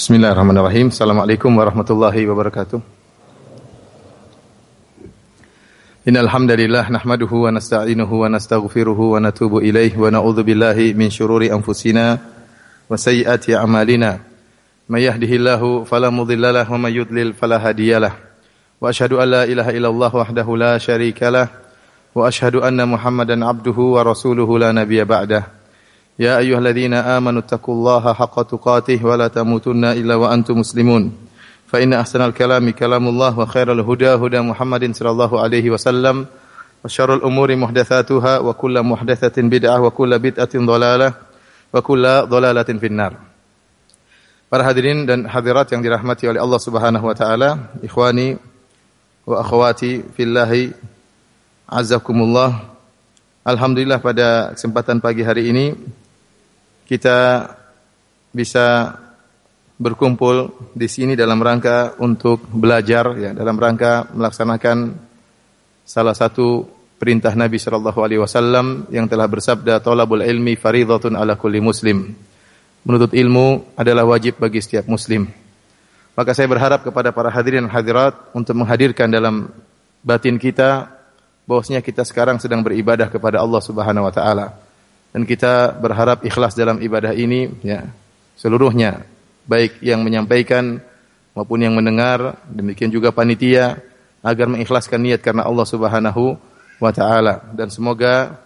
Bismillahirrahmanirrahim. Assalamualaikum warahmatullahi wabarakatuh. Innal hamdalillah nahmaduhu wa nasta'inuhu wa nastaghfiruhu wa natubu ilaih wa na'udzu billahi min shururi anfusina wa sayyiati a'malina. May yahdihillahu fala mudhillalah wa may yudlil fala hadiyalah. Wa asyhadu an la ilaha illallah wahdahu la syarikalah wa asyhadu anna Muhammadan abduhu wa rasuluhu la nabiyya ba'dahu. يا أيها الذين آمنوا اتقوا الله حق تقاته ولا تموتن إلا وأنتم مسلمون فإن أحسن الكلام كلام الله وخير الهدى هدى محمد صلى الله عليه وسلم وشر الأمور محدثاتها وكل محدثة بدعة وكل بدعة ضلالة وكل ضلالة في النار Para hadirin dan hadirat yang dirahmati oleh Allah Subhanahu wa taala, ikhwani wa akhwati fillahi azzakumullah. Alhamdulillah pada kesempatan pagi hari ini kita bisa berkumpul di sini dalam rangka untuk belajar ya dalam rangka melaksanakan salah satu perintah Nabi sallallahu alaihi wasallam yang telah bersabda talabul ilmi fardhatun ala kulli muslim. Menuntut ilmu adalah wajib bagi setiap muslim. Maka saya berharap kepada para hadirin hadirat untuk menghadirkan dalam batin kita bahwasanya kita sekarang sedang beribadah kepada Allah Subhanahu wa taala dan kita berharap ikhlas dalam ibadah ini ya seluruhnya baik yang menyampaikan maupun yang mendengar demikian juga panitia agar mengikhlaskan niat karena Allah Subhanahu wa taala dan semoga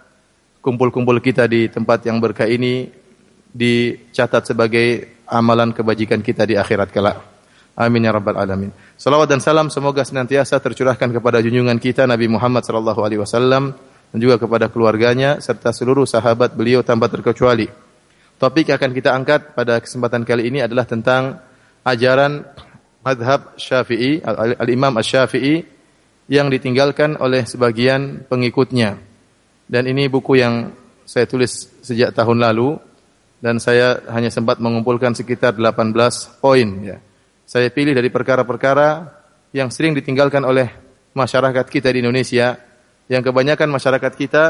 kumpul-kumpul kita di tempat yang berkah ini dicatat sebagai amalan kebajikan kita di akhirat kelak. Amin ya rabbal alamin. Salawat dan salam semoga senantiasa tercurahkan kepada junjungan kita Nabi Muhammad sallallahu alaihi wasallam dan juga kepada keluarganya serta seluruh sahabat beliau tanpa terkecuali. Topik yang akan kita angkat pada kesempatan kali ini adalah tentang ajaran madhab Syafi'i, al-Imam Asy-Syafi'i yang ditinggalkan oleh sebagian pengikutnya. Dan ini buku yang saya tulis sejak tahun lalu dan saya hanya sempat mengumpulkan sekitar 18 poin ya. Saya pilih dari perkara-perkara yang sering ditinggalkan oleh masyarakat kita di Indonesia yang kebanyakan masyarakat kita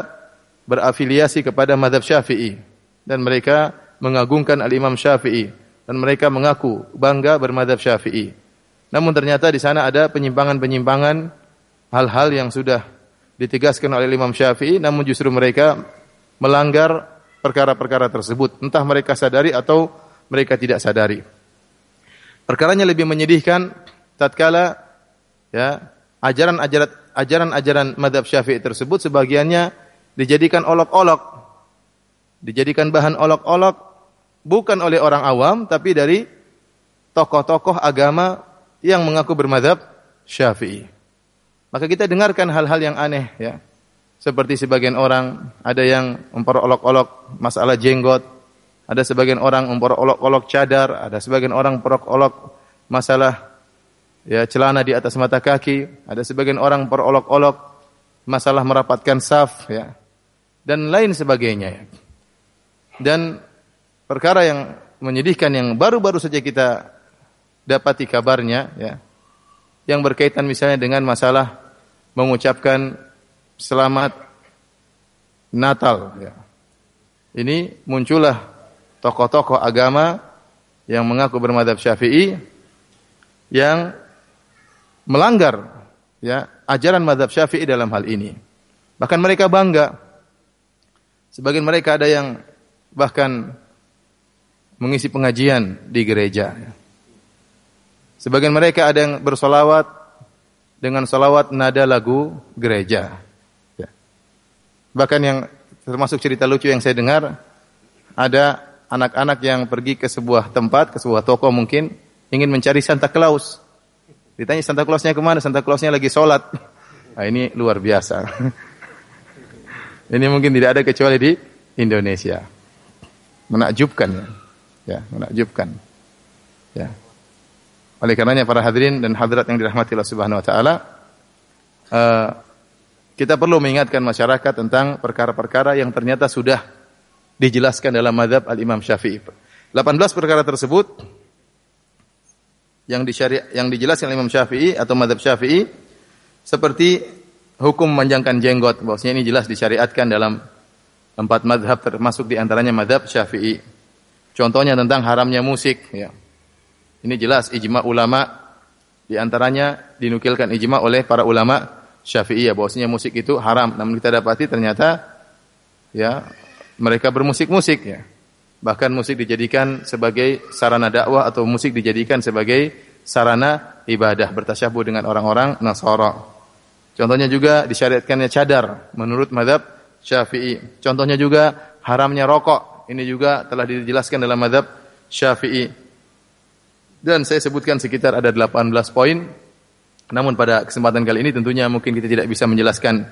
berafiliasi kepada madhab syafi'i dan mereka mengagungkan al-imam syafi'i dan mereka mengaku bangga bermadhab syafi'i. Namun ternyata di sana ada penyimpangan-penyimpangan hal-hal yang sudah ditegaskan oleh Imam Syafi'i namun justru mereka melanggar perkara-perkara tersebut entah mereka sadari atau mereka tidak sadari. Perkaranya lebih menyedihkan tatkala ya ajaran-ajaran ajaran-ajaran madhab syafi'i tersebut sebagiannya dijadikan olok-olok. Dijadikan bahan olok-olok bukan oleh orang awam tapi dari tokoh-tokoh agama yang mengaku bermadhab syafi'i. Maka kita dengarkan hal-hal yang aneh ya. Seperti sebagian orang ada yang memperolok-olok masalah jenggot, ada sebagian orang memperolok-olok cadar, ada sebagian orang memperolok-olok masalah ya celana di atas mata kaki, ada sebagian orang perolok-olok masalah merapatkan saf ya dan lain sebagainya ya. Dan perkara yang menyedihkan yang baru-baru saja kita dapati kabarnya ya yang berkaitan misalnya dengan masalah mengucapkan selamat Natal ya. Ini muncullah tokoh-tokoh agama yang mengaku bermadhab Syafi'i yang melanggar ya ajaran madhab syafi'i dalam hal ini. Bahkan mereka bangga. Sebagian mereka ada yang bahkan mengisi pengajian di gereja. Sebagian mereka ada yang bersolawat dengan solawat nada lagu gereja. Ya. Bahkan yang termasuk cerita lucu yang saya dengar, ada anak-anak yang pergi ke sebuah tempat, ke sebuah toko mungkin, ingin mencari Santa Claus. Ditanya Santa Clausnya ke mana? Santa Clausnya lagi sholat. Nah, ini luar biasa. ini mungkin tidak ada kecuali di Indonesia. Menakjubkan ya. Ya, menakjubkan. Ya. Oleh karenanya para hadirin dan hadirat yang dirahmati Allah Subhanahu wa taala, uh, kita perlu mengingatkan masyarakat tentang perkara-perkara yang ternyata sudah dijelaskan dalam madhab Al-Imam Syafi'i. 18 perkara tersebut yang disyari yang dijelaskan Imam Syafi'i atau madhab Syafi'i seperti hukum memanjangkan jenggot bahwasanya ini jelas disyariatkan dalam empat madhab termasuk di antaranya madhab Syafi'i. Contohnya tentang haramnya musik ya. Ini jelas ijma ulama di antaranya dinukilkan ijma oleh para ulama Syafi'iyah bahwasanya musik itu haram. Namun kita dapati ternyata ya mereka bermusik-musik ya. Bahkan musik dijadikan sebagai sarana dakwah atau musik dijadikan sebagai sarana ibadah bertasyabuh dengan orang-orang Nasara. Contohnya juga disyariatkannya cadar menurut madhab Syafi'i. Contohnya juga haramnya rokok. Ini juga telah dijelaskan dalam madhab Syafi'i. Dan saya sebutkan sekitar ada 18 poin. Namun pada kesempatan kali ini tentunya mungkin kita tidak bisa menjelaskan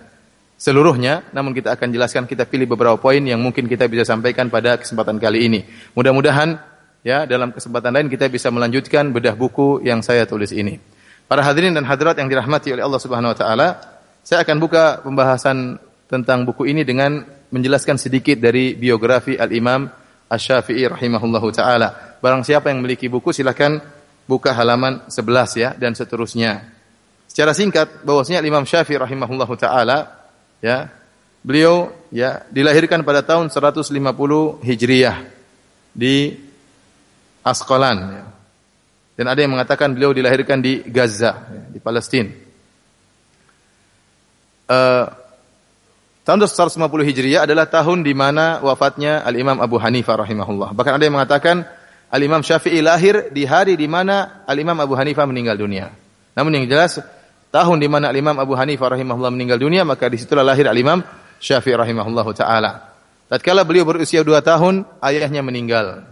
seluruhnya, namun kita akan jelaskan kita pilih beberapa poin yang mungkin kita bisa sampaikan pada kesempatan kali ini. Mudah-mudahan ya dalam kesempatan lain kita bisa melanjutkan bedah buku yang saya tulis ini. Para hadirin dan hadirat yang dirahmati oleh Allah Subhanahu wa taala, saya akan buka pembahasan tentang buku ini dengan menjelaskan sedikit dari biografi Al-Imam Asy-Syafi'i rahimahullahu taala. Barang siapa yang memiliki buku silakan buka halaman 11 ya dan seterusnya. Secara singkat bahwasanya Imam Syafi'i rahimahullahu taala ya beliau ya dilahirkan pada tahun 150 Hijriyah di Asqalan ya. Dan ada yang mengatakan beliau dilahirkan di Gaza ya, di Palestina. Uh, Tahun 150 Hijriah adalah tahun di mana wafatnya Al-Imam Abu Hanifah rahimahullah. Bahkan ada yang mengatakan Al-Imam Syafi'i lahir di hari di mana Al-Imam Abu Hanifah meninggal dunia. Namun yang jelas tahun di mana Al-Imam Abu Hanifah rahimahullah meninggal dunia maka di situlah lahir Al-Imam Syafi'i rahimahullah taala. Tatkala beliau berusia dua tahun, ayahnya meninggal.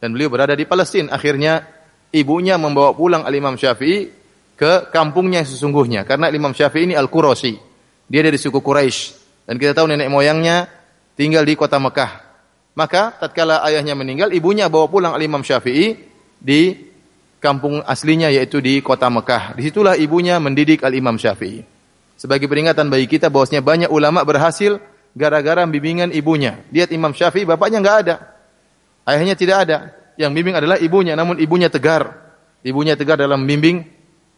Dan beliau berada di Palestina. Akhirnya ibunya membawa pulang Al-Imam Syafi'i ke kampungnya yang sesungguhnya. Karena Imam Syafi'i ini Al-Qurashi. Dia dari suku Quraisy. Dan kita tahu nenek moyangnya tinggal di kota Mekah. Maka tatkala ayahnya meninggal, ibunya bawa pulang Al-Imam Syafi'i di kampung aslinya yaitu di kota Mekah. Di situlah ibunya mendidik Al-Imam Syafi'i. Sebagai peringatan bagi kita bahwasanya banyak ulama berhasil gara-gara bimbingan ibunya. Lihat Imam Syafi'i, bapaknya nggak ada. Ayahnya tidak ada. Yang bimbing adalah ibunya, namun ibunya tegar. Ibunya tegar dalam bimbing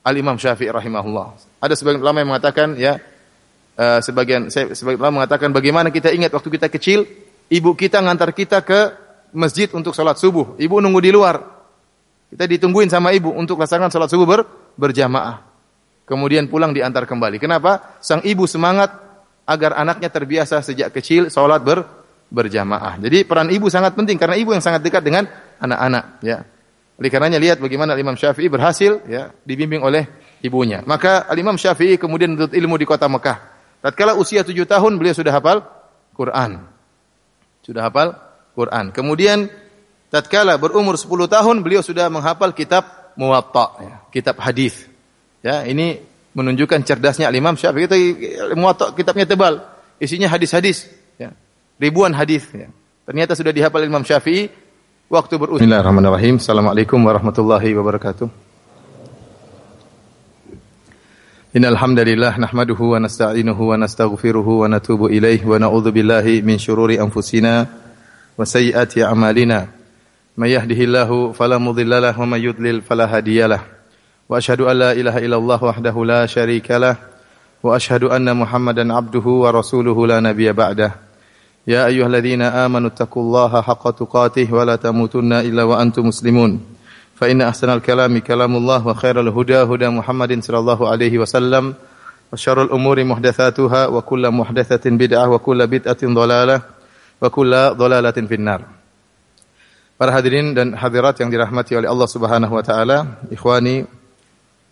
Al-Imam Syafi'i rahimahullah. Ada sebagian ulama yang mengatakan ya uh, sebagian saya sebagian ulama mengatakan bagaimana kita ingat waktu kita kecil ibu kita ngantar kita ke masjid untuk sholat subuh. Ibu nunggu di luar. Kita ditungguin sama ibu untuk laksanakan sholat subuh ber, berjamaah. Kemudian pulang diantar kembali. Kenapa? Sang ibu semangat agar anaknya terbiasa sejak kecil sholat ber, berjamaah. Jadi peran ibu sangat penting karena ibu yang sangat dekat dengan anak-anak. Ya. Oleh karenanya lihat bagaimana Imam Syafi'i berhasil ya dibimbing oleh ibunya. Maka Imam Syafi'i kemudian menuntut ilmu di kota Mekah. Tatkala usia tujuh tahun beliau sudah hafal Quran. Sudah hafal Quran. Kemudian tatkala berumur 10 tahun beliau sudah menghafal kitab Muwatta, ya, kitab hadis. Ya, ini menunjukkan cerdasnya Imam Syafi'i. Kita Muwatta kitabnya tebal, isinya hadis-hadis, ya. Ribuan hadis, ya. Ternyata sudah dihafal Imam Syafi'i waktu berusia. Bismillahirrahmanirrahim. Assalamualaikum warahmatullahi wabarakatuh. Innal hamdalillah nahmaduhu wa nasta'inuhu wa nastaghfiruhu wa natubu ilayh wa na'udzu billahi min shururi anfusina wa a'malina. May yahdihillahu fala mudilla lahu wa may yudlil fala hadiyalah. Wa ashhadu an la ilaha illallah wahdahu la syarika lah wa ashhadu anna Muhammadan abduhu wa rasuluhu la nabiyya ba'dah. Ya ayyuhalladzina amanu taqullaha haqqa tuqatih wa la tamutunna illa wa antum muslimun. فإن أحسن الكلام كلام الله وخير الهدى هدى محمد صلى الله عليه وسلم وشر الأمور محدثاتها وكل محدثة بدعة وكل بدعة ضلالة وكل ضلالة في النار Para hadirin dan hadirat yang dirahmati oleh Allah Subhanahu wa taala, ikhwani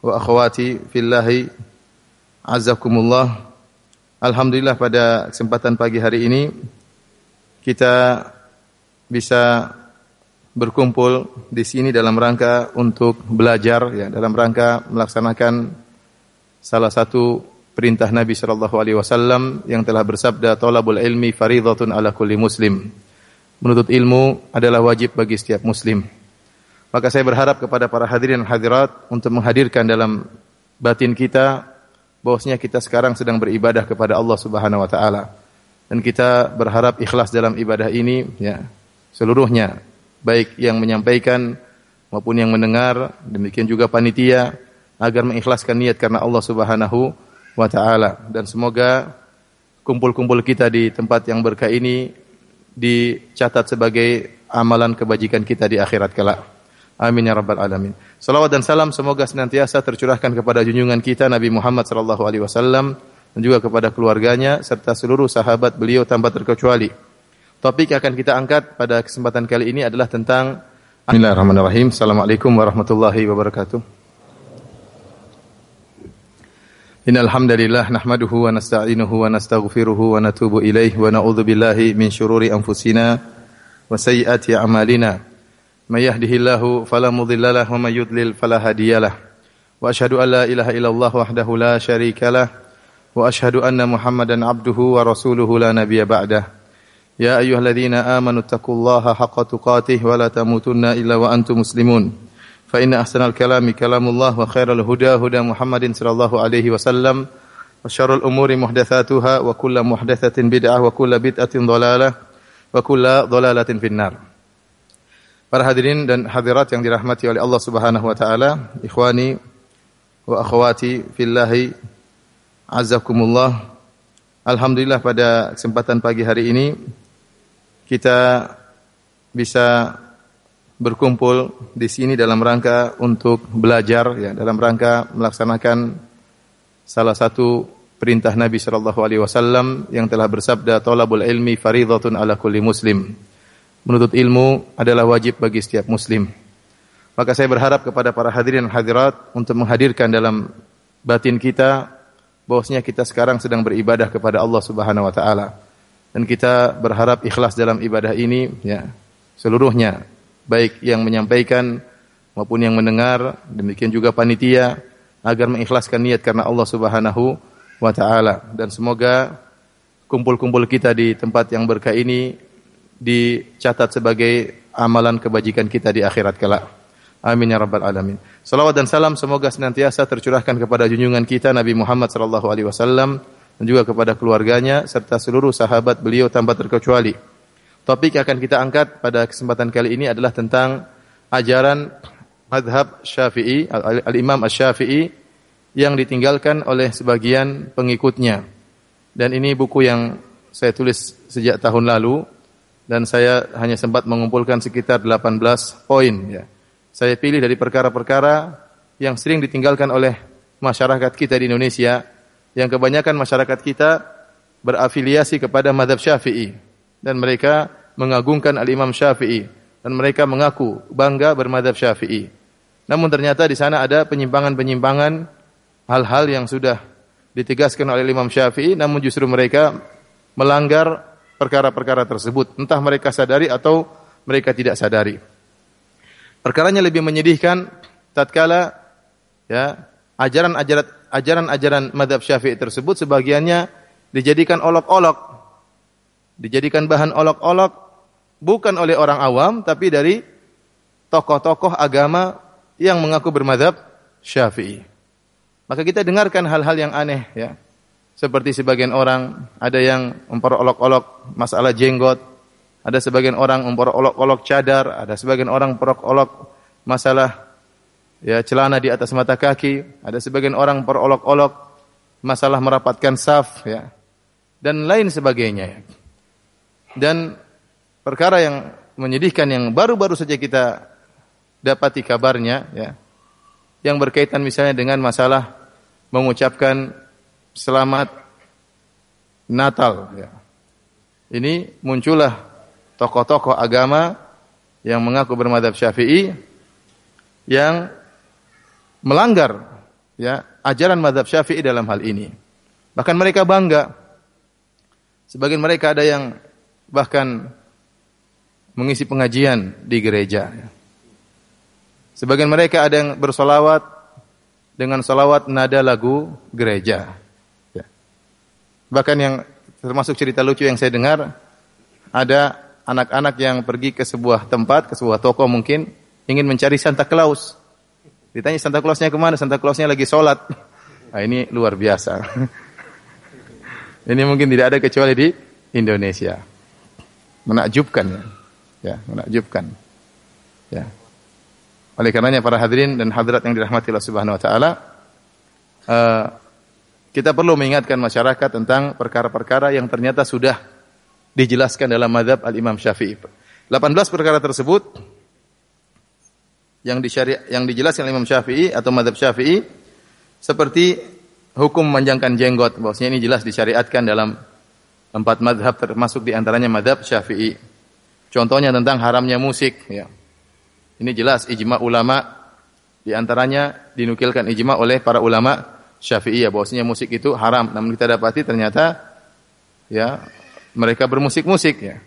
wa akhwati fillahi azzakumullah. Alhamdulillah pada kesempatan pagi hari ini kita bisa berkumpul di sini dalam rangka untuk belajar ya dalam rangka melaksanakan salah satu perintah Nabi sallallahu alaihi wasallam yang telah bersabda talabul ilmi faridatun ala kulli muslim. Menuntut ilmu adalah wajib bagi setiap muslim. Maka saya berharap kepada para hadirin dan hadirat untuk menghadirkan dalam batin kita bahwasanya kita sekarang sedang beribadah kepada Allah Subhanahu wa taala. Dan kita berharap ikhlas dalam ibadah ini ya seluruhnya baik yang menyampaikan maupun yang mendengar, demikian juga panitia agar mengikhlaskan niat karena Allah Subhanahu wa taala dan semoga kumpul-kumpul kita di tempat yang berkah ini dicatat sebagai amalan kebajikan kita di akhirat kelak. Amin ya rabbal alamin. Salawat dan salam semoga senantiasa tercurahkan kepada junjungan kita Nabi Muhammad sallallahu alaihi wasallam dan juga kepada keluarganya serta seluruh sahabat beliau tanpa terkecuali. Topik yang akan kita angkat pada kesempatan kali ini adalah tentang Bismillahirrahmanirrahim. Assalamualaikum warahmatullahi wabarakatuh. إن الحمد لله نحمده ونستعينه ونستغفره ونتوب إليه ونعوذ بالله من شرور أنفسنا وسيئات أعمالنا. من يهده الله فلا مضل له ومن يضلل فلا هادي له. وأشهد أن لا إله إلا الله وحده لا شريك له وأشهد أن محمدا عبده ورسوله لا نبي بعده. يا أيها الذين آمنوا اتقوا الله حق تقاته ولا تموتن إلا وأنتم مسلمون. فان احسن الكلام كلام الله وخير الهدى هدى محمد صلى الله عليه وسلم وشر الامور محدثاتها وكل محدثه بدعه وكل بدعه ضلاله وكل ضلاله في النار Para hadirin dan hadirat yang dirahmati oleh Allah Subhanahu wa taala, ikhwani wa akhwati fillahi azzakumullah. Alhamdulillah pada kesempatan pagi hari ini kita bisa berkumpul di sini dalam rangka untuk belajar ya, dalam rangka melaksanakan salah satu perintah Nabi sallallahu alaihi wasallam yang telah bersabda talabul ilmi fardhatun ala kulli muslim menuntut ilmu adalah wajib bagi setiap muslim. Maka saya berharap kepada para hadirin dan hadirat untuk menghadirkan dalam batin kita bahwasanya kita sekarang sedang beribadah kepada Allah Subhanahu wa taala. Dan kita berharap ikhlas dalam ibadah ini ya seluruhnya baik yang menyampaikan maupun yang mendengar demikian juga panitia agar mengikhlaskan niat karena Allah Subhanahu wa taala dan semoga kumpul-kumpul kita di tempat yang berkah ini dicatat sebagai amalan kebajikan kita di akhirat kelak. Amin ya rabbal alamin. Salawat dan salam semoga senantiasa tercurahkan kepada junjungan kita Nabi Muhammad sallallahu alaihi wasallam dan juga kepada keluarganya serta seluruh sahabat beliau tanpa terkecuali. Topik yang akan kita angkat pada kesempatan kali ini adalah tentang ajaran madhab Syafi'i, al-Imam Asy-Syafi'i yang ditinggalkan oleh sebagian pengikutnya. Dan ini buku yang saya tulis sejak tahun lalu dan saya hanya sempat mengumpulkan sekitar 18 poin ya. Saya pilih dari perkara-perkara yang sering ditinggalkan oleh masyarakat kita di Indonesia yang kebanyakan masyarakat kita berafiliasi kepada madhab Syafi'i dan mereka mengagungkan al-Imam Syafi'i dan mereka mengaku bangga bermadhab Syafi'i. Namun ternyata di sana ada penyimpangan-penyimpangan hal-hal yang sudah ditegaskan oleh Imam Syafi'i namun justru mereka melanggar perkara-perkara tersebut, entah mereka sadari atau mereka tidak sadari. Perkaranya lebih menyedihkan tatkala ya ajaran-ajaran ajaran-ajaran madhab Syafi'i tersebut sebagiannya dijadikan olok-olok, dijadikan bahan olok-olok bukan oleh orang awam tapi dari tokoh-tokoh agama yang mengaku bermadhab Syafi'i. Maka kita dengarkan hal-hal yang aneh ya. Seperti sebagian orang ada yang memperolok-olok masalah jenggot, ada sebagian orang memperolok-olok cadar, ada sebagian orang memperolok-olok masalah ya celana di atas mata kaki, ada sebagian orang memperolok-olok masalah merapatkan saf ya dan lain sebagainya. Dan perkara yang menyedihkan yang baru-baru saja kita dapati kabarnya ya yang berkaitan misalnya dengan masalah mengucapkan selamat Natal. Ya. Ini muncullah tokoh-tokoh agama yang mengaku bermadhab syafi'i yang melanggar ya ajaran madhab syafi'i dalam hal ini. Bahkan mereka bangga. Sebagian mereka ada yang bahkan mengisi pengajian di gereja. Sebagian mereka ada yang bersolawat dengan solawat nada lagu gereja. Bahkan yang termasuk cerita lucu yang saya dengar, ada anak-anak yang pergi ke sebuah tempat, ke sebuah toko mungkin, ingin mencari Santa Claus. Ditanya Santa Clausnya ke mana? Santa Clausnya lagi sholat. Nah, ini luar biasa. ini mungkin tidak ada kecuali di Indonesia. Menakjubkan ya. Ya, menakjubkan. Ya. Oleh karenanya para hadirin dan hadirat yang dirahmati Allah Subhanahu wa taala, uh, kita perlu mengingatkan masyarakat tentang perkara-perkara yang ternyata sudah dijelaskan dalam madhab al-Imam Syafi'i. 18 perkara tersebut yang disyari yang dijelaskan Imam Syafi'i atau madhab Syafi'i seperti hukum memanjangkan jenggot. Bahwasanya ini jelas disyariatkan dalam empat madhab termasuk di antaranya madhab Syafi'i. Contohnya tentang haramnya musik. Ya. Ini jelas ijma ulama di antaranya dinukilkan ijma oleh para ulama Syafi'i ya bahwasanya musik itu haram. Namun kita dapati ternyata ya mereka bermusik-musik ya.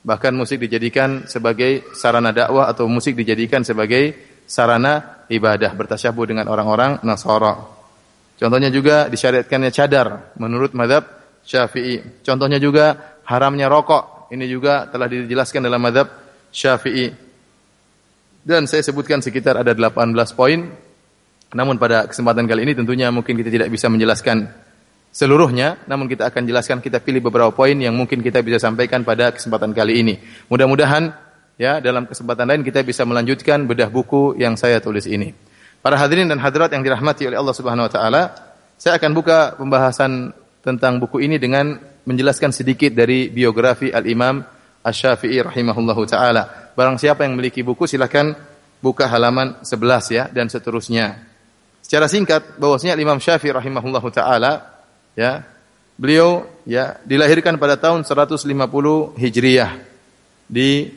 Bahkan musik dijadikan sebagai sarana dakwah atau musik dijadikan sebagai sarana ibadah bertasyabuh dengan orang-orang Nasara. Contohnya juga disyariatkannya cadar menurut madhab Syafi'i. Contohnya juga haramnya rokok. Ini juga telah dijelaskan dalam madhab Syafi'i. Dan saya sebutkan sekitar ada 18 poin. Namun pada kesempatan kali ini tentunya mungkin kita tidak bisa menjelaskan seluruhnya, namun kita akan jelaskan kita pilih beberapa poin yang mungkin kita bisa sampaikan pada kesempatan kali ini. Mudah-mudahan ya dalam kesempatan lain kita bisa melanjutkan bedah buku yang saya tulis ini. Para hadirin dan hadirat yang dirahmati oleh Allah Subhanahu wa taala, saya akan buka pembahasan tentang buku ini dengan menjelaskan sedikit dari biografi Al-Imam Asy-Syafi'i rahimahullahu taala. Barang siapa yang memiliki buku silakan buka halaman 11 ya dan seterusnya. Secara singkat bahwasanya Imam Syafi'i rahimahullahu taala ya beliau ya dilahirkan pada tahun 150 Hijriyah di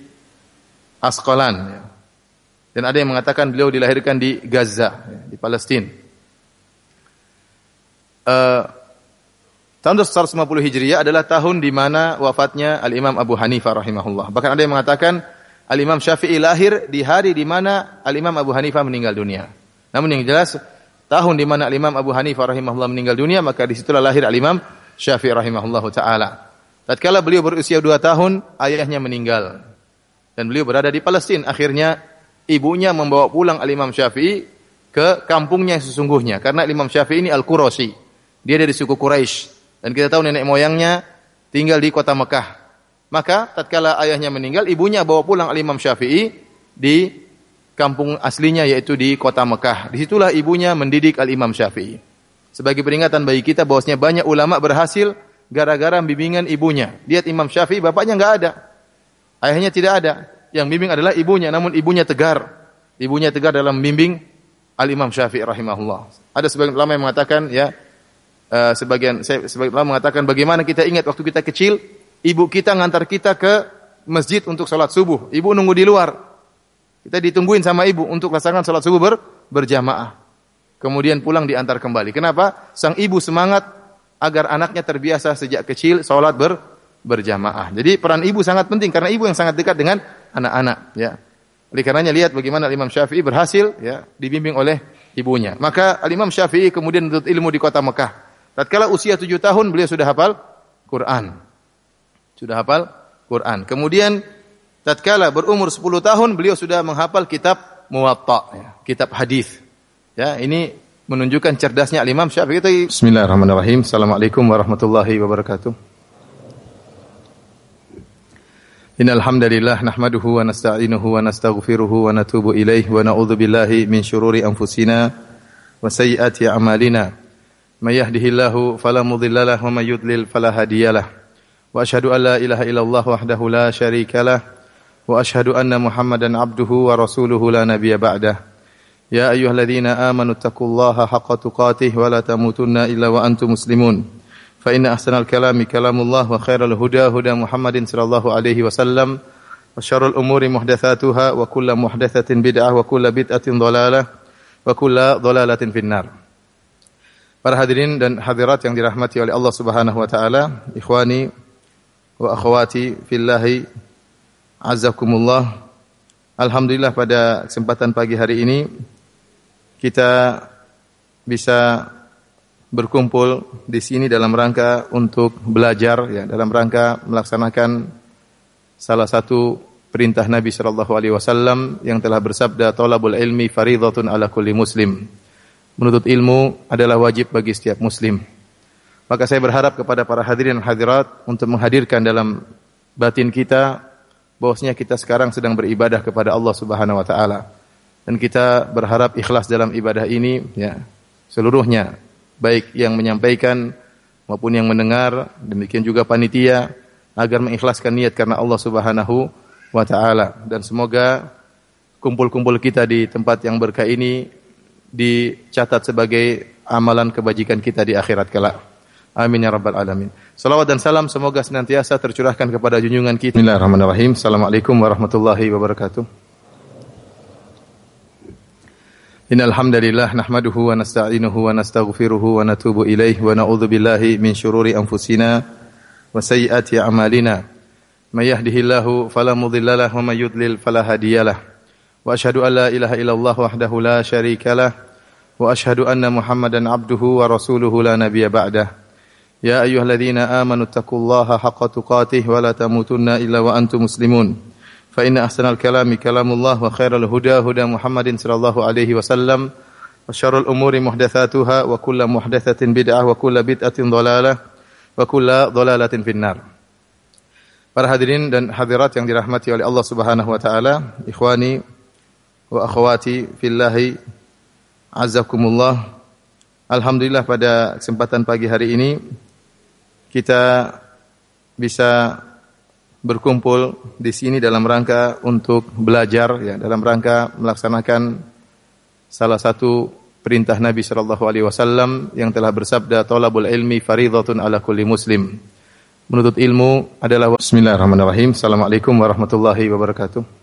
Asqalan ya. Dan ada yang mengatakan beliau dilahirkan di Gaza, ya, di Palestina. Uh, tahun 150 Hijriyah adalah tahun di mana wafatnya Al-Imam Abu Hanifah rahimahullah. Bahkan ada yang mengatakan Al-Imam Syafi'i lahir di hari di mana Al-Imam Abu Hanifah meninggal dunia. Namun yang jelas tahun di mana Imam Abu Hanifah rahimahullah meninggal dunia, maka di situlah lahir Al-Imam Syafi'i rahimahullah taala. Tatkala beliau berusia dua tahun, ayahnya meninggal. Dan beliau berada di Palestina. Akhirnya ibunya membawa pulang Al-Imam Syafi'i ke kampungnya yang sesungguhnya. Karena Imam Syafi'i ini Al-Qurasi. Dia dari suku Quraisy. Dan kita tahu nenek moyangnya tinggal di kota Mekah. Maka tatkala ayahnya meninggal, ibunya bawa pulang Al-Imam Syafi'i di kampung aslinya yaitu di kota Mekah. Di situlah ibunya mendidik Al-Imam Syafi'i. Sebagai peringatan bagi kita bahwasanya banyak ulama berhasil gara-gara bimbingan ibunya. Lihat Imam Syafi'i bapaknya nggak ada. Ayahnya tidak ada. Yang bimbing adalah ibunya, namun ibunya tegar. Ibunya tegar dalam bimbing Al-Imam Syafi'i rahimahullah. Ada sebagian ulama yang mengatakan ya uh, sebagian saya sebagian mengatakan bagaimana kita ingat waktu kita kecil, ibu kita ngantar kita ke masjid untuk sholat subuh. Ibu nunggu di luar. Kita ditungguin sama ibu untuk laksanakan salat subuh ber, berjamaah. Kemudian pulang diantar kembali. Kenapa? Sang ibu semangat agar anaknya terbiasa sejak kecil salat ber, berjamaah. Jadi peran ibu sangat penting karena ibu yang sangat dekat dengan anak-anak. Ya. Oleh karenanya lihat bagaimana Imam Syafi'i berhasil ya dibimbing oleh ibunya. Maka Imam Syafi'i kemudian menuntut ilmu di kota Mekah. Tatkala usia tujuh tahun beliau sudah hafal Quran. Sudah hafal Quran. Kemudian tatkala berumur 10 tahun beliau sudah menghafal kitab Muwatta, ya, kitab hadis. Ya, ini menunjukkan cerdasnya Imam Syafi'i. Bismillahirrahmanirrahim. Assalamualaikum warahmatullahi wabarakatuh. Innal hamdalillah nahmaduhu wa nasta'inuhu wa nastaghfiruhu wa natubu ilaih wa na'udzu billahi min syururi anfusina wa sayyiati a'malina. May yahdihillahu fala mudilla lahu wa may yudlil fala hadiyalah. Wa asyhadu an la ilaha illallah wahdahu la syarika lah واشهد ان محمدا عبده ورسوله لا نبي بعده يا ايها الذين امنوا اتقوا الله حق تقاته ولا تموتن الا وانتم مسلمون فان احسن الكلام كلام الله وخير الهدى هدى محمد صلى الله عليه وسلم وشر الامور محدثاتها وكل محدثه بدعه وكل بدعه ضلاله وكل ضلاله في النار Para hadirin dan hadirat yang dirahmati oleh Allah Subhanahu wa taala, ikhwani wa akhwati fillahi Azakumullah. Alhamdulillah pada kesempatan pagi hari ini kita bisa berkumpul di sini dalam rangka untuk belajar ya, dalam rangka melaksanakan salah satu perintah Nabi sallallahu alaihi wasallam yang telah bersabda talabul ilmi fardhatun ala kulli muslim. Menuntut ilmu adalah wajib bagi setiap muslim. Maka saya berharap kepada para hadirin dan hadirat untuk menghadirkan dalam batin kita bahwasanya kita sekarang sedang beribadah kepada Allah Subhanahu wa taala. Dan kita berharap ikhlas dalam ibadah ini ya seluruhnya baik yang menyampaikan maupun yang mendengar demikian juga panitia agar mengikhlaskan niat karena Allah Subhanahu wa taala dan semoga kumpul-kumpul kita di tempat yang berkah ini dicatat sebagai amalan kebajikan kita di akhirat kelak. Amin ya rabbal alamin. Salawat dan salam semoga senantiasa tercurahkan kepada junjungan kita. Bismillahirrahmanirrahim. Assalamualaikum warahmatullahi wabarakatuh. Innal hamdalillah nahmaduhu wa nasta'inuhu wa nastaghfiruhu wa natubu ilaih wa na'udzu billahi min shururi anfusina wa sayyiati a'malina. May yahdihillahu fala mudilla lahu wa may yudlil fala hadiyalah. Wa asyhadu an la ilaha illallah wahdahu la syarika lah wa asyhadu anna Muhammadan abduhu wa rasuluhu la nabiyya ba'dah. يا أيها الذين آمنوا اتقوا الله حق تقاته ولا تموتن إلا وأنتم مسلمون فإن أحسن الكلام كلام الله وخير الهدى هدى محمد صلى الله عليه وسلم وشر الأمور محدثاتها وكل محدثة بدعة وكل بدعة ضلالة وكل ضلالة في النار Para hadirin dan hadirat yang dirahmati oleh Allah Subhanahu wa taala, ikhwani wa akhwati fillahi azzakumullah. Alhamdulillah pada kesempatan pagi hari ini kita bisa berkumpul di sini dalam rangka untuk belajar ya dalam rangka melaksanakan salah satu perintah Nabi sallallahu alaihi wasallam yang telah bersabda talabul ilmi fardhatun ala kulli muslim. Menuntut ilmu adalah Bismillahirrahmanirrahim. Assalamualaikum warahmatullahi wabarakatuh.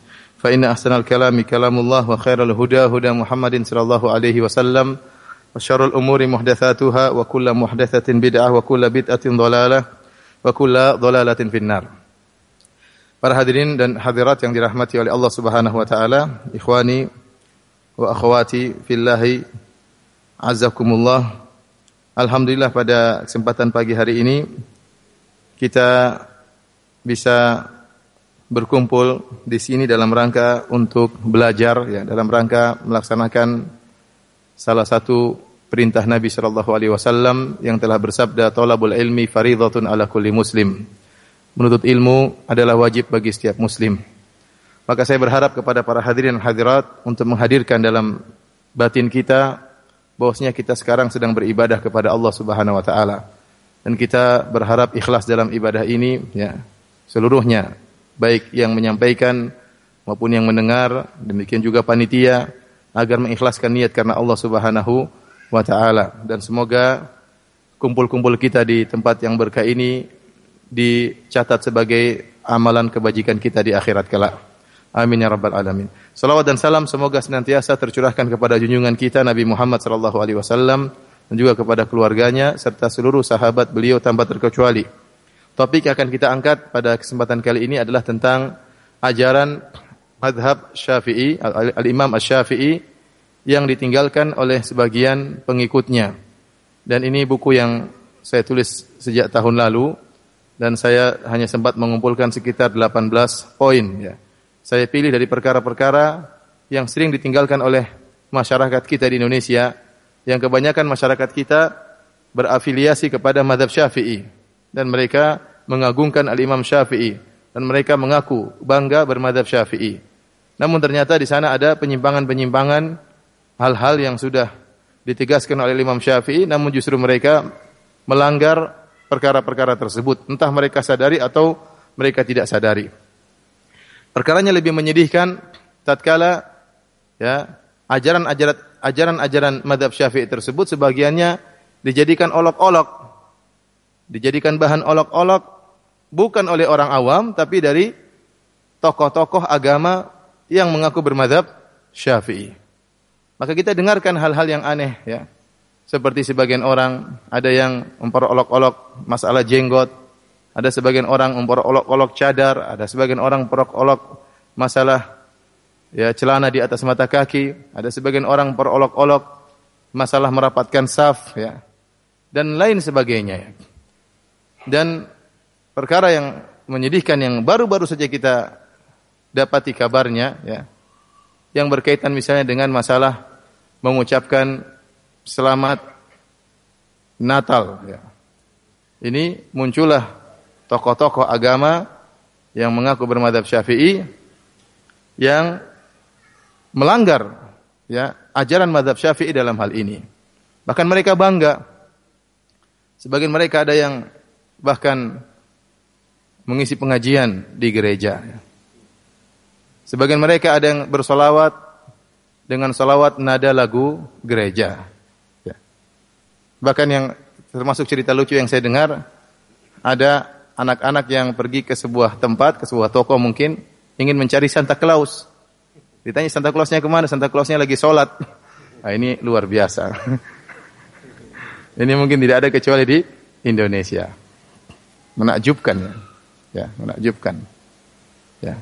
فإن أحسن الكلام كلام الله وخير الهدى هدى محمد صلى الله عليه وسلم وشر الأمور محدثاتها وكل محدثة بدعة وكل بدعة ضلالة wa kulla dhalalatin finnar. Para hadirin dan hadirat yang dirahmati oleh Allah Subhanahu wa taala, ikhwani wa akhwati fillahi azzakumullah. Alhamdulillah pada kesempatan pagi hari ini kita bisa berkumpul di sini dalam rangka untuk belajar ya, dalam rangka melaksanakan salah satu perintah Nabi sallallahu alaihi wasallam yang telah bersabda talabul ilmi fardhatun ala kulli muslim. Menuntut ilmu adalah wajib bagi setiap muslim. Maka saya berharap kepada para hadirin dan hadirat untuk menghadirkan dalam batin kita bahwasanya kita sekarang sedang beribadah kepada Allah Subhanahu wa taala. Dan kita berharap ikhlas dalam ibadah ini ya seluruhnya baik yang menyampaikan maupun yang mendengar demikian juga panitia agar mengikhlaskan niat karena Allah Subhanahu wa taala dan semoga kumpul-kumpul kita di tempat yang berkah ini dicatat sebagai amalan kebajikan kita di akhirat kelak. Amin ya rabbal alamin. Salawat dan salam semoga senantiasa tercurahkan kepada junjungan kita Nabi Muhammad sallallahu alaihi wasallam dan juga kepada keluarganya serta seluruh sahabat beliau tanpa terkecuali. Topik yang akan kita angkat pada kesempatan kali ini adalah tentang ajaran madhab Syafi'i, al-Imam Asy-Syafi'i yang ditinggalkan oleh sebagian pengikutnya. Dan ini buku yang saya tulis sejak tahun lalu dan saya hanya sempat mengumpulkan sekitar 18 poin ya. Saya pilih dari perkara-perkara yang sering ditinggalkan oleh masyarakat kita di Indonesia yang kebanyakan masyarakat kita berafiliasi kepada madhab syafi'i dan mereka mengagungkan al-imam syafi'i dan mereka mengaku bangga bermadhab syafi'i. Namun ternyata di sana ada penyimpangan-penyimpangan hal-hal yang sudah ditegaskan oleh Imam Syafi'i namun justru mereka melanggar perkara-perkara tersebut entah mereka sadari atau mereka tidak sadari. Perkaranya lebih menyedihkan tatkala ya ajaran-ajaran ajaran-ajaran madhab Syafi'i tersebut sebagiannya dijadikan olok-olok dijadikan bahan olok-olok bukan oleh orang awam tapi dari tokoh-tokoh agama yang mengaku bermadhab Syafi'i. Maka kita dengarkan hal-hal yang aneh ya. Seperti sebagian orang ada yang memperolok-olok masalah jenggot, ada sebagian orang memperolok-olok cadar, ada sebagian orang memperolok-olok masalah ya celana di atas mata kaki, ada sebagian orang memperolok-olok masalah merapatkan saf ya. Dan lain sebagainya ya. Dan perkara yang menyedihkan yang baru-baru saja kita dapati kabarnya ya yang berkaitan misalnya dengan masalah mengucapkan selamat Natal. Ya. Ini muncullah tokoh-tokoh agama yang mengaku bermadhab syafi'i yang melanggar ya ajaran madhab syafi'i dalam hal ini. Bahkan mereka bangga. Sebagian mereka ada yang bahkan mengisi pengajian di gereja. Sebagian mereka ada yang bersolawat dengan solawat nada lagu gereja. Ya. Bahkan yang termasuk cerita lucu yang saya dengar, ada anak-anak yang pergi ke sebuah tempat, ke sebuah toko mungkin, ingin mencari Santa Claus. Ditanya Santa Clausnya ke mana? Santa Clausnya lagi sholat. Nah, ini luar biasa. ini mungkin tidak ada kecuali di Indonesia. Menakjubkan ya. Ya, menakjubkan. Ya.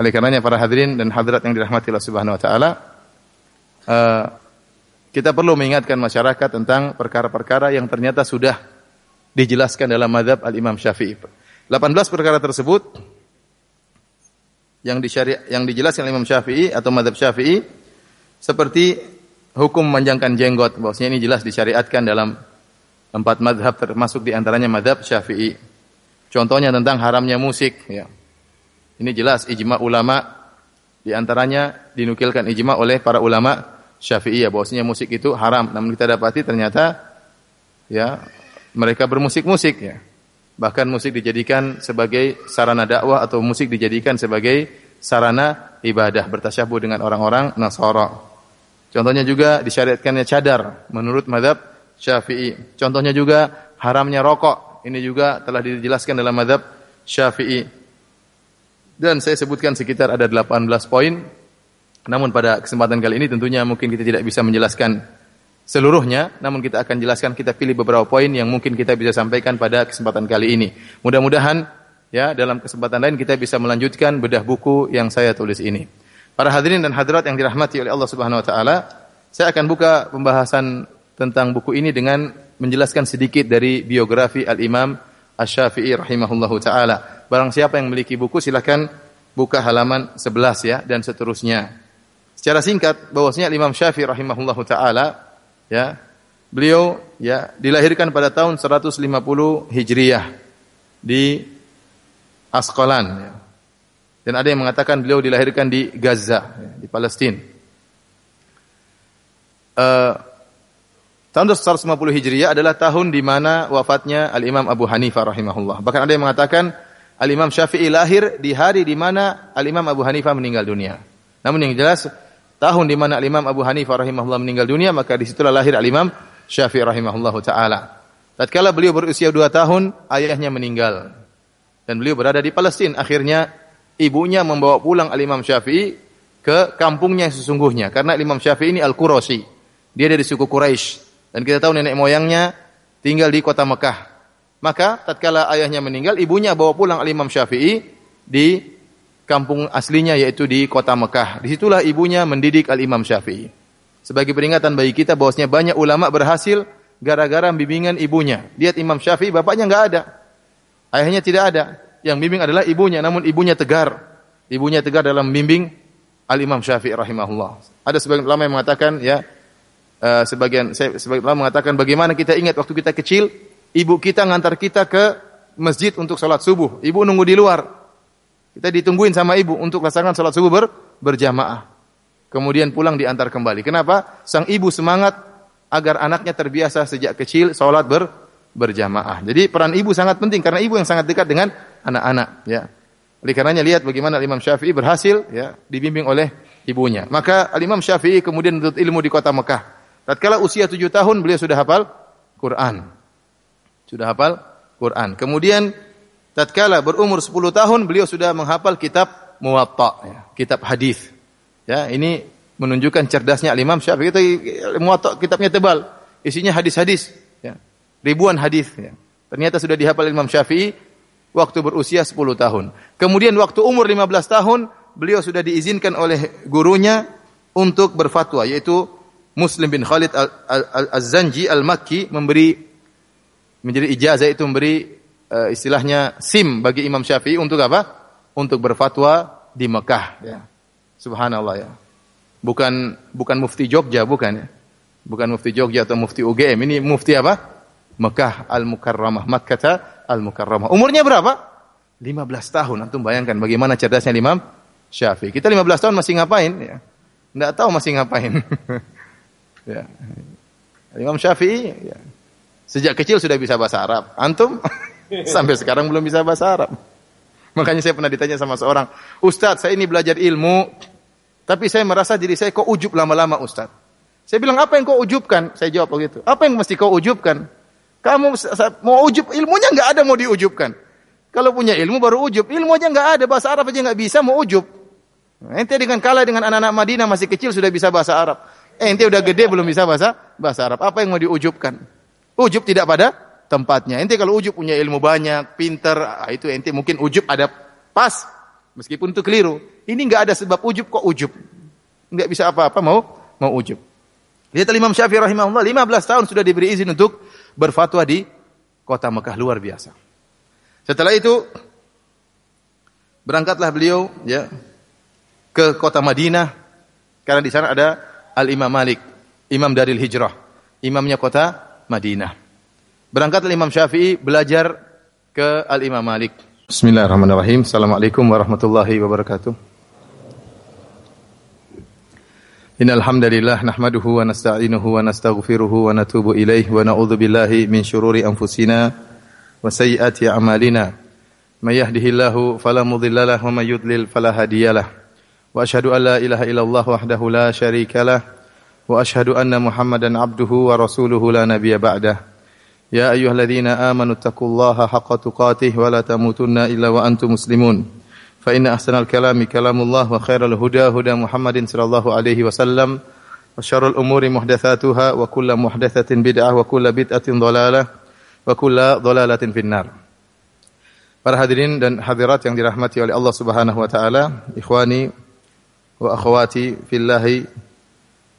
Oleh karenanya para hadirin dan hadirat yang dirahmati Allah Subhanahu wa taala, uh, kita perlu mengingatkan masyarakat tentang perkara-perkara yang ternyata sudah dijelaskan dalam madhab al-Imam Syafi'i. 18 perkara tersebut yang disyari yang dijelaskan Imam Syafi'i atau madhab Syafi'i seperti hukum memanjangkan jenggot. Bahwasanya ini jelas disyariatkan dalam empat madhab termasuk di antaranya madhab Syafi'i. Contohnya tentang haramnya musik. Ya. Ini jelas ijma ulama di antaranya dinukilkan ijma oleh para ulama Syafi'iyah bahwasanya musik itu haram. Namun kita dapati ternyata ya mereka bermusik-musik ya. Bahkan musik dijadikan sebagai sarana dakwah atau musik dijadikan sebagai sarana ibadah bertasyabuh dengan orang-orang Nasara. Contohnya juga disyariatkannya cadar menurut madhab Syafi'i. Contohnya juga haramnya rokok. Ini juga telah dijelaskan dalam madhab Syafi'i. Dan saya sebutkan sekitar ada 18 poin. Namun pada kesempatan kali ini tentunya mungkin kita tidak bisa menjelaskan seluruhnya, namun kita akan jelaskan kita pilih beberapa poin yang mungkin kita bisa sampaikan pada kesempatan kali ini. Mudah-mudahan ya dalam kesempatan lain kita bisa melanjutkan bedah buku yang saya tulis ini. Para hadirin dan hadirat yang dirahmati oleh Allah Subhanahu wa taala, saya akan buka pembahasan tentang buku ini dengan menjelaskan sedikit dari biografi Al-Imam Asy-Syafi'i rahimahullahu taala. Barang siapa yang memiliki buku silakan buka halaman 11 ya dan seterusnya. Secara singkat bahwasanya Imam Syafi'i rahimahullahu taala ya beliau ya dilahirkan pada tahun 150 Hijriyah di Asqalan ya. Dan ada yang mengatakan beliau dilahirkan di Gaza ya, di Palestina. Uh, Tahun 150 Hijriah adalah tahun di mana wafatnya Al-Imam Abu Hanifah rahimahullah. Bahkan ada yang mengatakan Al-Imam Syafi'i lahir di hari di mana Al-Imam Abu Hanifah meninggal dunia. Namun yang jelas tahun di mana Al-Imam Abu Hanifah rahimahullah meninggal dunia maka di situlah lahir Al-Imam Syafi'i rahimahullah taala. Tatkala beliau berusia dua tahun, ayahnya meninggal. Dan beliau berada di Palestina. Akhirnya ibunya membawa pulang Al-Imam Syafi'i ke kampungnya yang sesungguhnya. Karena Imam Syafi'i ini Al-Qurashi. Dia dari suku Quraisy. Dan kita tahu nenek moyangnya tinggal di kota Mekah. Maka tatkala ayahnya meninggal, ibunya bawa pulang Al-Imam Syafi'i di kampung aslinya yaitu di kota Mekah. Di situlah ibunya mendidik Al-Imam Syafi'i. Sebagai peringatan bagi kita bahwasanya banyak ulama berhasil gara-gara bimbingan ibunya. Lihat Imam Syafi'i, bapaknya nggak ada. Ayahnya tidak ada. Yang bimbing adalah ibunya, namun ibunya tegar. Ibunya tegar dalam bimbing Al-Imam Syafi'i rahimahullah. Ada sebagian ulama yang mengatakan ya uh, sebagian saya sebagian ulama mengatakan bagaimana kita ingat waktu kita kecil ibu kita ngantar kita ke masjid untuk sholat subuh. Ibu nunggu di luar. Kita ditungguin sama ibu untuk laksanakan sholat subuh ber, berjamaah. Kemudian pulang diantar kembali. Kenapa? Sang ibu semangat agar anaknya terbiasa sejak kecil sholat ber, berjamaah. Jadi peran ibu sangat penting karena ibu yang sangat dekat dengan anak-anak. Ya. Oleh karenanya lihat bagaimana Imam Syafi'i berhasil ya dibimbing oleh ibunya. Maka Imam Syafi'i kemudian menuntut ilmu di kota Mekah. Tatkala usia tujuh tahun beliau sudah hafal Quran. Sudah hafal Quran. Kemudian tatkala berumur 10 tahun beliau sudah menghafal kitab Muwatta, ya, kitab hadis. Ya, ini menunjukkan cerdasnya Imam Syafi'i. Itu Muwatta kitabnya tebal, isinya hadis-hadis, ya. Ribuan hadis, ya. Ternyata sudah dihafal Imam Syafi'i waktu berusia 10 tahun. Kemudian waktu umur 15 tahun beliau sudah diizinkan oleh gurunya untuk berfatwa yaitu Muslim bin Khalid Al-Zanji Al-Makki memberi menjadi ijazah itu memberi uh, istilahnya SIM bagi Imam Syafi'i untuk apa? Untuk berfatwa di Mekah. Ya. Subhanallah ya. Bukan bukan mufti Jogja bukan ya. Bukan mufti Jogja atau mufti UGM. Ini mufti apa? Mekah Al-Mukarramah, Makkah Al-Mukarramah. Umurnya berapa? 15 tahun. Antum bayangkan bagaimana cerdasnya Imam Syafi'i. Kita 15 tahun masih ngapain ya? Enggak tahu masih ngapain. ya. Imam Syafi'i ya. sejak kecil sudah bisa bahasa Arab. Antum sampai sekarang belum bisa bahasa Arab. Makanya saya pernah ditanya sama seorang, "Ustadz, saya ini belajar ilmu, tapi saya merasa diri saya kok ujub lama-lama, Ustadz." Saya bilang, "Apa yang kau ujubkan?" Saya jawab begitu. "Apa yang mesti kau ujubkan?" Kamu mau ujub, ilmunya nggak ada mau diujubkan. Kalau punya ilmu baru ujub. Ilmu aja nggak ada, bahasa Arab aja nggak bisa, mau ujub. Ente dengan kalah dengan anak-anak Madinah masih kecil sudah bisa bahasa Arab. Eh, ente udah gede belum bisa bahasa bahasa Arab. Apa yang mau diujubkan? Ujub tidak pada tempatnya. Ente kalau ujub punya ilmu banyak, pinter, ah, itu ente mungkin ujub ada pas, meskipun itu keliru. Ini nggak ada sebab ujub kok ujub. Nggak bisa apa-apa mau mau ujub. Lihat Imam Syafi'i rahimahullah 15 tahun sudah diberi izin untuk berfatwa di kota Mekah luar biasa. Setelah itu berangkatlah beliau ya ke kota Madinah karena di sana ada Al-Imam Malik, imam dari Hijrah, imamnya kota Madinah. Berangkatlah Imam Syafi'i belajar ke Al-Imam Malik. Bismillahirrahmanirrahim. Assalamualaikum warahmatullahi wabarakatuh. Innal hamdalillah nahmaduhu wa nasta'inuhu wa nastaghfiruhu min syururi anfusina wa sayyiati a'malina. May wa may yudlil. واشهد ان لا اله الا الله وحده لا شريك له واشهد ان محمدا عبده ورسوله لا نبي بعده يا ايها الذين امنوا اتقوا الله حق تقاته ولا تموتن الا وانتم مسلمون فان احسن الكلام كلام الله وخير الهدى هدى محمد صلى الله عليه وسلم وشر الامور محدثاتها وكل محدثه بدعه وكل بدعه ضلاله وكل ضلاله في النار Para hadirin dan hadirat yang dirahmati oleh Allah Subhanahu wa taala, ikhwani wa akhwati fillahi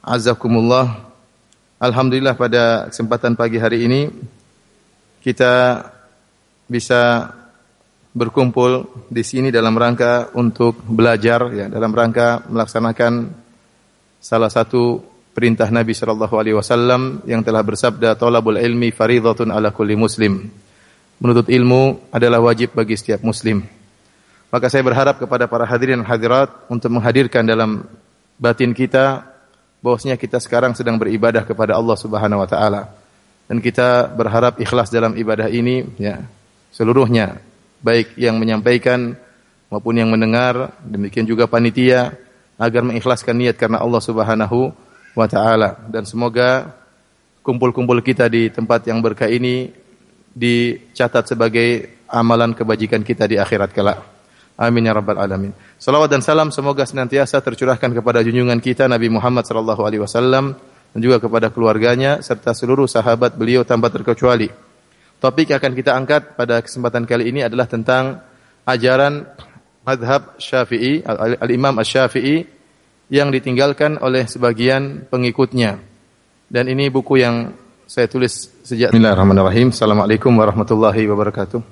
azzakumullah. Alhamdulillah pada kesempatan pagi hari ini kita bisa berkumpul di sini dalam rangka untuk belajar ya dalam rangka melaksanakan salah satu perintah Nabi sallallahu alaihi wasallam yang telah bersabda talabul ilmi fardhatun ala kulli muslim. Menuntut ilmu adalah wajib bagi setiap muslim. Maka saya berharap kepada para hadirin dan hadirat untuk menghadirkan dalam batin kita bahwasanya kita sekarang sedang beribadah kepada Allah Subhanahu wa taala. Dan kita berharap ikhlas dalam ibadah ini ya seluruhnya baik yang menyampaikan maupun yang mendengar, demikian juga panitia agar mengikhlaskan niat karena Allah Subhanahu wa taala dan semoga kumpul-kumpul kita di tempat yang berkah ini dicatat sebagai amalan kebajikan kita di akhirat kelak. Amin ya rabbal alamin. Salawat dan salam semoga senantiasa tercurahkan kepada junjungan kita Nabi Muhammad sallallahu alaihi wasallam dan juga kepada keluarganya serta seluruh sahabat beliau tanpa terkecuali. Topik yang akan kita angkat pada kesempatan kali ini adalah tentang ajaran madhab syafi'i, al-imam al-syafi'i yang ditinggalkan oleh sebagian pengikutnya. Dan ini buku yang saya tulis sejak Bismillahirrahmanirrahim. Assalamualaikum warahmatullahi wabarakatuh.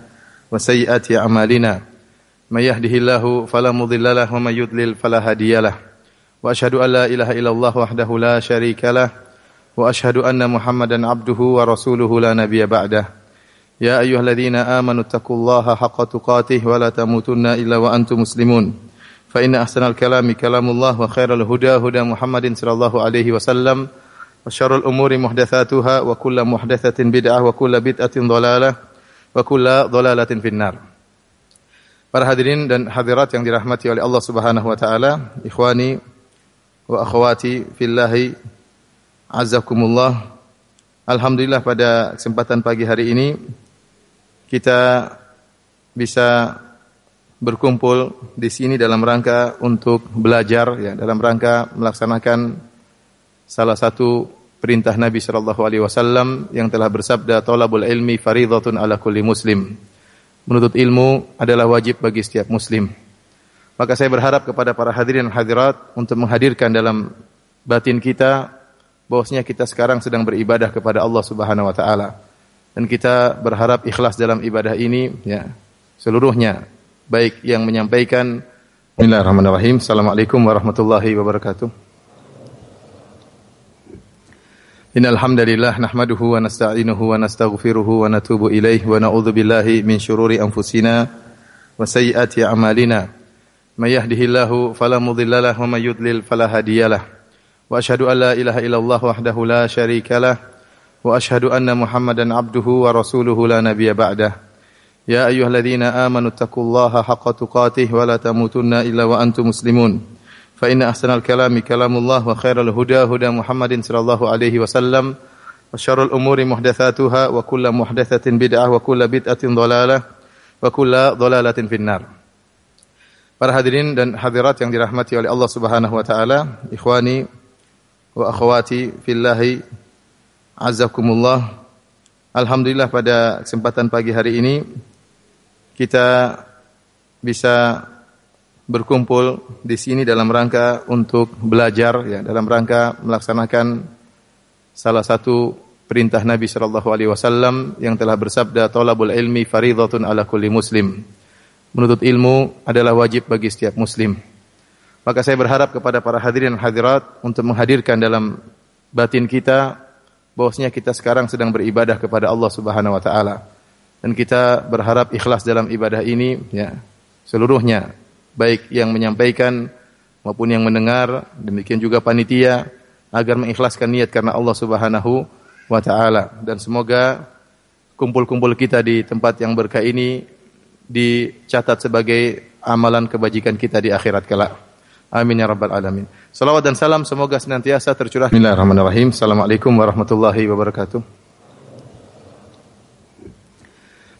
وسيئات أعمالنا. من يهده الله فلا مضل له ومن يضلل فلا هادي له. وأشهد أن لا إله إلا الله وحده لا شريك له. وأشهد أن محمدا عبده ورسوله لا نبي بعده. يا أيها الذين آمنوا اتقوا الله حق تقاته ولا تموتن إلا وأنتم مسلمون. فإن أحسن الكلام كلام الله وخير الهدى هدى محمد صلى الله عليه وسلم. وشر الأمور محدثاتها وكل محدثة بدعة وكل بدعة ضلالة. wa kulla dhalalatin finnar. Para hadirin dan hadirat yang dirahmati oleh Allah Subhanahu wa taala, ikhwani wa akhwati fillahi azzakumullah. Alhamdulillah pada kesempatan pagi hari ini kita bisa berkumpul di sini dalam rangka untuk belajar ya, dalam rangka melaksanakan salah satu perintah Nabi sallallahu alaihi wasallam yang telah bersabda talabul ilmi fardhatun ala kulli muslim. Menuntut ilmu adalah wajib bagi setiap muslim. Maka saya berharap kepada para hadirin dan hadirat untuk menghadirkan dalam batin kita bahwasanya kita sekarang sedang beribadah kepada Allah Subhanahu wa taala. Dan kita berharap ikhlas dalam ibadah ini ya seluruhnya baik yang menyampaikan Bismillahirrahmanirrahim. Assalamualaikum warahmatullahi wabarakatuh. إن الحمد لله نحمده ونستعينه ونستغفره ونتوب إليه ونعوذ بالله من شرور أنفسنا وسيئات أعمالنا. من يهده الله فلا مضل له ومن يضلل فلا هادي له. وأشهد أن لا إله إلا الله وحده لا شريك له. وأشهد أن محمدا عبده ورسوله لا نبي بعده. يا أيها الذين آمنوا اتقوا الله حق تقاته ولا تموتن إلا وأنتم مسلمون. فإن أحسن الكلام كلام الله وخير الهدى هدى محمد صلى الله عليه وسلم وشر الأمور محدثاتها وكل محدثة بدعة وكل بدعة ضلالة وكل ضلالة في النار Para hadirin dan hadirat yang dirahmati oleh Allah Subhanahu wa taala, ikhwani wa akhwati fillahi azzakumullah. Alhamdulillah pada kesempatan pagi hari ini kita bisa berkumpul di sini dalam rangka untuk belajar ya dalam rangka melaksanakan salah satu perintah Nabi sallallahu alaihi wasallam yang telah bersabda talabul ilmi fardhatun ala kulli muslim. Menuntut ilmu adalah wajib bagi setiap muslim. Maka saya berharap kepada para hadirin hadirat untuk menghadirkan dalam batin kita bahwasanya kita sekarang sedang beribadah kepada Allah Subhanahu wa taala dan kita berharap ikhlas dalam ibadah ini ya seluruhnya baik yang menyampaikan maupun yang mendengar demikian juga panitia agar mengikhlaskan niat karena Allah Subhanahu wa taala dan semoga kumpul-kumpul kita di tempat yang berkah ini dicatat sebagai amalan kebajikan kita di akhirat kelak. Amin ya rabbal alamin. Salawat dan salam semoga senantiasa tercurah. Bismillahirrahmanirrahim. Assalamualaikum warahmatullahi wabarakatuh.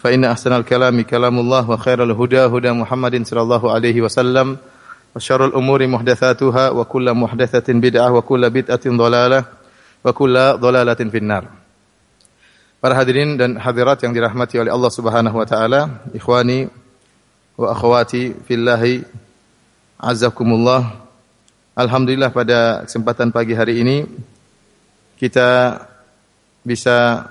فإن أحسن الكلام كلام الله وخير الهدى هدى محمد صلى الله عليه وسلم وشر الأمور محدثاتها وكل محدثة بدعة وكل بدعة ضلالة وكل ضلالة في النار. Para hadirin dan hadirat yang dirahmati oleh Allah Subhanahu wa taala, ikhwani wa akhwati fillahi azzakumullah. Alhamdulillah pada kesempatan pagi hari ini kita bisa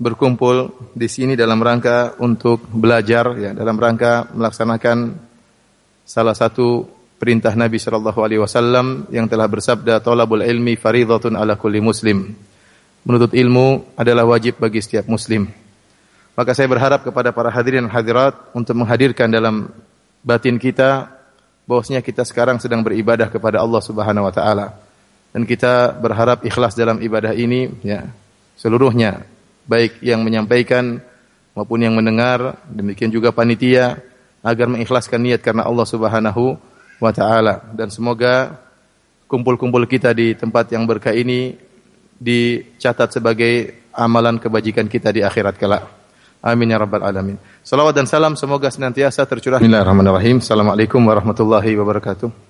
berkumpul di sini dalam rangka untuk belajar ya dalam rangka melaksanakan salah satu perintah Nabi sallallahu alaihi wasallam yang telah bersabda talabul ilmi fardhatun ala kulli muslim. Menuntut ilmu adalah wajib bagi setiap muslim. Maka saya berharap kepada para hadirin dan hadirat untuk menghadirkan dalam batin kita bahwasanya kita sekarang sedang beribadah kepada Allah Subhanahu wa taala. Dan kita berharap ikhlas dalam ibadah ini ya seluruhnya baik yang menyampaikan maupun yang mendengar, demikian juga panitia agar mengikhlaskan niat karena Allah Subhanahu wa taala dan semoga kumpul-kumpul kita di tempat yang berkah ini dicatat sebagai amalan kebajikan kita di akhirat kelak. Amin ya rabbal alamin. Salawat dan salam semoga senantiasa tercurah. Bismillahirrahmanirrahim. Assalamualaikum warahmatullahi wabarakatuh.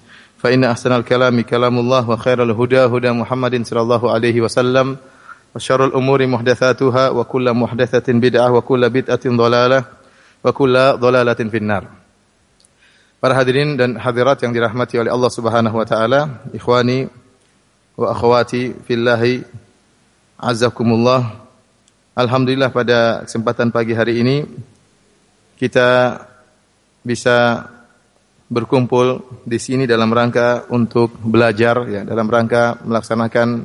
فإن أحسن الكلام كلام الله وخير الهدى هدى محمد صلى الله عليه وسلم وشر الأمور محدثاتها وكل محدثة بدعة وكل بدعة ضلالة وكل ضلالة في النار Para hadirin dan hadirat yang dirahmati oleh Allah Subhanahu wa taala, ikhwani wa akhwati fillahi azakumullah. Alhamdulillah pada kesempatan pagi hari ini kita bisa berkumpul di sini dalam rangka untuk belajar ya dalam rangka melaksanakan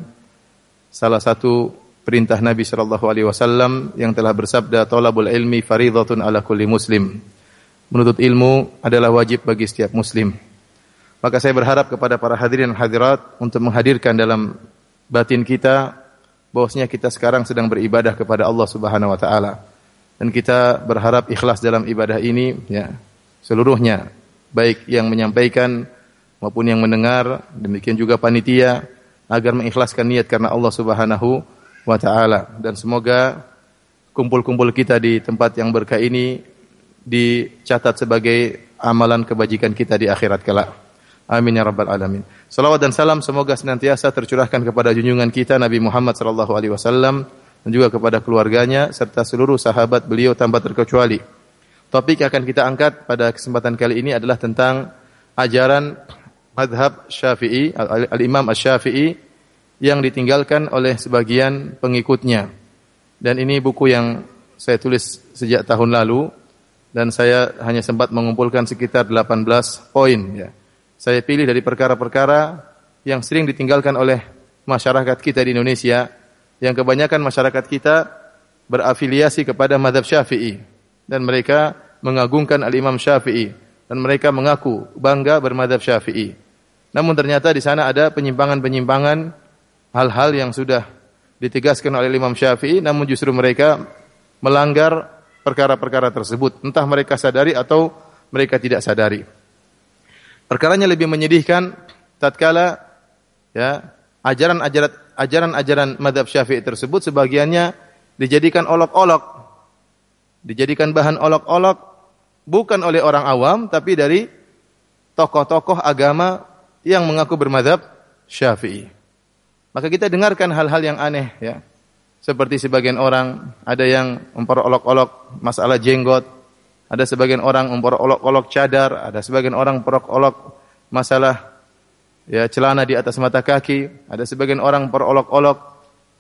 salah satu perintah Nabi sallallahu alaihi wasallam yang telah bersabda talabul ilmi fardhatun ala kulli muslim. Menuntut ilmu adalah wajib bagi setiap muslim. Maka saya berharap kepada para hadirin dan hadirat untuk menghadirkan dalam batin kita bahwasanya kita sekarang sedang beribadah kepada Allah Subhanahu wa taala. Dan kita berharap ikhlas dalam ibadah ini ya seluruhnya baik yang menyampaikan maupun yang mendengar demikian juga panitia agar mengikhlaskan niat karena Allah Subhanahu wa taala dan semoga kumpul-kumpul kita di tempat yang berkah ini dicatat sebagai amalan kebajikan kita di akhirat kelak. Amin ya rabbal alamin. Salawat dan salam semoga senantiasa tercurahkan kepada junjungan kita Nabi Muhammad sallallahu alaihi wasallam dan juga kepada keluarganya serta seluruh sahabat beliau tanpa terkecuali. Topik yang akan kita angkat pada kesempatan kali ini adalah tentang ajaran madhab Syafi'i, al-Imam Asy-Syafi'i yang ditinggalkan oleh sebagian pengikutnya. Dan ini buku yang saya tulis sejak tahun lalu dan saya hanya sempat mengumpulkan sekitar 18 poin ya saya pilih dari perkara-perkara yang sering ditinggalkan oleh masyarakat kita di Indonesia, yang kebanyakan masyarakat kita berafiliasi kepada madhab syafi'i. Dan mereka mengagungkan al-imam syafi'i. Dan mereka mengaku bangga bermadhab syafi'i. Namun ternyata di sana ada penyimpangan-penyimpangan hal-hal yang sudah ditegaskan oleh Imam Syafi'i namun justru mereka melanggar perkara-perkara tersebut entah mereka sadari atau mereka tidak sadari. Perkaranya lebih menyedihkan tatkala ya ajaran-ajaran ajaran-ajaran madhab Syafi'i tersebut sebagiannya dijadikan olok-olok, dijadikan bahan olok-olok bukan oleh orang awam tapi dari tokoh-tokoh agama yang mengaku bermadhab Syafi'i. Maka kita dengarkan hal-hal yang aneh ya. Seperti sebagian orang ada yang memperolok-olok masalah jenggot, ada sebagian orang memperolok-olok cadar, ada sebagian orang memperolok-olok masalah ya celana di atas mata kaki, ada sebagian orang memperolok-olok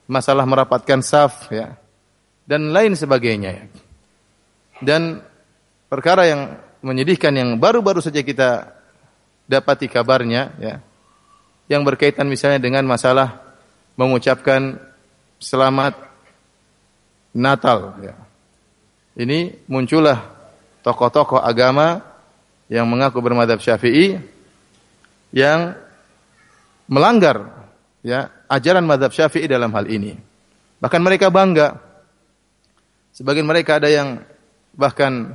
masalah merapatkan saf ya dan lain sebagainya. Dan perkara yang menyedihkan yang baru-baru saja kita dapati kabarnya ya yang berkaitan misalnya dengan masalah mengucapkan selamat Natal ya. Ini muncullah tokoh-tokoh agama yang mengaku bermadhab syafi'i yang melanggar ya ajaran madhab syafi'i dalam hal ini. Bahkan mereka bangga. Sebagian mereka ada yang bahkan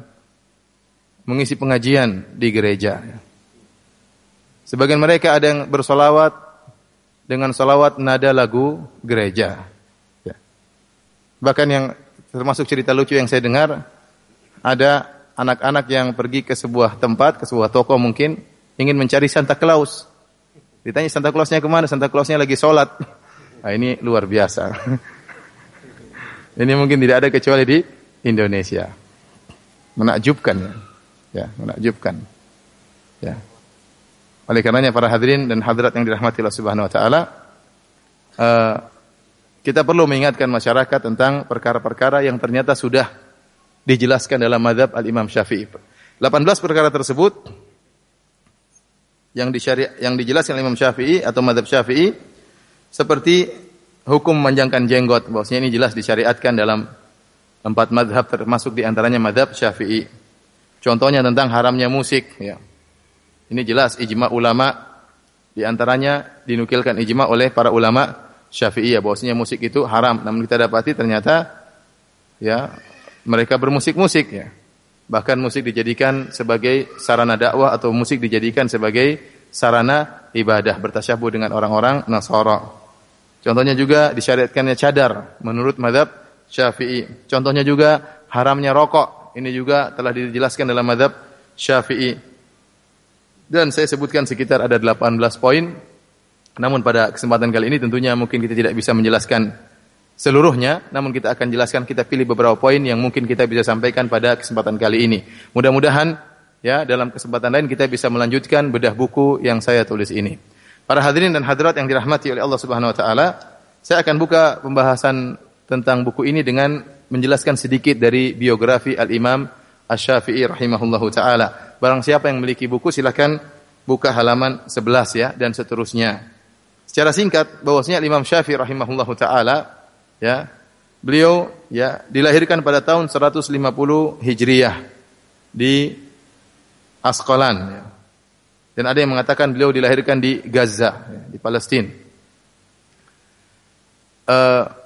mengisi pengajian di gereja. Sebagian mereka ada yang bersolawat dengan solawat nada lagu gereja. Ya. Bahkan yang termasuk cerita lucu yang saya dengar, ada anak-anak yang pergi ke sebuah tempat, ke sebuah toko mungkin, ingin mencari Santa Claus. Ditanya Santa Clausnya ke mana? Santa Clausnya lagi sholat. Nah, ini luar biasa. ini mungkin tidak ada kecuali di Indonesia. Menakjubkan ya. Ya, menakjubkan. Ya. Oleh karenanya para hadirin dan hadirat yang dirahmati Allah Subhanahu wa taala, uh, kita perlu mengingatkan masyarakat tentang perkara-perkara yang ternyata sudah dijelaskan dalam madhab al-Imam Syafi'i. 18 perkara tersebut yang disyari yang dijelaskan Imam Syafi'i atau madhab Syafi'i seperti hukum memanjangkan jenggot. Bahwasanya ini jelas disyariatkan dalam empat madhab termasuk di antaranya madhab Syafi'i. Contohnya tentang haramnya musik. Ya. Ini jelas ijma ulama di antaranya dinukilkan ijma oleh para ulama Syafi'i ya bahwasanya musik itu haram. Namun kita dapati ternyata ya mereka bermusik-musik ya. Bahkan musik dijadikan sebagai sarana dakwah atau musik dijadikan sebagai sarana ibadah bertasyabuh dengan orang-orang Nasara. Contohnya juga disyariatkannya cadar menurut madhab Syafi'i. Contohnya juga haramnya rokok. Ini juga telah dijelaskan dalam madhab Syafi'i. Dan saya sebutkan sekitar ada 18 poin. Namun pada kesempatan kali ini tentunya mungkin kita tidak bisa menjelaskan seluruhnya, namun kita akan jelaskan kita pilih beberapa poin yang mungkin kita bisa sampaikan pada kesempatan kali ini. Mudah-mudahan ya dalam kesempatan lain kita bisa melanjutkan bedah buku yang saya tulis ini. Para hadirin dan hadirat yang dirahmati oleh Allah Subhanahu wa taala, saya akan buka pembahasan tentang buku ini dengan menjelaskan sedikit dari biografi Al-Imam Asy-Syafi'i rahimahullahu taala. Barang siapa yang memiliki buku silakan buka halaman 11 ya dan seterusnya. Secara singkat bahwasanya Imam Syafi'i rahimahullahu taala ya, beliau ya dilahirkan pada tahun 150 Hijriyah di Asqalan ya. Dan ada yang mengatakan beliau dilahirkan di Gaza, di Palestina. Uh,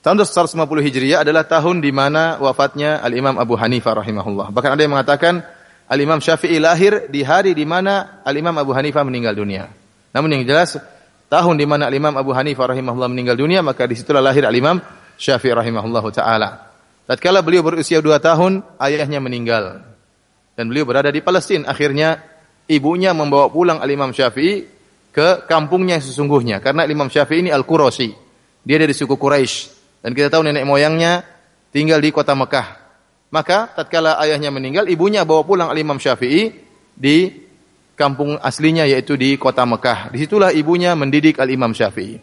tahun 150 Hijriah adalah tahun di mana wafatnya Al-Imam Abu Hanifah rahimahullah. Bahkan ada yang mengatakan Al-Imam Syafi'i lahir di hari di mana Al-Imam Abu Hanifah meninggal dunia. Namun yang jelas tahun di mana Al-Imam Abu Hanifah rahimahullah meninggal dunia, maka di situlah lahir Al-Imam Syafi'i rahimahullah taala. Tatkala beliau berusia dua tahun, ayahnya meninggal. Dan beliau berada di Palestina. Akhirnya ibunya membawa pulang Al-Imam Syafi'i ke kampungnya yang sesungguhnya. Karena Imam Syafi'i ini Al-Qurasi. Dia dari suku Quraisy dan kita tahu nenek moyangnya tinggal di kota Mekah. Maka tatkala ayahnya meninggal, ibunya bawa pulang Al-Imam Syafi'i di kampung aslinya yaitu di kota Mekah. Di situlah ibunya mendidik Al-Imam Syafi'i.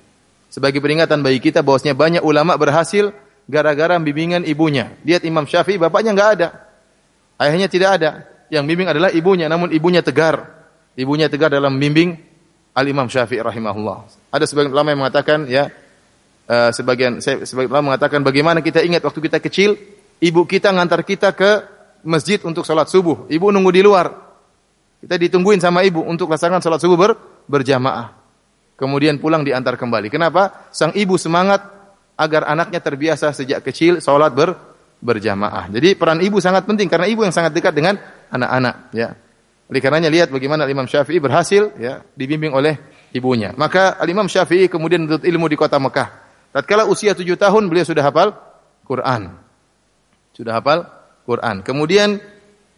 Sebagai peringatan bagi kita bahwasanya banyak ulama berhasil gara-gara bimbingan ibunya. Lihat Imam Syafi'i bapaknya nggak ada. Ayahnya tidak ada. Yang bimbing adalah ibunya, namun ibunya tegar. Ibunya tegar dalam bimbing Al-Imam Syafi'i rahimahullah. Ada sebagian ulama yang mengatakan ya uh, sebagian saya sebagian ulama mengatakan bagaimana kita ingat waktu kita kecil, ibu kita ngantar kita ke masjid untuk sholat subuh. Ibu nunggu di luar. Kita ditungguin sama ibu untuk laksanakan sholat subuh ber, berjamaah. Kemudian pulang diantar kembali. Kenapa? Sang ibu semangat agar anaknya terbiasa sejak kecil sholat ber, berjamaah. Jadi peran ibu sangat penting karena ibu yang sangat dekat dengan anak-anak. Ya. Oleh karenanya lihat bagaimana Imam Syafi'i berhasil ya dibimbing oleh ibunya. Maka Imam Syafi'i kemudian menuntut ilmu di kota Mekah. Tatkala usia tujuh tahun beliau sudah hafal Quran. Sudah hafal Quran. Kemudian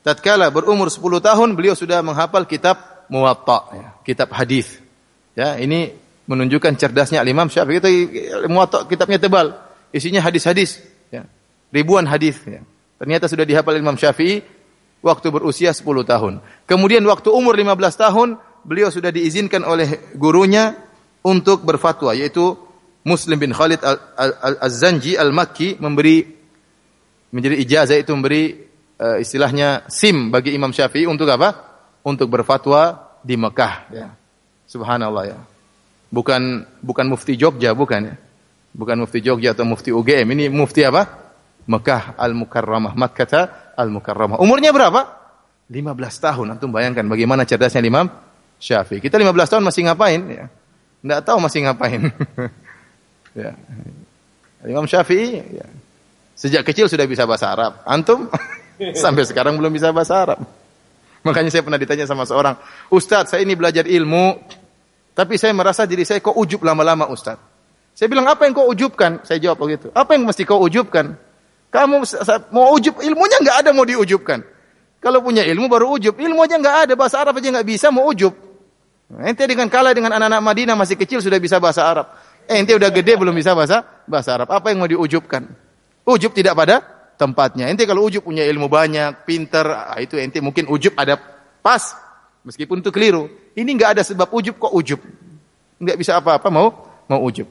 tatkala berumur 10 tahun beliau sudah menghafal kitab Muwatta, ya, kitab hadis. Ya, ini menunjukkan cerdasnya Imam Syafi'i. Itu Muwatta kitabnya tebal, isinya hadis-hadis ribuan hadis ya. Ternyata sudah dihafal Imam Syafi'i waktu berusia 10 tahun. Kemudian waktu umur 15 tahun, beliau sudah diizinkan oleh gurunya untuk berfatwa yaitu Muslim bin Khalid Az-Zanji Al-Makki memberi menjadi ijazah itu memberi uh, istilahnya SIM bagi Imam Syafi'i untuk apa? Untuk berfatwa di Mekah ya. Subhanallah ya. Bukan bukan mufti Jogja bukan ya. Bukan mufti Jogja atau mufti UGM. Ini mufti apa? Mekah Al-Mukarramah, Makkah Al-Mukarramah. Umurnya berapa? 15 tahun. Antum bayangkan bagaimana cerdasnya Imam Syafi'i. Kita 15 tahun masih ngapain? Ya. Nggak tahu masih ngapain. ya. Imam Syafi'i ya. sejak kecil sudah bisa bahasa Arab. Antum sampai sekarang belum bisa bahasa Arab. Makanya saya pernah ditanya sama seorang, Ustadz saya ini belajar ilmu, tapi saya merasa diri saya kok ujub lama-lama Ustadz. Saya bilang, apa yang kau ujubkan? Saya jawab begitu. Apa yang mesti kau ujubkan? Kamu mau ujub, ilmunya nggak ada mau diujubkan. Kalau punya ilmu baru ujub. Ilmu aja nggak ada, bahasa Arab aja nggak bisa, mau ujub. Ente dengan kalah dengan anak-anak Madinah masih kecil sudah bisa bahasa Arab. Eh, ente udah gede belum bisa bahasa bahasa Arab. Apa yang mau diujubkan? Ujub tidak pada tempatnya. Ente kalau ujub punya ilmu banyak, pinter, ah, itu ente mungkin ujub ada pas, meskipun itu keliru. Ini nggak ada sebab ujub kok ujub. Nggak bisa apa-apa mau mau ujub.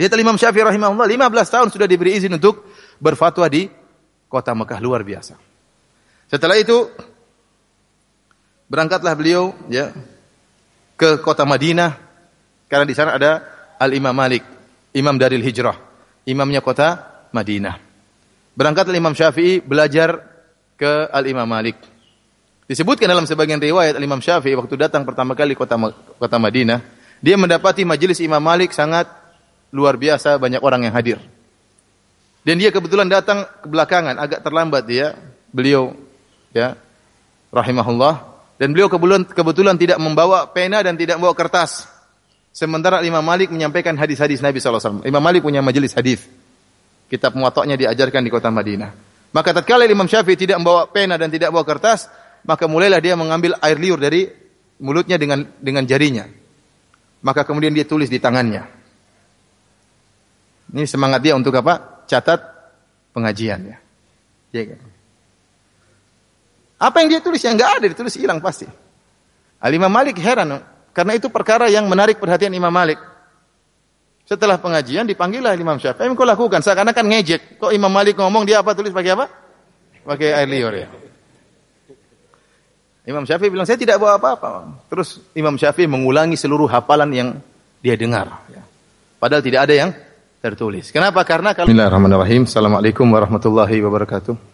Lihat Imam Syafi'i rahimahullah 15 tahun sudah diberi izin untuk berfatwa di kota Mekah luar biasa. Setelah itu berangkatlah beliau ya ke kota Madinah karena di sana ada Al Imam Malik, imam dari hijrah, imamnya kota Madinah. Berangkatlah Imam Syafi'i belajar ke Al Imam Malik. Disebutkan dalam sebagian riwayat Al Imam Syafi'i waktu datang pertama kali kota kota Madinah, dia mendapati majelis Imam Malik sangat luar biasa banyak orang yang hadir. Dan dia kebetulan datang ke belakangan, agak terlambat dia, beliau ya rahimahullah dan beliau kebetulan kebetulan tidak membawa pena dan tidak membawa kertas. Sementara Imam Malik menyampaikan hadis-hadis Nabi SAW. Imam Malik punya majelis hadis. Kitab muwatta'nya diajarkan di kota Madinah. Maka tatkala Imam Syafi'i tidak membawa pena dan tidak membawa kertas, maka mulailah dia mengambil air liur dari mulutnya dengan dengan jarinya. Maka kemudian dia tulis di tangannya. Ini semangat dia untuk apa? catat pengajian ya. ya kan? Apa yang dia tulis yang enggak ada ditulis hilang pasti. Alimah Malik heran, Karena itu perkara yang menarik perhatian Imam Malik. Setelah pengajian dipanggillah Imam Syafi'i, kau lakukan seakan-akan ngejek. Kok Imam Malik ngomong dia apa tulis pakai apa? Pakai air liur ya. Imam Syafi'i bilang saya tidak bawa apa-apa. Terus Imam Syafi'i mengulangi seluruh hafalan yang dia dengar. Ya. Padahal tidak ada yang tertulis. Kenapa? Karena kalau Bismillahirrahmanirrahim. Assalamualaikum warahmatullahi wabarakatuh.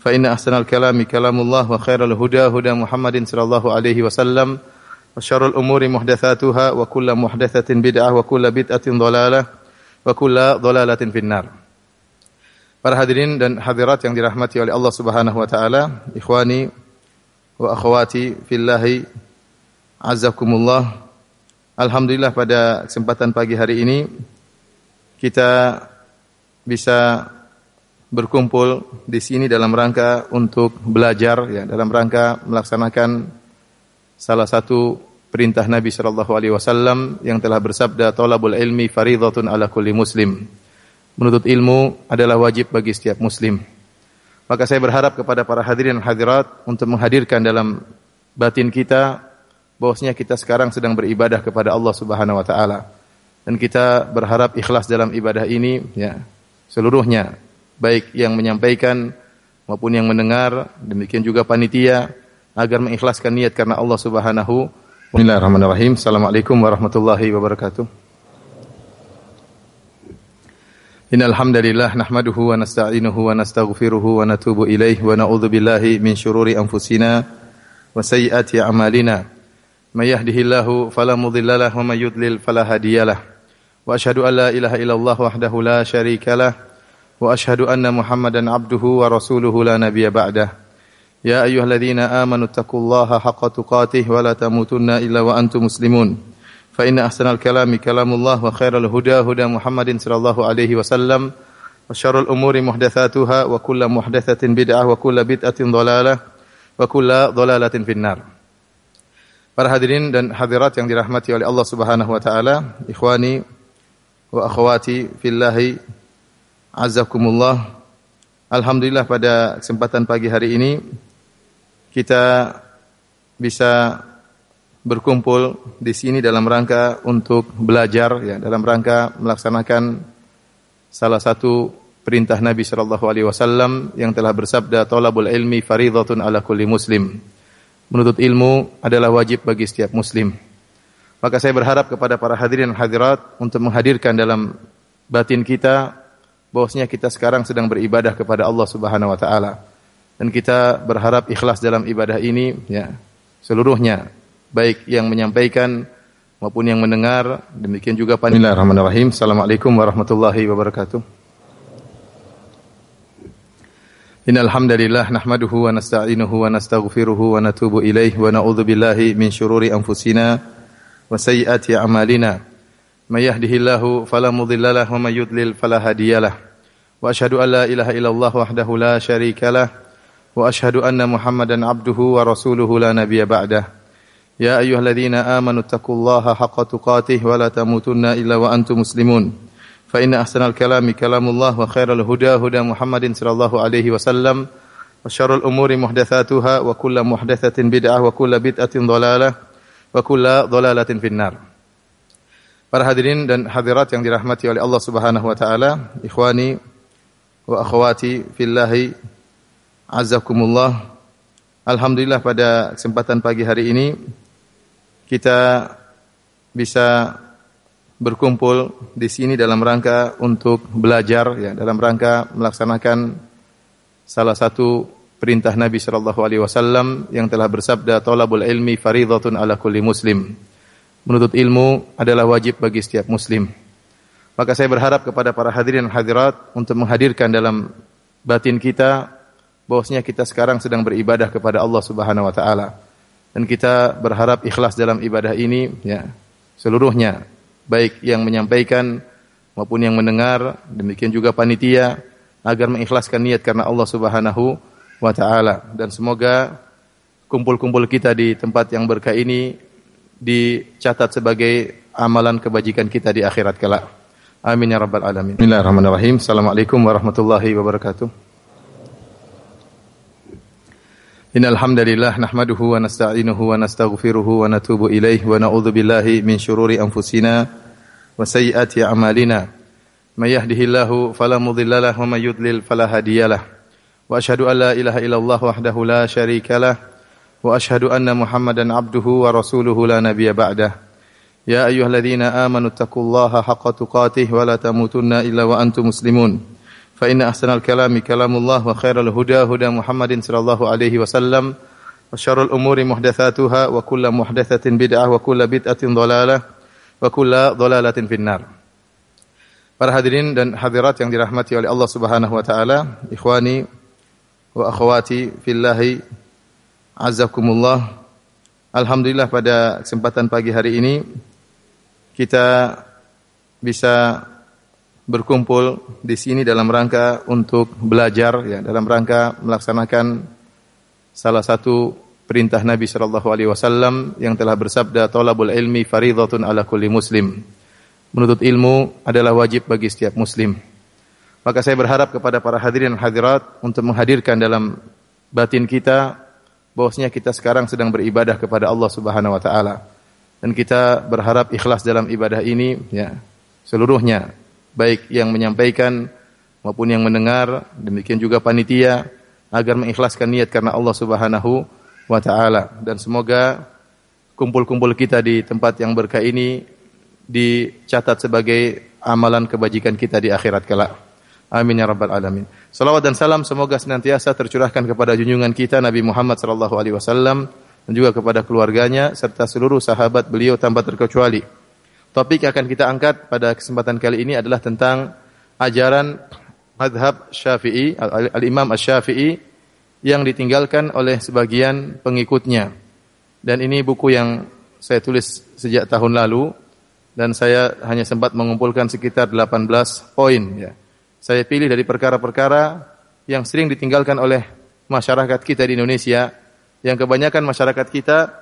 فإن أحسن الكلام كلام الله وخير الهدى هدى محمد صلى الله عليه وسلم وشر الأمور محدثاتها وكل محدثة بدعة وكل بدعة ضلالة wa kulla dhalalatin finnar. Para hadirin dan hadirat yang dirahmati oleh Allah Subhanahu wa taala, ikhwani wa akhwati fillahi azzakumullah. Alhamdulillah pada kesempatan pagi hari ini kita bisa berkumpul di sini dalam rangka untuk belajar ya, dalam rangka melaksanakan salah satu perintah Nabi sallallahu alaihi wasallam yang telah bersabda talabul ilmi fardhatun ala kulli muslim. Menuntut ilmu adalah wajib bagi setiap muslim. Maka saya berharap kepada para hadirin dan hadirat untuk menghadirkan dalam batin kita bahwasanya kita sekarang sedang beribadah kepada Allah Subhanahu wa taala. Dan kita berharap ikhlas dalam ibadah ini ya seluruhnya baik yang menyampaikan maupun yang mendengar demikian juga panitia agar mengikhlaskan niat karena Allah Subhanahu Bismillahirrahmanirrahim. Assalamualaikum warahmatullahi wabarakatuh. Innal hamdalillah wa nasta'inuhu wa nastaghfiruhu wa natubu ilayhi wa na'udzu min shururi anfusina wa sayyiati a'malina. May yahdihillahu fala wa may ilaha illallah wahdahu la anna Muhammadan abduhu wa rasuluhu la nabiyya ba'dahu. يا أيها الذين آمنوا اتقوا الله حق تقاته ولا تموتن إلا وأنتم مسلمون. فإن أحسن الكلام كلام الله وخير الهدى هدى محمد صلى الله عليه وسلم. وشر الأمور محدثاتها وكل محدثة بدعة وكل بدعة ضلالة وكل ضلالة في النار. Para hadirin dan hadirat yang dirahmati oleh Allah Subhanahu wa taala, ikhwani wa akhwati fillahi azzakumullah. Alhamdulillah pada kesempatan pagi hari ini kita bisa berkumpul di sini dalam rangka untuk belajar ya dalam rangka melaksanakan salah satu perintah Nabi sallallahu alaihi wasallam yang telah bersabda talabul ilmi fardhatun ala kulli muslim. Menuntut ilmu adalah wajib bagi setiap muslim. Maka saya berharap kepada para hadirin dan hadirat untuk menghadirkan dalam batin kita bahwasanya kita sekarang sedang beribadah kepada Allah Subhanahu wa taala. Dan kita berharap ikhlas dalam ibadah ini ya seluruhnya. Baik yang menyampaikan maupun yang mendengar. Demikian juga Bismillahirrahmanirrahim. Assalamualaikum warahmatullahi wabarakatuh. Innal hamdalillah nahmaduhu wa nasta'inuhu wa nastaghfiruhu wa natubu ilaih wa na'udzu billahi min shururi anfusina wa sayyiati a'malina may yahdihillahu fala mudilla lahu wa may yudlil fala hadiyalah wa asyhadu an la ilaha illallah wahdahu la syarika lah واشهد ان محمدا عبده ورسوله لا نبي بعده يا ايها الذين امنوا اتقوا الله حق تقاته ولا تموتن الا وانتم مسلمون فان احسن الكلام كلام الله وخير الهدى هدى محمد صلى الله عليه وسلم وشر الامور محدثاتها وكل محدثه بدعه وكل بدعه ضلاله وكل ضلاله في النار Para hadirin dan hadirat yang dirahmati oleh Allah Subhanahu wa taala, ikhwani wa akhwati fillahi Azakumullah. Alhamdulillah pada kesempatan pagi hari ini kita bisa berkumpul di sini dalam rangka untuk belajar ya dalam rangka melaksanakan salah satu perintah Nabi sallallahu alaihi wasallam yang telah bersabda talabul ilmi fardhatun ala kulli muslim. Menuntut ilmu adalah wajib bagi setiap muslim. Maka saya berharap kepada para hadirin dan hadirat untuk menghadirkan dalam batin kita bahwasanya kita sekarang sedang beribadah kepada Allah Subhanahu wa taala. Dan kita berharap ikhlas dalam ibadah ini ya seluruhnya baik yang menyampaikan maupun yang mendengar, demikian juga panitia agar mengikhlaskan niat karena Allah Subhanahu wa taala dan semoga kumpul-kumpul kita di tempat yang berkah ini dicatat sebagai amalan kebajikan kita di akhirat kelak. Amin ya rabbal alamin. Bismillahirrahmanirrahim. Assalamualaikum warahmatullahi wabarakatuh. Innal hamdalillah nahmaduhu wa nasta'inuhu wa nastaghfiruhu wa natubu ilayhi wa na'udzu billahi min shururi anfusina wa sayyiati a'malina. May yahdihillahu fala mudhillalah wa may yudlil fala hadiyalah. Wa asyhadu an la ilaha illallah wahdahu la syarikalah وأشهد أن محمدا عبده ورسوله لا نبي بعده. يا أيها الذين آمنوا اتقوا الله حق تقاته ولا تموتن إلا وأنتم مسلمون. فإن أحسن الكلام كلام الله وخير الهدى هدى محمد صلى الله عليه وسلم. وشر الأمور محدثاتها وكل محدثة بدعة وكل بدعة ضلالة وكل ضلالة في النار. Para hadirin dan hadirat yang dirahmati oleh Allah Subhanahu wa taala, ikhwani wa akhwati fillahi azzakumullah. Alhamdulillah pada kesempatan pagi hari ini kita bisa berkumpul di sini dalam rangka untuk belajar ya dalam rangka melaksanakan salah satu perintah Nabi sallallahu alaihi wasallam yang telah bersabda talabul ilmi fardhatun ala kulli muslim. Menuntut ilmu adalah wajib bagi setiap muslim. Maka saya berharap kepada para hadirin dan hadirat untuk menghadirkan dalam batin kita bahwasanya kita sekarang sedang beribadah kepada Allah Subhanahu wa taala. Dan kita berharap ikhlas dalam ibadah ini ya seluruhnya baik yang menyampaikan maupun yang mendengar, demikian juga panitia agar mengikhlaskan niat karena Allah Subhanahu wa taala dan semoga kumpul-kumpul kita di tempat yang berkah ini dicatat sebagai amalan kebajikan kita di akhirat kelak. Amin ya rabbal alamin. Salawat dan salam semoga senantiasa tercurahkan kepada junjungan kita Nabi Muhammad sallallahu alaihi wasallam dan juga kepada keluarganya serta seluruh sahabat beliau tanpa terkecuali. Topik yang akan kita angkat pada kesempatan kali ini adalah tentang ajaran madhab syafi'i, al-imam al-syafi'i yang ditinggalkan oleh sebagian pengikutnya. Dan ini buku yang saya tulis sejak tahun lalu dan saya hanya sempat mengumpulkan sekitar 18 poin ya. Saya pilih dari perkara-perkara yang sering ditinggalkan oleh masyarakat kita di Indonesia yang kebanyakan masyarakat kita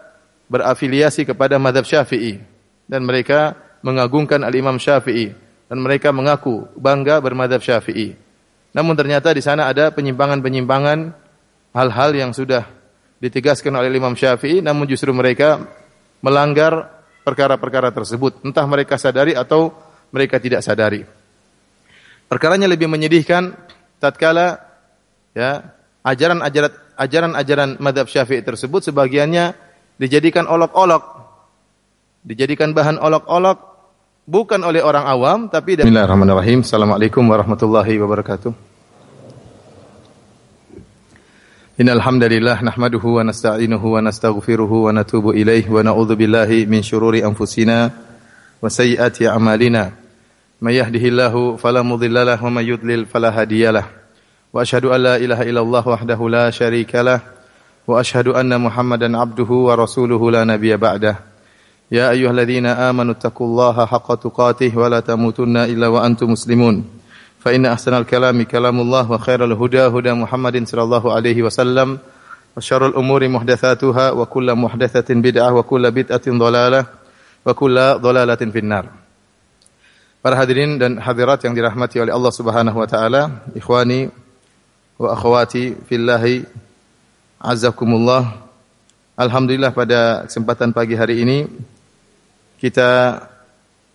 berafiliasi kepada madhab syafi'i dan mereka mengagungkan al-Imam Syafi'i dan mereka mengaku bangga bermadhab Syafi'i. Namun ternyata di sana ada penyimpangan-penyimpangan hal-hal yang sudah ditegaskan oleh Imam Syafi'i namun justru mereka melanggar perkara-perkara tersebut, entah mereka sadari atau mereka tidak sadari. Perkaranya lebih menyedihkan tatkala ya ajaran-ajaran ajaran-ajaran madhab Syafi'i tersebut sebagiannya dijadikan olok-olok dijadikan bahan olok-olok bukan oleh orang awam tapi dari Bismillahirrahmanirrahim. Assalamualaikum warahmatullahi wabarakatuh. Innal hamdalillah nahmaduhu wa nasta'inuhu wa nastaghfiruhu wa natubu ilaih wa na'udzu billahi min shururi anfusina wa sayyiati a'malina. من يهده الله فلا مضل له ومن يضلل فلا هادي له واشهد ان لا اله الا الله وحده لا شريك له واشهد ان محمدا عبده ورسوله لا نبي بعده يا ايها الذين امنوا اتقوا الله حق تقاته ولا تموتن الا وأنتم مسلمون فان احسن الكلام كلام الله وخير الهدى هدى محمد صلى الله عليه وسلم وشر الأمور محدثاتها وكل محدثه بدعه وكل بدعه ضلاله وكل ضلاله في النار Para hadirin dan hadirat yang dirahmati oleh Allah Subhanahu wa taala, ikhwani wa akhwati fillahi azzakumullah. Alhamdulillah pada kesempatan pagi hari ini kita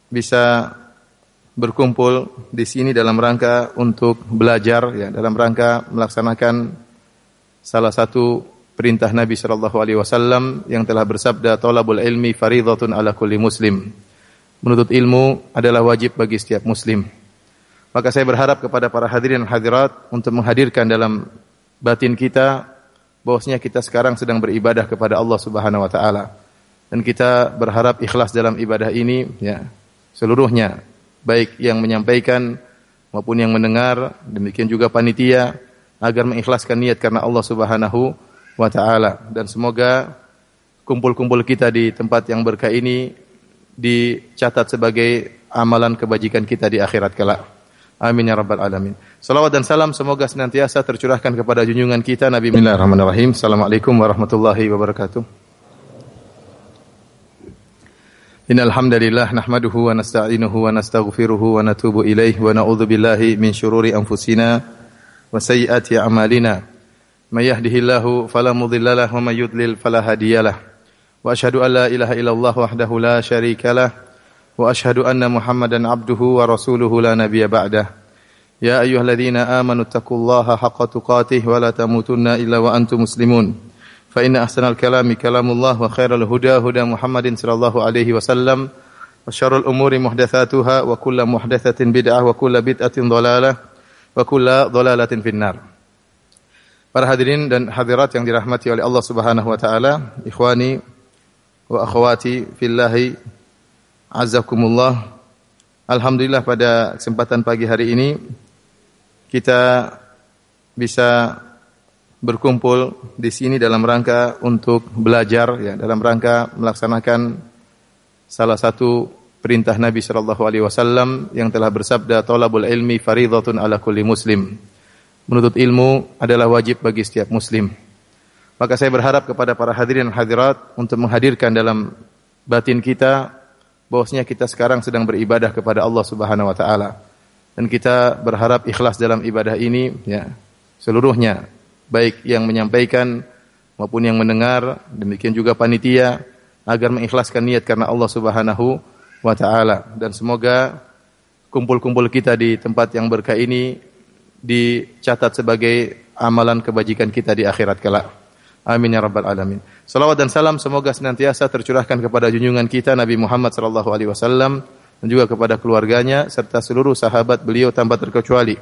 bisa berkumpul di sini dalam rangka untuk belajar ya dalam rangka melaksanakan salah satu perintah Nabi sallallahu alaihi wasallam yang telah bersabda talabul ilmi fardhatun ala kulli muslim. Menuntut ilmu adalah wajib bagi setiap muslim. Maka saya berharap kepada para hadirin dan hadirat untuk menghadirkan dalam batin kita bahwasanya kita sekarang sedang beribadah kepada Allah Subhanahu wa taala. Dan kita berharap ikhlas dalam ibadah ini ya seluruhnya. Baik yang menyampaikan maupun yang mendengar demikian juga panitia agar mengikhlaskan niat karena Allah Subhanahu wa taala. Dan semoga kumpul-kumpul kita di tempat yang berkah ini dicatat sebagai amalan kebajikan kita di akhirat kelak. Amin ya rabbal alamin. Salawat dan salam semoga senantiasa tercurahkan kepada junjungan kita Nabi Bismillahirrahmanirrahim. Assalamualaikum warahmatullahi wabarakatuh. Innal hamdalillah nahmaduhu wa nasta'inuhu wa nastaghfiruhu wa natubu ilaih wa na'udzu billahi min shururi anfusina wa sayyiati a'malina. May yahdihillahu fala mudhillalah wa may yudlil fala hadiyalah. Wa asyhadu an la ilaha illallah wahdahu la syarikalah wa asyhadu anna Muhammadan abduhu wa rasuluhu la nabiyya ba'dah. يا أيها الذين آمنوا اتقوا الله حق تقاته ولا تموتن إلا وأنتم مسلمون فإن أحسن الكلام كلام الله وخير الهدى هدى محمد صلى الله عليه وسلم وشر الأمور محدثاتها وكل محدثة بدعة وكل بدعة ضلالة وكل ضلالة في النار Para hadirin dan hadirat yang dirahmati oleh Allah Subhanahu wa taala, ikhwani wa akhwati fillahi azzakumullah. Alhamdulillah pada kesempatan pagi hari ini kita bisa berkumpul di sini dalam rangka untuk belajar ya dalam rangka melaksanakan salah satu perintah Nabi sallallahu alaihi wasallam yang telah bersabda talabul ilmi fardhatun ala kulli muslim. Menuntut ilmu adalah wajib bagi setiap muslim. Maka saya berharap kepada para hadirin dan hadirat untuk menghadirkan dalam batin kita bahwasanya kita sekarang sedang beribadah kepada Allah Subhanahu wa taala. Dan kita berharap ikhlas dalam ibadah ini ya seluruhnya baik yang menyampaikan maupun yang mendengar, demikian juga panitia agar mengikhlaskan niat karena Allah Subhanahu wa taala dan semoga kumpul-kumpul kita di tempat yang berkah ini dicatat sebagai amalan kebajikan kita di akhirat kelak. Amin ya rabbal alamin. Salawat dan salam semoga senantiasa tercurahkan kepada junjungan kita Nabi Muhammad sallallahu alaihi wasallam dan juga kepada keluarganya serta seluruh sahabat beliau tanpa terkecuali.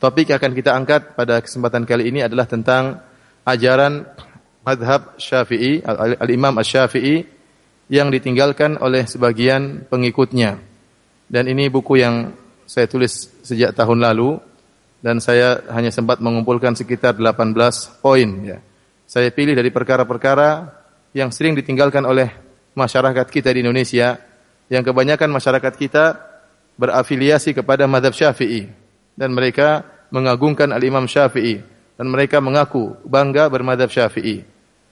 Topik yang akan kita angkat pada kesempatan kali ini adalah tentang ajaran madhab syafi'i, al-imam al-syafi'i yang ditinggalkan oleh sebagian pengikutnya. Dan ini buku yang saya tulis sejak tahun lalu dan saya hanya sempat mengumpulkan sekitar 18 poin ya. Saya pilih dari perkara-perkara yang sering ditinggalkan oleh masyarakat kita di Indonesia. Yang kebanyakan masyarakat kita berafiliasi kepada madhab syafi'i. Dan mereka mengagungkan al-Imam Syafi'i. Dan mereka mengaku bangga bermadhab Syafi'i.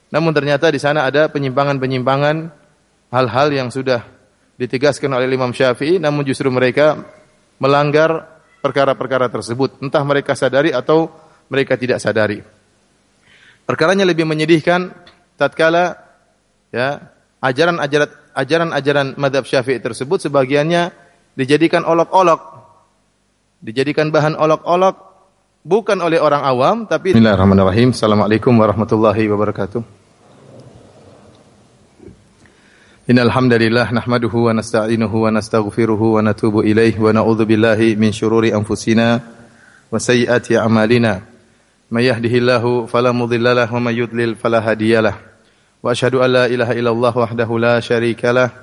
Namun ternyata di sana ada penyimpangan-penyimpangan hal-hal yang sudah ditegaskan oleh Imam Syafi'i. Namun justru mereka melanggar perkara-perkara tersebut, entah mereka sadari atau mereka tidak sadari. Perkaranya lebih menyedihkan tatkala ya ajaran-ajaran ajaran-ajaran madhab Syafi'i tersebut sebagiannya dijadikan olok-olok dijadikan bahan olok-olok bukan oleh orang awam tapi Bismillahirrahmanirrahim. Assalamualaikum warahmatullahi wabarakatuh. Innal hamdalillah nahmaduhu wa nasta'inuhu wa nastaghfiruhu wa natubu ilaih wa na'udzu billahi min shururi anfusina wa sayyiati a'malina. May yahdihillahu fala mudhillalah wa may yudlil fala hadiyalah. Wa asyhadu an la ilaha illallah wahdahu la syarikalah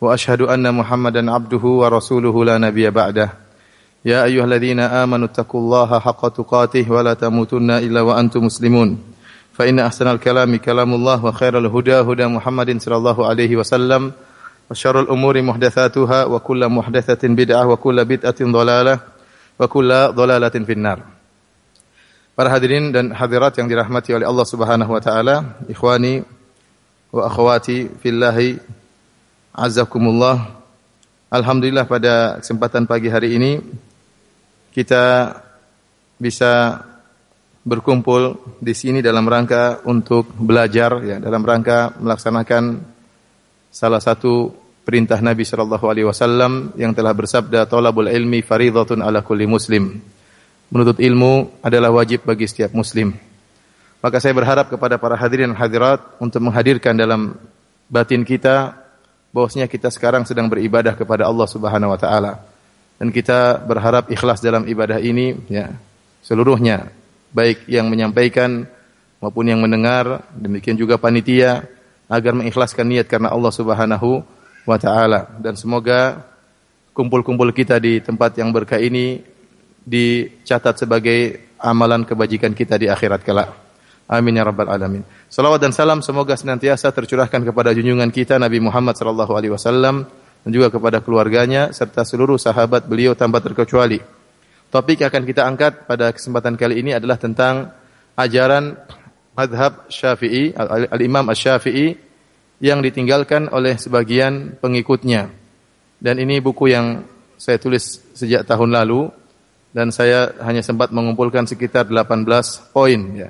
wa asyhadu anna Muhammadan abduhu wa rasuluhu la nabiyya ba'dah. يا أيها الذين آمنوا اتقوا الله حق تقاته ولا تموتن إلا وأنتم مسلمون فإن أحسن الكلام كلام الله وخير الهدى هدى محمد صلى الله عليه وسلم وشر الأمور محدثاتها وكل محدثة بدعة وكل بدعة ضلالة وكل ضلالة في النار Para hadirin dan hadirat yang dirahmati oleh Allah Subhanahu wa taala, ikhwani wa akhwati fillahi azzakumullah. Alhamdulillah pada kesempatan pagi hari ini kita bisa berkumpul di sini dalam rangka untuk belajar ya dalam rangka melaksanakan salah satu perintah Nabi sallallahu alaihi wasallam yang telah bersabda talabul ilmi fardhatun ala kulli muslim. Menuntut ilmu adalah wajib bagi setiap muslim. Maka saya berharap kepada para hadirin dan hadirat untuk menghadirkan dalam batin kita bahwasanya kita sekarang sedang beribadah kepada Allah Subhanahu wa taala. Dan kita berharap ikhlas dalam ibadah ini ya seluruhnya baik yang menyampaikan maupun yang mendengar. Demikian juga panitia agar mengikhlaskan niat karena Allah Subhanahu wa taala. Dan semoga kumpul-kumpul kita di tempat yang berkah ini dicatat sebagai amalan kebajikan kita di akhirat kelak. Amin ya rabbal alamin. Salawat dan salam semoga senantiasa tercurahkan kepada junjungan kita Nabi Muhammad sallallahu alaihi wasallam dan juga kepada keluarganya serta seluruh sahabat beliau tanpa terkecuali. Topik yang akan kita angkat pada kesempatan kali ini adalah tentang ajaran madhab Syafi'i, al-Imam Asy-Syafi'i yang ditinggalkan oleh sebagian pengikutnya. Dan ini buku yang saya tulis sejak tahun lalu dan saya hanya sempat mengumpulkan sekitar 18 poin ya.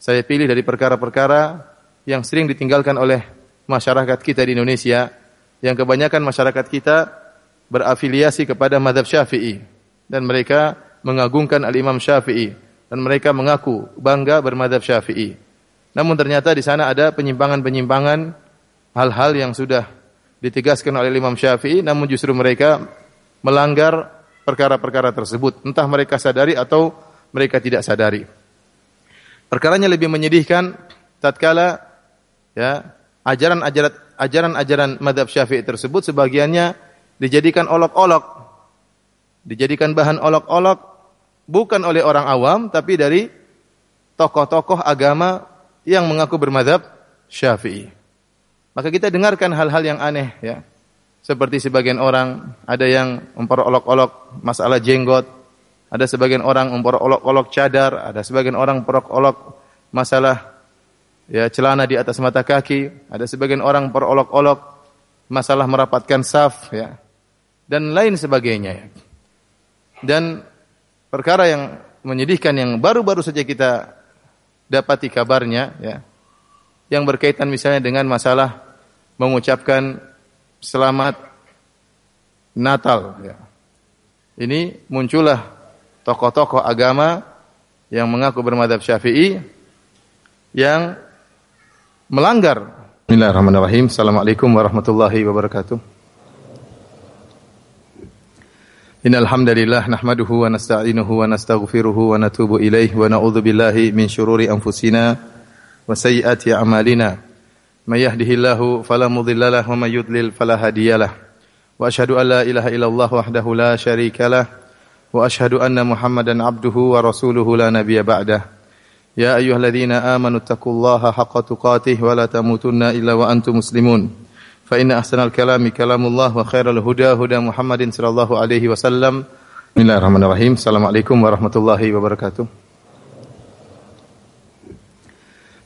Saya pilih dari perkara-perkara yang sering ditinggalkan oleh masyarakat kita di Indonesia yang kebanyakan masyarakat kita berafiliasi kepada madhab Syafi'i dan mereka mengagungkan al-Imam Syafi'i dan mereka mengaku bangga bermadhab Syafi'i. Namun ternyata di sana ada penyimpangan-penyimpangan hal-hal yang sudah ditegaskan oleh Imam Syafi'i namun justru mereka melanggar perkara-perkara tersebut, entah mereka sadari atau mereka tidak sadari. Perkaranya lebih menyedihkan tatkala ya ajaran-ajaran ajaran-ajaran madhab Syafi'i tersebut sebagiannya dijadikan olok-olok dijadikan bahan olok-olok bukan oleh orang awam tapi dari tokoh-tokoh agama yang mengaku bermadhab Syafi'i. Maka kita dengarkan hal-hal yang aneh ya. Seperti sebagian orang ada yang memperolok-olok masalah jenggot, ada sebagian orang memperolok-olok cadar, ada sebagian orang memperolok-olok masalah ya celana di atas mata kaki, ada sebagian orang memperolok-olok masalah merapatkan saf ya. Dan lain sebagainya ya. Dan perkara yang menyedihkan yang baru-baru saja kita dapati kabarnya ya. Yang berkaitan misalnya dengan masalah mengucapkan selamat Natal. Ya. Ini muncullah tokoh-tokoh agama yang mengaku bermadhab syafi'i yang melanggar. Bismillahirrahmanirrahim. Assalamualaikum warahmatullahi wabarakatuh. Innal hamdalillah nahmaduhu wa nasta'inuhu wa nastaghfiruhu wa natubu ilayhi wa na'udzu billahi min shururi anfusina wa sayyiati a'malina may yahdihillahu fala mudhillalah wa. Wa asyhadu an ilaha illallah wahdahu la syarikalah wa asyhadu anna Muhammadan abduhu wa rasuluhu la nabiyya ba'dah. Ya ayyuhalladzina amanu taqullaha haqqa tuqatih wa tamutunna illa wa antum muslimun. Fa inna ahsanal kalami kalamullah wa khairal huda huda Muhammadin sallallahu alaihi wasallam. Bismillahirrahmanirrahim. Assalamualaikum warahmatullahi wabarakatuh.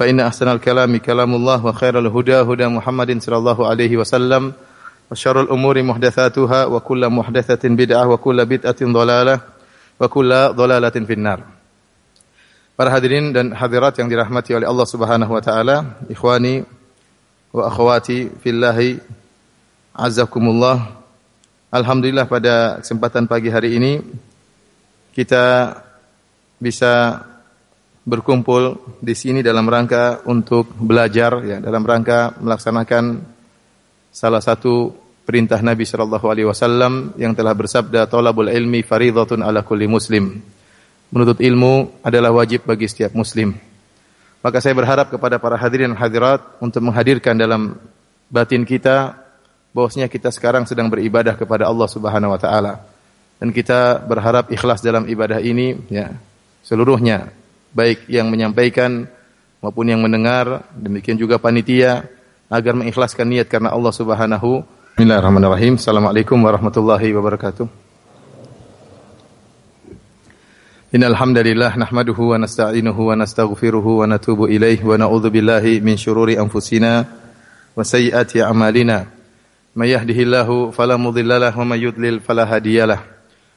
فان احسن الكلام كلام الله وخير الهدى هدى محمد صلى الله عليه وسلم وشر الامور محدثاتها وكل محدثه بدعه وكل بدعه ضلاله وكل ضلاله في النار. Para hadirin dan hadirat yang dirahmati oleh Allah Subhanahu wa taala, ikhwani wa akhwati fillahi Azakumullah. Alhamdulillah pada kesempatan pagi hari ini kita bisa berkumpul di sini dalam rangka untuk belajar ya dalam rangka melaksanakan salah satu perintah Nabi sallallahu alaihi wasallam yang telah bersabda talabul ilmi fardhatun ala kulli muslim. Menuntut ilmu adalah wajib bagi setiap muslim. Maka saya berharap kepada para hadirin dan hadirat untuk menghadirkan dalam batin kita bahwasanya kita sekarang sedang beribadah kepada Allah Subhanahu wa taala. Dan kita berharap ikhlas dalam ibadah ini ya seluruhnya baik yang menyampaikan maupun yang mendengar, demikian juga panitia agar mengikhlaskan niat karena Allah Subhanahu Bismillahirrahmanirrahim. Assalamualaikum warahmatullahi wabarakatuh. Innal hamdalillah nahmaduhu wa nasta'inuhu wa nastaghfiruhu wa natubu ilaihi wa na'udzu billahi min shururi anfusina wa sayyiati a'malina. May yahdihillahu fala mudhillalah wa may yudlil fala hadiyalah.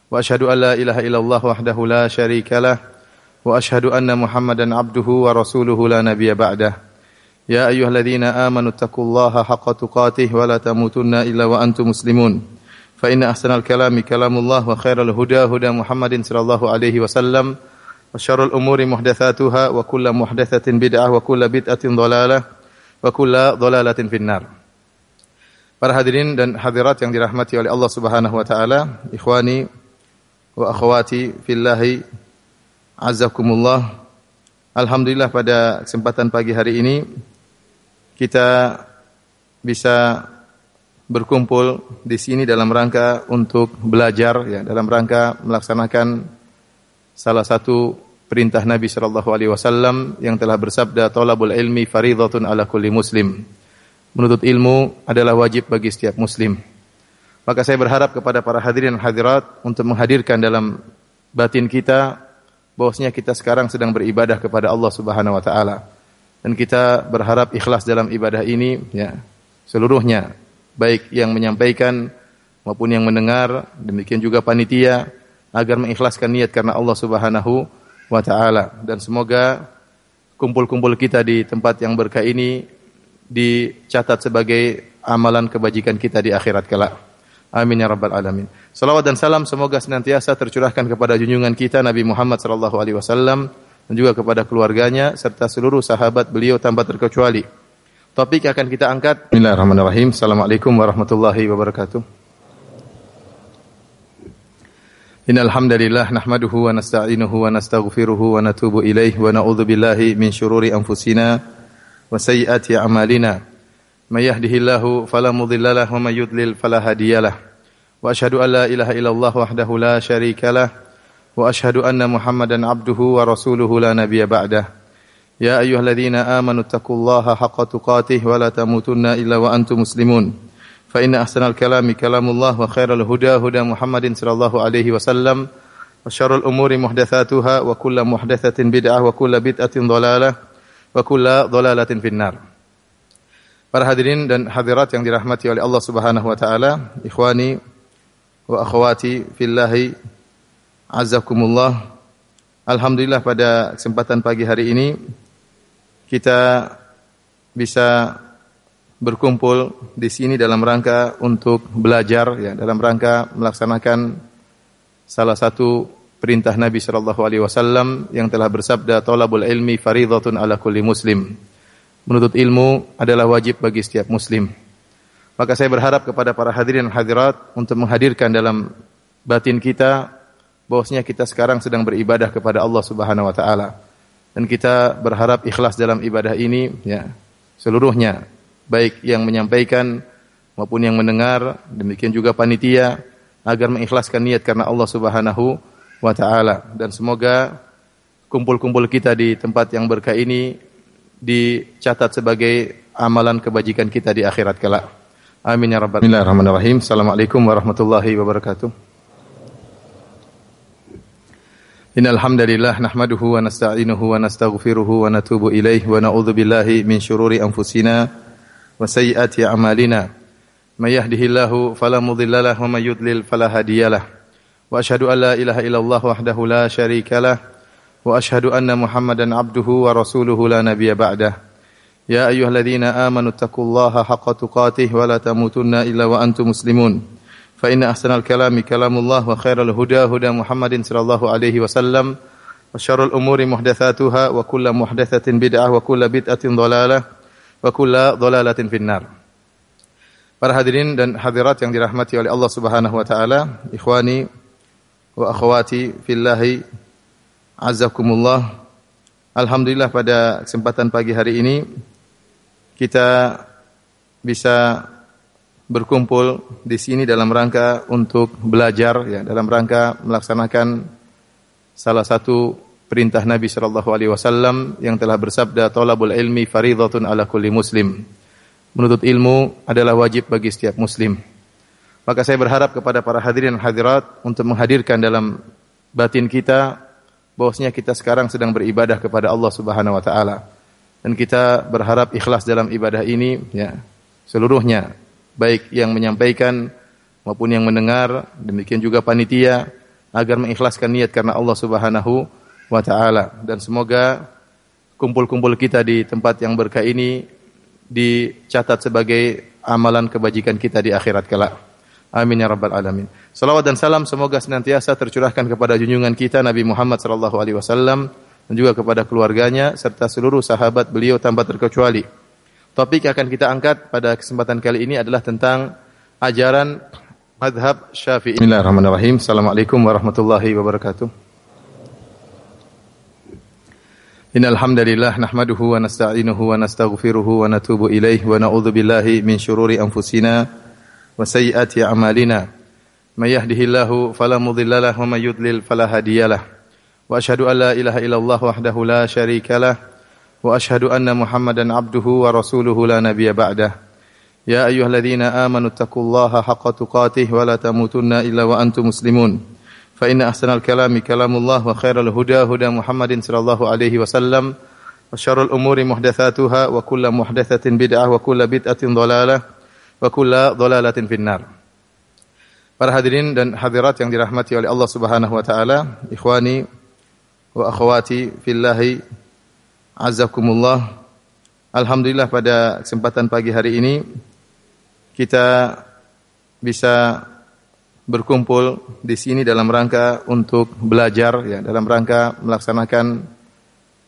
Wa asyhadu an la ilaha illallah wahdahu la syarikalah وأشهد أن محمدا عبده ورسوله لا نبي بعده. يا أيها الذين آمنوا اتقوا الله حق تقاته ولا تموتن إلا وأنتم مسلمون. فإن أحسن الكلام كلام الله وخير الهدى هدى محمد صلى الله عليه وسلم. وشر الأمور محدثاتها وكل محدثة بدعة وكل بدعة ضلالة وكل ضلالة في النار. Para hadirin dan hadirat yang dirahmati oleh Allah Subhanahu wa taala, ikhwani wa akhwati fillahi azakumullah. Alhamdulillah pada kesempatan pagi hari ini kita bisa berkumpul di sini dalam rangka untuk belajar ya dalam rangka melaksanakan salah satu perintah Nabi sallallahu alaihi wasallam yang telah bersabda talabul ilmi fardhatun ala kulli muslim. Menuntut ilmu adalah wajib bagi setiap muslim. Maka saya berharap kepada para hadirin dan hadirat untuk menghadirkan dalam batin kita bahwasanya kita sekarang sedang beribadah kepada Allah Subhanahu wa taala. Dan kita berharap ikhlas dalam ibadah ini ya seluruhnya baik yang menyampaikan maupun yang mendengar, demikian juga panitia agar mengikhlaskan niat karena Allah Subhanahu wa taala dan semoga kumpul-kumpul kita di tempat yang berkah ini dicatat sebagai amalan kebajikan kita di akhirat kelak. Amin ya rabbal alamin. Salawat dan salam semoga senantiasa tercurahkan kepada junjungan kita Nabi Muhammad sallallahu alaihi wasallam dan juga kepada keluarganya serta seluruh sahabat beliau tanpa terkecuali. Topik akan kita angkat. Bismillahirrahmanirrahim. Assalamualaikum warahmatullahi wabarakatuh. Innal hamdalillah nahmaduhu wa nasta'inuhu wa nastaghfiruhu wa natubu ilaihi wa na'udzu min shururi anfusina wa sayyiati a'malina. May yahdihillahu fala mudilla lahu wa may yudlil fala hadiyalah. Wa asyhadu an la ilaha illallah wahdahu la syarika lah wa asyhadu anna Muhammadan abduhu wa rasuluhu la nabiyya ba'dahu. يا أيها الذين آمنوا اتقوا الله حق تقاته ولا تموتن إلا وأنتم مسلمون فإن أحسن الكلام كلام الله وخير الهدى هدى محمد صلى الله عليه وسلم وشر الأمور محدثاتها وكل محدثة بدعة وكل بدعة ضلالة وكل ضلالة في النار Para hadirin dan hadirat yang dirahmati oleh Allah Subhanahu wa taala, ikhwani wa akhwati fillahi azakumullah. Alhamdulillah pada kesempatan pagi hari ini kita bisa berkumpul di sini dalam rangka untuk belajar ya dalam rangka melaksanakan salah satu perintah Nabi sallallahu alaihi wasallam yang telah bersabda talabul ilmi fardhatun ala kulli muslim. Menuntut ilmu adalah wajib bagi setiap muslim. Maka saya berharap kepada para hadirin dan hadirat untuk menghadirkan dalam batin kita bahwasanya kita sekarang sedang beribadah kepada Allah Subhanahu wa taala dan kita berharap ikhlas dalam ibadah ini ya seluruhnya baik yang menyampaikan maupun yang mendengar demikian juga panitia agar mengikhlaskan niat karena Allah Subhanahu wa taala dan semoga kumpul-kumpul kita di tempat yang berkah ini dicatat sebagai amalan kebajikan kita di akhirat kelak. Amin ya rabbal alamin. Bismillahirrahmanirrahim. Assalamualaikum warahmatullahi wabarakatuh. Innal hamdalillah nahmaduhu wa nasta'inuhu wa nastaghfiruhu wa natubu ilayhi wa na'udzu billahi min shururi anfusina wa sayyiati a'malina. May yahdihillahu fala mudhillalah wa may yudlil fala hadiyalah. Wa asyhadu an la ilaha illallah wahdahu la syarikalah وأشهد أن محمدا عبده ورسوله لا نبي بعده. يا أيها الذين آمنوا اتقوا الله حق تقاته ولا تموتن إلا وأنتم مسلمون. فإن أحسن الكلام كلام الله وخير الهدى هدى محمد صلى الله عليه وسلم. وشر الأمور محدثاتها وكل محدثة بدعة وكل بدعة ضلالة وكل ضلالة في النار. Para hadirin dan hadirat yang dirahmati oleh Allah Subhanahu wa taala, ikhwani wa akhwati fillahi azakumullah. Alhamdulillah pada kesempatan pagi hari ini kita bisa berkumpul di sini dalam rangka untuk belajar ya dalam rangka melaksanakan salah satu perintah Nabi sallallahu alaihi wasallam yang telah bersabda talabul ilmi fardhatun ala kulli muslim. Menuntut ilmu adalah wajib bagi setiap muslim. Maka saya berharap kepada para hadirin dan hadirat untuk menghadirkan dalam batin kita bahwasanya kita sekarang sedang beribadah kepada Allah Subhanahu wa taala. Dan kita berharap ikhlas dalam ibadah ini ya seluruhnya baik yang menyampaikan maupun yang mendengar, demikian juga panitia agar mengikhlaskan niat karena Allah Subhanahu wa taala dan semoga kumpul-kumpul kita di tempat yang berkah ini dicatat sebagai amalan kebajikan kita di akhirat kelak. Amin ya rabbal alamin. Salawat dan salam semoga senantiasa tercurahkan kepada junjungan kita Nabi Muhammad sallallahu alaihi wasallam dan juga kepada keluarganya serta seluruh sahabat beliau tanpa Topik yang akan kita angkat pada kesempatan kali ini adalah tentang ajaran madhab syafi'i. Bismillahirrahmanirrahim. Assalamualaikum warahmatullahi wabarakatuh. Innal hamdalillah nahmaduhu wa nasta'inuhu wa nastaghfiruhu wa natubu ilaih wa na'udzu billahi min syururi anfusina وسيئات أعمالنا. من يهده الله فلا مضل له ومن يضلل فلا هادي له. وأشهد أن لا إله إلا الله وحده لا شريك له وأشهد أن محمدا عبده ورسوله لا نبي بعده. يا أيها الذين آمنوا اتقوا الله حق تقاته ولا تموتن إلا وأنتم مسلمون. فإن أحسن الكلام كلام الله وخير الهدى هدى محمد صلى الله عليه وسلم وشر الأمور محدثاتها وكل محدثة بدعة وكل بدعة ضلالة. wa kulla dhalalatin finnar. Para hadirin dan hadirat yang dirahmati oleh Allah Subhanahu wa taala, ikhwani wa akhwati fillahi azakumullah. Alhamdulillah pada kesempatan pagi hari ini kita bisa berkumpul di sini dalam rangka untuk belajar ya, dalam rangka melaksanakan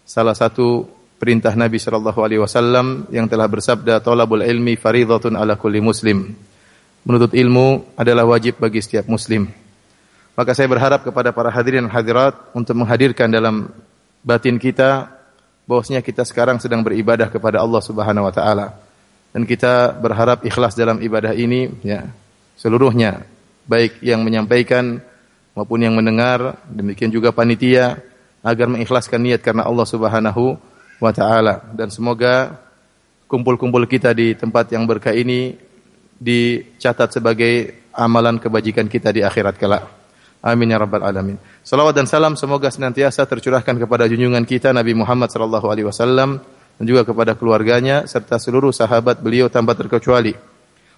salah satu perintah Nabi sallallahu alaihi wasallam yang telah bersabda talabul ilmi fardhatun ala kulli muslim. Menuntut ilmu adalah wajib bagi setiap muslim. Maka saya berharap kepada para hadirin dan hadirat untuk menghadirkan dalam batin kita bahwasanya kita sekarang sedang beribadah kepada Allah Subhanahu wa taala dan kita berharap ikhlas dalam ibadah ini ya seluruhnya baik yang menyampaikan maupun yang mendengar demikian juga panitia agar mengikhlaskan niat karena Allah Subhanahu wa taala dan semoga kumpul-kumpul kita di tempat yang berkah ini dicatat sebagai amalan kebajikan kita di akhirat kelak. Amin ya rabbal alamin. Salawat dan salam semoga senantiasa tercurahkan kepada junjungan kita Nabi Muhammad sallallahu alaihi wasallam dan juga kepada keluarganya serta seluruh sahabat beliau tanpa terkecuali.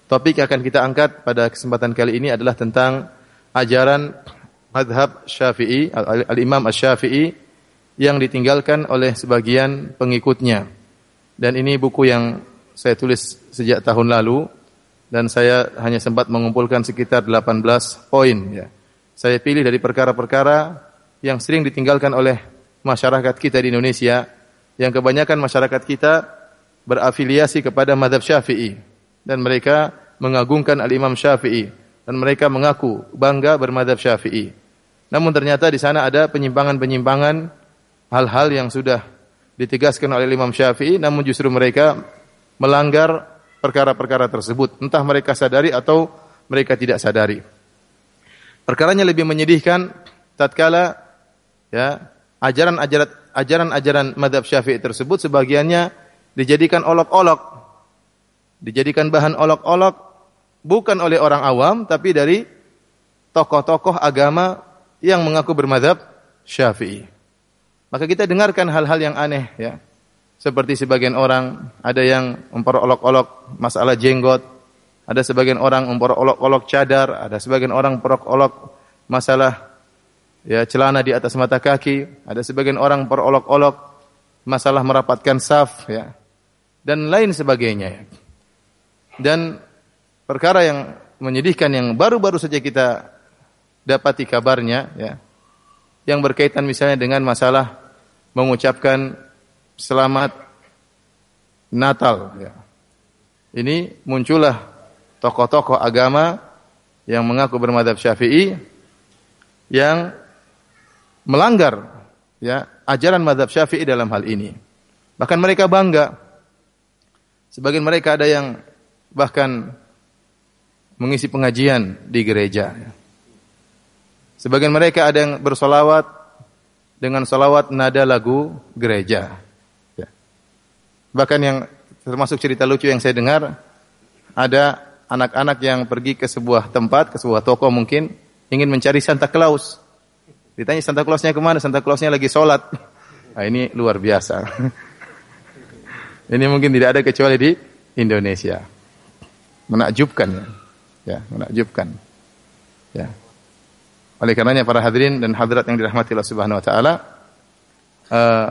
Topik yang akan kita angkat pada kesempatan kali ini adalah tentang ajaran madhab Syafi'i, Al-Imam Asy-Syafi'i yang ditinggalkan oleh sebagian pengikutnya. Dan ini buku yang saya tulis sejak tahun lalu dan saya hanya sempat mengumpulkan sekitar 18 poin ya. Saya pilih dari perkara-perkara yang sering ditinggalkan oleh masyarakat kita di Indonesia yang kebanyakan masyarakat kita berafiliasi kepada madhab syafi'i dan mereka mengagungkan al-imam syafi'i dan mereka mengaku bangga bermadhab syafi'i. Namun ternyata di sana ada penyimpangan-penyimpangan hal-hal yang sudah ditegaskan oleh Imam Syafi'i namun justru mereka melanggar perkara-perkara tersebut entah mereka sadari atau mereka tidak sadari. Perkaranya lebih menyedihkan tatkala ya ajaran-ajaran ajaran-ajaran madhab syafi'i tersebut sebagiannya dijadikan olok-olok. Dijadikan bahan olok-olok bukan oleh orang awam tapi dari tokoh-tokoh agama yang mengaku bermadhab syafi'i. Maka kita dengarkan hal-hal yang aneh ya. Seperti sebagian orang ada yang memperolok-olok masalah jenggot, ada sebagian orang memperolok-olok cadar, ada sebagian orang memperolok-olok masalah ya celana di atas mata kaki, ada sebagian orang perolok-olok masalah merapatkan saf ya dan lain sebagainya. Dan perkara yang menyedihkan yang baru-baru saja kita dapati kabarnya ya yang berkaitan misalnya dengan masalah mengucapkan selamat Natal ya. Ini muncullah tokoh-tokoh agama yang mengaku bermadhab Syafi'i yang melanggar ya ajaran madhab syafi'i dalam hal ini. Bahkan mereka bangga. Sebagian mereka ada yang bahkan mengisi pengajian di gereja. Sebagian mereka ada yang bersolawat dengan solawat nada lagu gereja. Ya. Bahkan yang termasuk cerita lucu yang saya dengar, ada anak-anak yang pergi ke sebuah tempat, ke sebuah toko mungkin, ingin mencari Santa Claus. Ditanya Santa Clausnya ke mana? Santa Clausnya lagi sholat. Nah, ini luar biasa. ini mungkin tidak ada kecuali di Indonesia. Menakjubkan ya. Ya, menakjubkan. Ya. Oleh karenanya para hadirin dan hadirat yang dirahmati Allah Subhanahu wa taala, uh,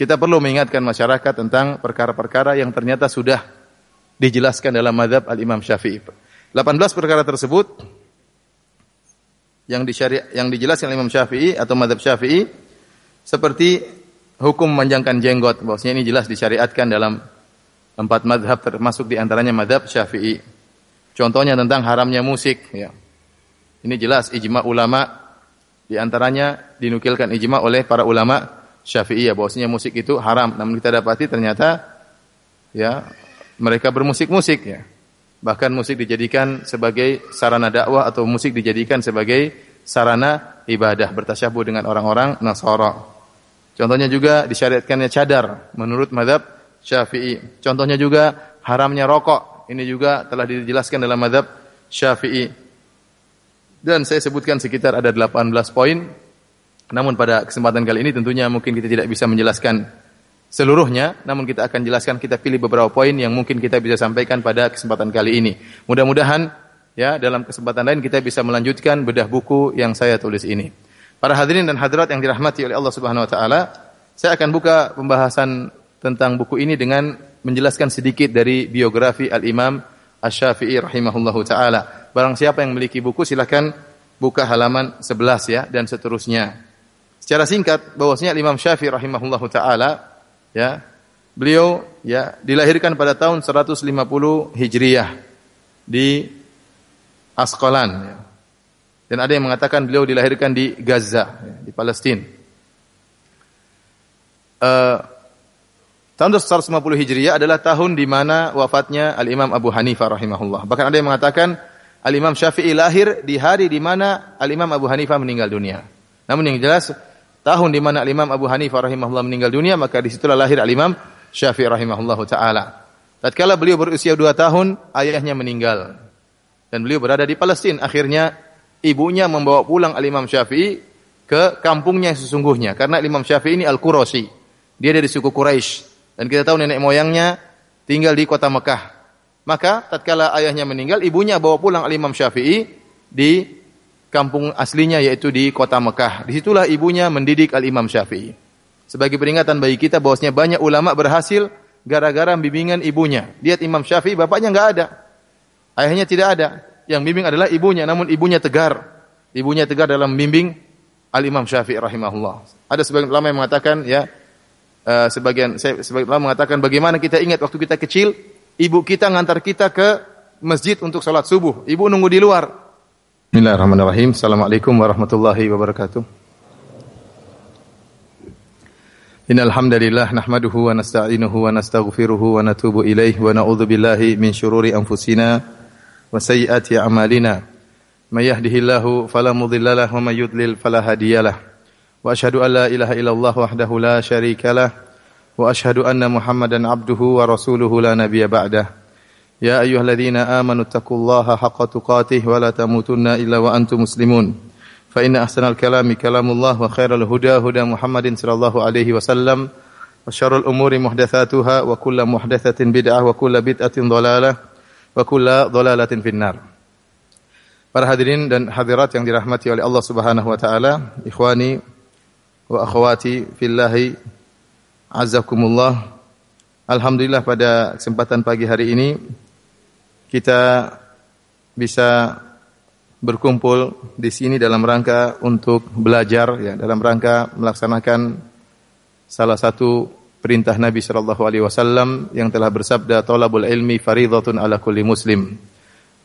kita perlu mengingatkan masyarakat tentang perkara-perkara yang ternyata sudah dijelaskan dalam madhab al-Imam Syafi'i. 18 perkara tersebut yang disyari yang dijelaskan oleh Imam Syafi'i atau madhab Syafi'i seperti hukum memanjangkan jenggot. Bahwasanya ini jelas disyariatkan dalam empat madhab termasuk di antaranya madhab Syafi'i. Contohnya tentang haramnya musik ya. Ini jelas ijma ulama di antaranya dinukilkan ijma oleh para ulama Syafi'iyah bahwasanya musik itu haram. Namun kita dapati ternyata ya mereka bermusik-musik ya. Bahkan musik dijadikan sebagai sarana dakwah atau musik dijadikan sebagai sarana ibadah bertasyabuh dengan orang-orang Nasara. Contohnya juga disyariatkannya cadar menurut madhab Syafi'i. Contohnya juga haramnya rokok. Ini juga telah dijelaskan dalam madhab Syafi'i. Dan saya sebutkan sekitar ada 18 poin. Namun pada kesempatan kali ini tentunya mungkin kita tidak bisa menjelaskan seluruhnya, namun kita akan jelaskan kita pilih beberapa poin yang mungkin kita bisa sampaikan pada kesempatan kali ini. Mudah-mudahan ya dalam kesempatan lain kita bisa melanjutkan bedah buku yang saya tulis ini. Para hadirin dan hadirat yang dirahmati oleh Allah Subhanahu wa taala, saya akan buka pembahasan tentang buku ini dengan menjelaskan sedikit dari biografi Al-Imam Asy-Syafi'i rahimahullahu taala. Barang siapa yang memiliki buku silakan buka halaman 11 ya dan seterusnya. Secara singkat bahwasanya Imam Syafi'i rahimahullahu taala ya beliau ya dilahirkan pada tahun 150 Hijriyah di Asqalan ya. Dan ada yang mengatakan beliau dilahirkan di Gaza ya, di Palestina. Uh, tahun 150 Hijriah adalah tahun di mana wafatnya Al Imam Abu Hanifah rahimahullah. Bahkan ada yang mengatakan Al-Imam Syafi'i lahir di hari di mana Al-Imam Abu Hanifah meninggal dunia. Namun yang jelas tahun di mana Al-Imam Abu Hanifah rahimahullah meninggal dunia maka di situlah lahir Al-Imam Syafi'i rahimahullah taala. Tatkala beliau berusia dua tahun, ayahnya meninggal. Dan beliau berada di Palestina. Akhirnya ibunya membawa pulang Al-Imam Syafi'i ke kampungnya sesungguhnya. Karena Imam Syafi'i ini Al-Qurasi. Dia dari suku Quraisy. Dan kita tahu nenek moyangnya tinggal di kota Mekah. Maka tatkala ayahnya meninggal, ibunya bawa pulang Al-Imam Syafi'i di kampung aslinya yaitu di kota Mekah. Di situlah ibunya mendidik Al-Imam Syafi'i. Sebagai peringatan bagi kita bahwasanya banyak ulama berhasil gara-gara bimbingan ibunya. Lihat Imam Syafi'i bapaknya enggak ada. Ayahnya tidak ada. Yang bimbing adalah ibunya, namun ibunya tegar. Ibunya tegar dalam bimbing Al-Imam Syafi'i rahimahullah. Ada sebagian ulama yang mengatakan ya uh, sebagian saya sebagian ulama mengatakan bagaimana kita ingat waktu kita kecil ibu kita ngantar kita ke masjid untuk sholat subuh. Ibu nunggu di luar. Bismillahirrahmanirrahim. Assalamualaikum warahmatullahi wabarakatuh. Innal wa nasta'inuhu wa nastaghfiruhu wa natubu ilaih wa na'udzu billahi min shururi anfusina wa sayyiati a'malina. May yahdihillahu fala mudilla lahu wa yudlil fala hadiyalah. Wa asyhadu an la ilaha illallah la وأشهد أن محمدا عبده ورسوله لا نبي بعده. يا أيها الذين آمنوا اتقوا الله حق تقاته ولا تموتن إلا وأنتم مسلمون. فإن أحسن الكلام كلام الله وخير الهدى هدى محمد صلى الله عليه وسلم. وشر الأمور محدثاتها وكل محدثة بدعة وكل بدعة ضلالة وكل ضلالة في النار. Para hadirin dan hadirat yang dirahmati oleh Allah Subhanahu wa taala, ikhwani wa akhwati fillahi Azakumullah. Alhamdulillah pada kesempatan pagi hari ini kita bisa berkumpul di sini dalam rangka untuk belajar ya, dalam rangka melaksanakan salah satu perintah Nabi sallallahu alaihi wasallam yang telah bersabda talabul ilmi fardhatun ala kulli muslim.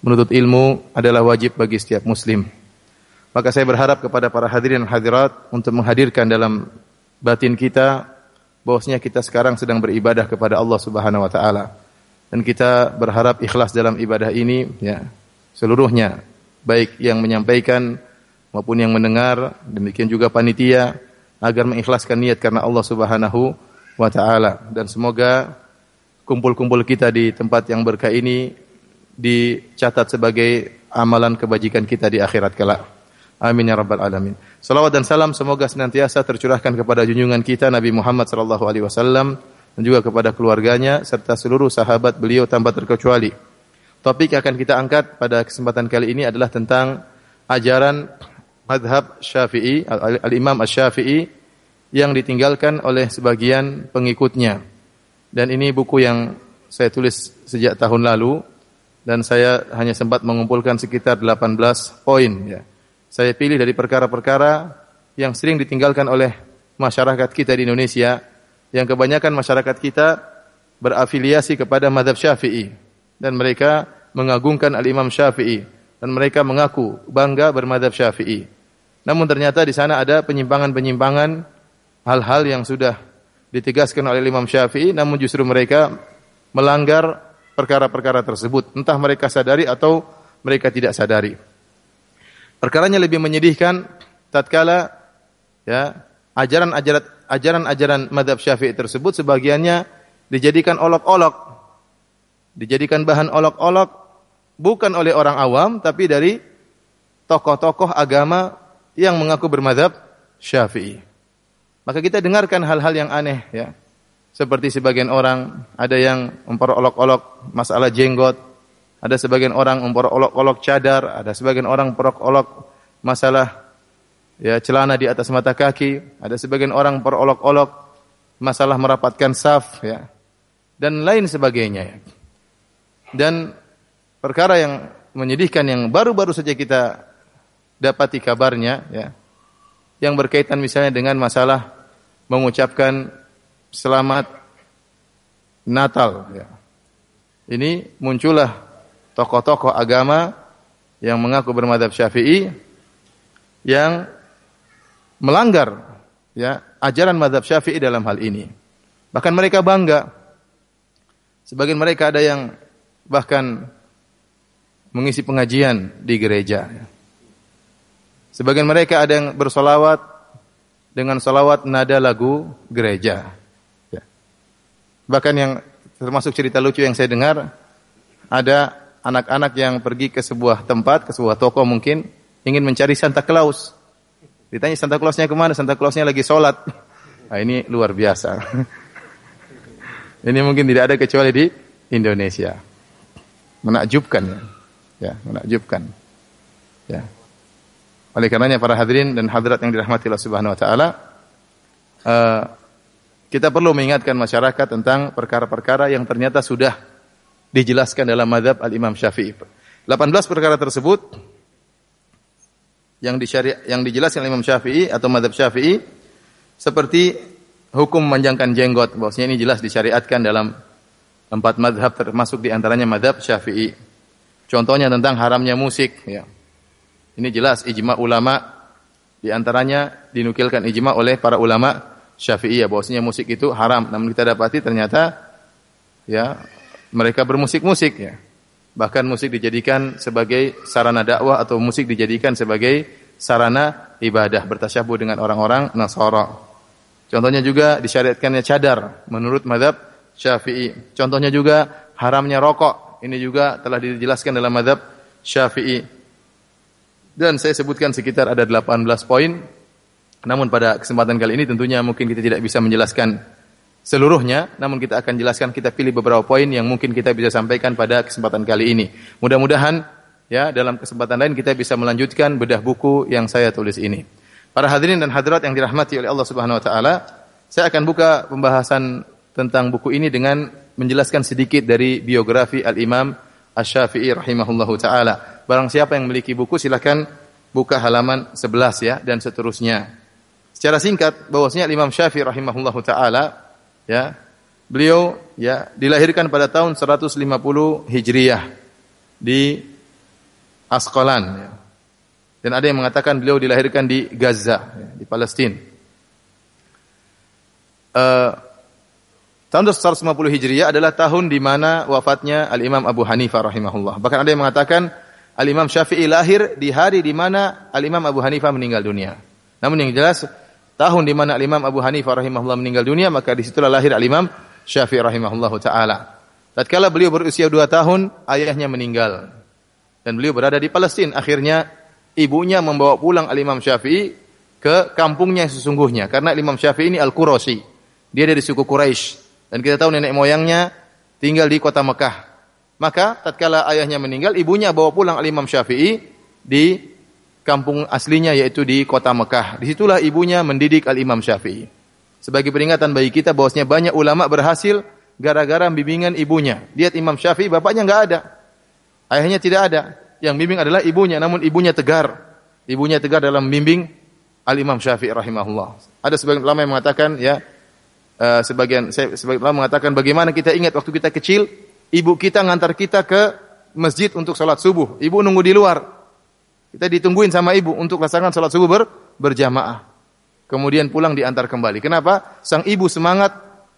Menuntut ilmu adalah wajib bagi setiap muslim. Maka saya berharap kepada para hadirin dan hadirat untuk menghadirkan dalam batin kita bahwasanya kita sekarang sedang beribadah kepada Allah Subhanahu wa taala. Dan kita berharap ikhlas dalam ibadah ini ya seluruhnya baik yang menyampaikan maupun yang mendengar demikian juga panitia agar mengikhlaskan niat karena Allah Subhanahu wa taala dan semoga kumpul-kumpul kita di tempat yang berkah ini dicatat sebagai amalan kebajikan kita di akhirat kelak. Amin ya rabbal alamin. Salawat dan salam semoga senantiasa tercurahkan kepada junjungan kita Nabi Muhammad sallallahu alaihi wasallam dan juga kepada keluarganya serta seluruh sahabat beliau tanpa terkecuali. Topik yang akan kita angkat pada kesempatan kali ini adalah tentang ajaran madhab Syafi'i, al-Imam Asy-Syafi'i yang ditinggalkan oleh sebagian pengikutnya. Dan ini buku yang saya tulis sejak tahun lalu dan saya hanya sempat mengumpulkan sekitar 18 poin ya saya pilih dari perkara-perkara yang sering ditinggalkan oleh masyarakat kita di Indonesia, yang kebanyakan masyarakat kita berafiliasi kepada madhab syafi'i. Dan mereka mengagungkan Al-Imam Syafi'i dan mereka mengaku bangga bermadhab Syafi'i. Namun ternyata di sana ada penyimpangan-penyimpangan hal-hal yang sudah ditegaskan oleh Imam Syafi'i namun justru mereka melanggar perkara-perkara tersebut, entah mereka sadari atau mereka tidak sadari. Perkaranya lebih menyedihkan tatkala ya ajaran-ajaran ajaran-ajaran madhab Syafi'i tersebut sebagiannya dijadikan olok-olok dijadikan bahan olok-olok bukan oleh orang awam tapi dari tokoh-tokoh agama yang mengaku bermadhab Syafi'i. Maka kita dengarkan hal-hal yang aneh ya. Seperti sebagian orang ada yang memperolok-olok masalah jenggot, ada sebagian orang memperolok-olok cadar, ada sebagian orang memperolok-olok masalah ya celana di atas mata kaki, ada sebagian orang memperolok-olok masalah merapatkan saf ya. Dan lain sebagainya ya. Dan perkara yang menyedihkan yang baru-baru saja kita dapati kabarnya ya. Yang berkaitan misalnya dengan masalah mengucapkan selamat Natal ya. Ini muncullah tokoh-tokoh agama yang mengaku bermadhab Syafi'i yang melanggar ya ajaran madhab Syafi'i dalam hal ini. Bahkan mereka bangga. Sebagian mereka ada yang bahkan mengisi pengajian di gereja. Sebagian mereka ada yang bersolawat dengan solawat nada lagu gereja. Ya. Bahkan yang termasuk cerita lucu yang saya dengar, ada anak-anak yang pergi ke sebuah tempat, ke sebuah toko mungkin, ingin mencari Santa Claus. Ditanya Santa Clausnya ke mana? Santa Clausnya lagi sholat. Nah, ini luar biasa. ini mungkin tidak ada kecuali di Indonesia menakjubkan ya. Ya, menakjubkan. Ya. Oleh karenanya para hadirin dan hadirat yang dirahmati Allah Subhanahu wa taala, uh, kita perlu mengingatkan masyarakat tentang perkara-perkara yang ternyata sudah dijelaskan dalam madhab al-Imam Syafi'i. 18 perkara tersebut yang disyari yang dijelaskan oleh Imam Syafi'i atau madhab Syafi'i seperti hukum memanjangkan jenggot, bahwasanya ini jelas disyariatkan dalam Empat madhab termasuk di antaranya madhab syafi'i. Contohnya tentang haramnya musik. Ya. Ini jelas ijma ulama di antaranya dinukilkan ijma oleh para ulama syafi'i ya bahwasanya musik itu haram. Namun kita dapati ternyata ya mereka bermusik-musik ya. Bahkan musik dijadikan sebagai sarana dakwah atau musik dijadikan sebagai sarana ibadah bertasyabuh dengan orang-orang Nasara. Contohnya juga disyariatkannya cadar menurut madhab Syafi'i. Contohnya juga haramnya rokok. Ini juga telah dijelaskan dalam madhab Syafi'i. Dan saya sebutkan sekitar ada 18 poin. Namun pada kesempatan kali ini tentunya mungkin kita tidak bisa menjelaskan seluruhnya. Namun kita akan jelaskan, kita pilih beberapa poin yang mungkin kita bisa sampaikan pada kesempatan kali ini. Mudah-mudahan ya dalam kesempatan lain kita bisa melanjutkan bedah buku yang saya tulis ini. Para hadirin dan hadirat yang dirahmati oleh Allah Subhanahu wa taala, saya akan buka pembahasan tentang buku ini dengan menjelaskan sedikit dari biografi Al-Imam Asy-Syafi'i rahimahullahu taala. Barang siapa yang memiliki buku silakan buka halaman 11 ya dan seterusnya. Secara singkat bahwasanya Imam Syafi'i rahimahullahu taala ya beliau ya dilahirkan pada tahun 150 Hijriyah di Asqalan ya. Dan ada yang mengatakan beliau dilahirkan di Gaza ya, di Palestina. Uh, Tahun 150 Hijriah adalah tahun di mana wafatnya Al-Imam Abu Hanifah rahimahullah. Bahkan ada yang mengatakan Al-Imam Syafi'i lahir di hari di mana Al-Imam Abu Hanifah meninggal dunia. Namun yang jelas tahun di mana Al-Imam Abu Hanifah rahimahullah meninggal dunia maka di situlah lahir Al-Imam Syafi'i rahimahullah taala. Tatkala beliau berusia dua tahun, ayahnya meninggal. Dan beliau berada di Palestina. Akhirnya ibunya membawa pulang Al-Imam Syafi'i ke kampungnya yang sesungguhnya. Karena Imam Syafi'i ini Al-Qurasi. Dia dari suku Quraisy. Dan kita tahu nenek moyangnya tinggal di kota Mekah. Maka tatkala ayahnya meninggal, ibunya bawa pulang Al-Imam Syafi'i di kampung aslinya yaitu di kota Mekah. Di situlah ibunya mendidik Al-Imam Syafi'i. Sebagai peringatan bagi kita bahwasanya banyak ulama berhasil gara-gara bimbingan ibunya. Lihat Imam Syafi'i bapaknya nggak ada. Ayahnya tidak ada. Yang bimbing adalah ibunya, namun ibunya tegar. Ibunya tegar dalam bimbing Al-Imam Syafi'i rahimahullah. Ada sebagian ulama yang mengatakan ya uh, sebagian saya sebagian ulama mengatakan bagaimana kita ingat waktu kita kecil ibu kita ngantar kita ke masjid untuk sholat subuh. Ibu nunggu di luar. Kita ditungguin sama ibu untuk laksanakan sholat subuh ber, berjamaah. Kemudian pulang diantar kembali. Kenapa? Sang ibu semangat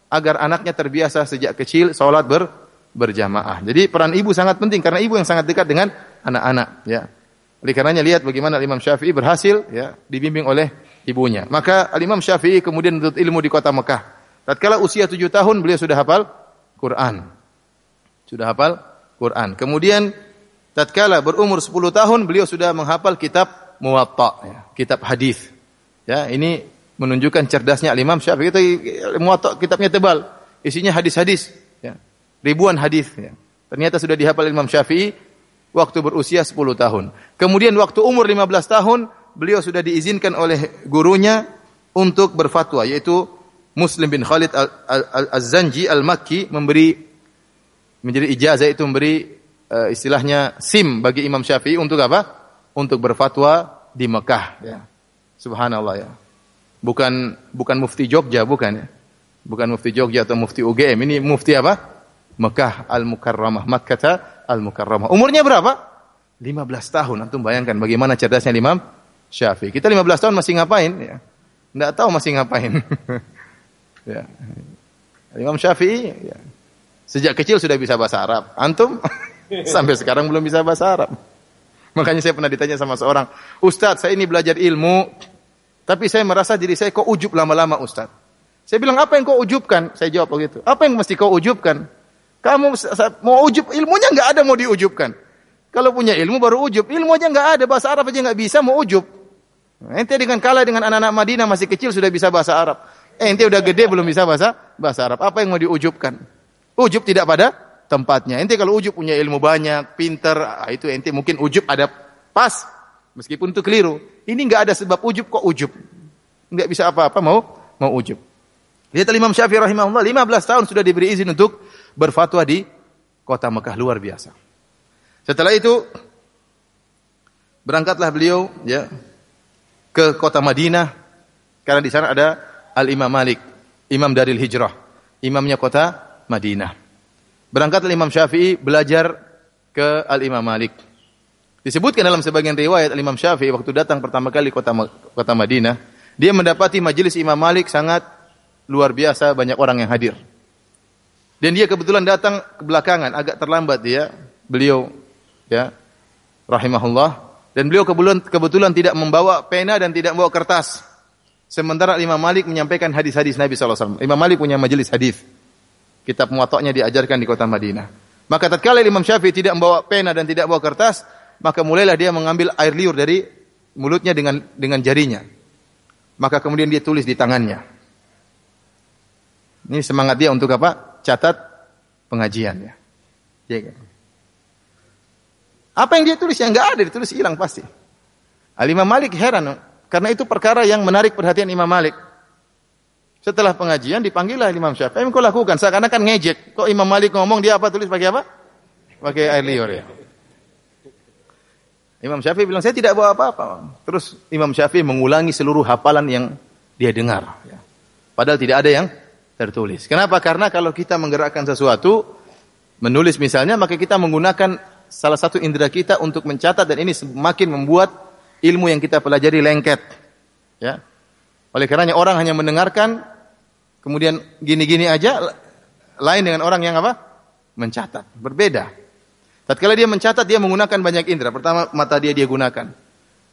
agar anaknya terbiasa sejak kecil sholat ber, berjamaah. Jadi peran ibu sangat penting karena ibu yang sangat dekat dengan anak-anak. Ya. Oleh karenanya lihat bagaimana Imam Syafi'i berhasil ya dibimbing oleh ibunya. Maka Imam Syafi'i kemudian menuntut ilmu di kota Mekah. Tatkala usia tujuh tahun beliau sudah hafal Quran. Sudah hafal Quran. Kemudian tatkala berumur 10 tahun beliau sudah menghafal kitab Muwatta, ya, kitab hadis. Ya, ini menunjukkan cerdasnya Imam Syafi'i. Kita Muwatta kitabnya tebal, isinya hadis-hadis, ya. Ribuan hadis, ya. Ternyata sudah dihafal Imam Syafi'i waktu berusia 10 tahun. Kemudian waktu umur 15 tahun beliau sudah diizinkan oleh gurunya untuk berfatwa yaitu Muslim bin Khalid Al-Zanji Al-Makki memberi menjadi ijazah itu memberi uh, istilahnya SIM bagi Imam Syafi'i untuk apa? Untuk berfatwa di Mekah ya. Subhanallah ya. Bukan bukan mufti Jogja bukan ya. Bukan mufti Jogja atau mufti UGM. Ini mufti apa? Mekah Al-Mukarramah, Makkah Al-Mukarramah. Umurnya berapa? 15 tahun. Antum bayangkan bagaimana cerdasnya Imam Syafi'i. Kita 15 tahun masih ngapain ya? Enggak tahu masih ngapain. ya. Imam Syafi'i ya. Sejak kecil sudah bisa bahasa Arab. Antum sampai sekarang belum bisa bahasa Arab. Makanya saya pernah ditanya sama seorang, Ustadz saya ini belajar ilmu, tapi saya merasa diri saya kok ujub lama-lama Ustadz. Saya bilang, apa yang kau ujubkan? Saya jawab begitu. Apa yang mesti kau ujubkan? Kamu mau ujub, ilmunya nggak ada mau diujubkan. Kalau punya ilmu baru ujub. Ilmu aja nggak ada, bahasa Arab aja nggak bisa, mau ujub. Ente dengan kalah dengan anak-anak Madinah masih kecil sudah bisa bahasa Arab. Ente udah gede belum bisa bahasa bahasa Arab. Apa yang mau diujubkan? Ujub tidak pada tempatnya. Ente kalau ujub punya ilmu banyak, pinter, ah, itu ente mungkin ujub ada pas, meskipun itu keliru. Ini nggak ada sebab ujub kok ujub. Nggak bisa apa-apa mau mau ujub. Lihat Imam Syafi'i rahimahullah 15 tahun sudah diberi izin untuk berfatwa di kota Mekah luar biasa. Setelah itu berangkatlah beliau ya ke kota Madinah karena di sana ada Al Imam Malik, imam dari hijrah, imamnya kota Madinah. Berangkat Imam Syafi'i belajar ke Al-Imam Malik. Disebutkan dalam sebagian riwayat Al-Imam Syafi'i waktu datang pertama kali kota kota Madinah, dia mendapati majelis Imam Malik sangat luar biasa banyak orang yang hadir. Dan dia kebetulan datang ke belakangan, agak terlambat dia, beliau ya rahimahullah dan beliau kebetulan, kebetulan tidak membawa pena dan tidak membawa kertas. Sementara Imam Malik menyampaikan hadis-hadis Nabi SAW. Imam Malik punya majelis hadis kitab muwatta'nya diajarkan di kota Madinah. Maka tatkala Imam Syafi'i tidak membawa pena dan tidak membawa kertas, maka mulailah dia mengambil air liur dari mulutnya dengan dengan jarinya. Maka kemudian dia tulis di tangannya. Ini semangat dia untuk apa? Catat pengajian ya. ya kan? Apa yang dia tulis yang enggak ada ditulis hilang pasti. Al Imam Malik heran karena itu perkara yang menarik perhatian Imam Malik. Setelah pengajian dipanggillah Imam Syafi'i. Kau lakukan seakan-akan ngejek. Kok Imam Malik ngomong dia apa tulis pakai apa? Pakai air liur ya. Imam Syafi'i bilang saya tidak bawa apa-apa. Terus Imam Syafi'i mengulangi seluruh hafalan yang dia dengar. Ya. Padahal tidak ada yang tertulis. Kenapa? Karena kalau kita menggerakkan sesuatu, menulis misalnya, maka kita menggunakan salah satu indera kita untuk mencatat dan ini semakin membuat ilmu yang kita pelajari lengket. Ya. Oleh karenanya orang hanya mendengarkan kemudian gini-gini aja lain dengan orang yang apa? mencatat. Berbeda. Tatkala dia mencatat dia menggunakan banyak indera. Pertama mata dia dia gunakan.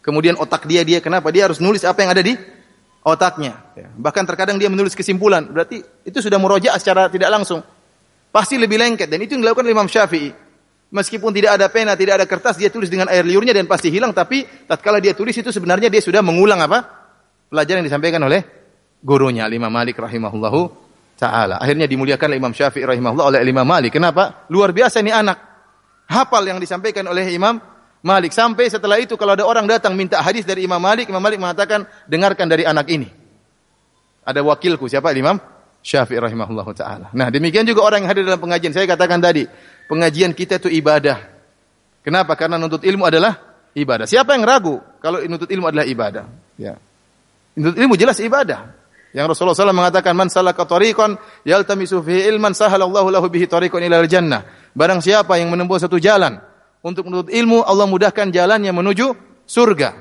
Kemudian otak dia dia kenapa? Dia harus nulis apa yang ada di otaknya. Ya. Bahkan terkadang dia menulis kesimpulan. Berarti itu sudah murojaah secara tidak langsung. Pasti lebih lengket dan itu yang dilakukan Imam Syafi'i. Meskipun tidak ada pena, tidak ada kertas, dia tulis dengan air liurnya dan pasti hilang. Tapi tatkala dia tulis itu sebenarnya dia sudah mengulang apa? Pelajaran yang disampaikan oleh gurunya Imam Malik rahimahullahu taala. Akhirnya dimuliakan oleh Imam Syafi'i rahimahullah oleh Imam Malik. Kenapa? Luar biasa ini anak. Hafal yang disampaikan oleh Imam Malik. Sampai setelah itu kalau ada orang datang minta hadis dari Imam Malik, Imam Malik mengatakan, "Dengarkan dari anak ini." Ada wakilku siapa? Imam Syafi'i rahimahullahu taala. Nah, demikian juga orang yang hadir dalam pengajian. Saya katakan tadi, pengajian kita itu ibadah. Kenapa? Karena nuntut ilmu adalah ibadah. Siapa yang ragu kalau nuntut ilmu adalah ibadah? Ya. Nuntut ilmu jelas ibadah. Yang Rasulullah SAW mengatakan man salaka tariqan yaltamisu fihi ilman sahalallahu lahu bihi tariqan ila jannah. Barang siapa yang menempuh satu jalan untuk menuntut ilmu, Allah mudahkan jalannya menuju surga.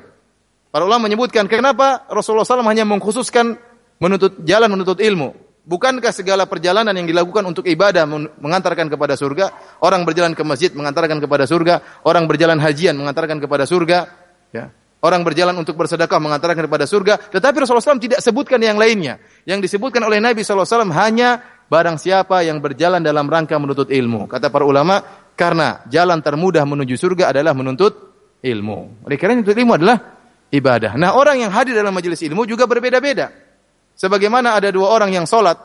Para ulama menyebutkan kenapa Rasulullah SAW hanya mengkhususkan menuntut jalan menuntut ilmu. Bukankah segala perjalanan yang dilakukan untuk ibadah mengantarkan kepada surga? Orang berjalan ke masjid mengantarkan kepada surga, orang berjalan hajian mengantarkan kepada surga, ya. Orang berjalan untuk bersedekah mengantarkan kepada surga, tetapi Rasulullah SAW tidak sebutkan yang lainnya. Yang disebutkan oleh Nabi SAW hanya barang siapa yang berjalan dalam rangka menuntut ilmu. Kata para ulama, karena jalan termudah menuju surga adalah menuntut ilmu. Oleh karena menuntut ilmu adalah ibadah. Nah orang yang hadir dalam majelis ilmu juga berbeda-beda. Sebagaimana ada dua orang yang sholat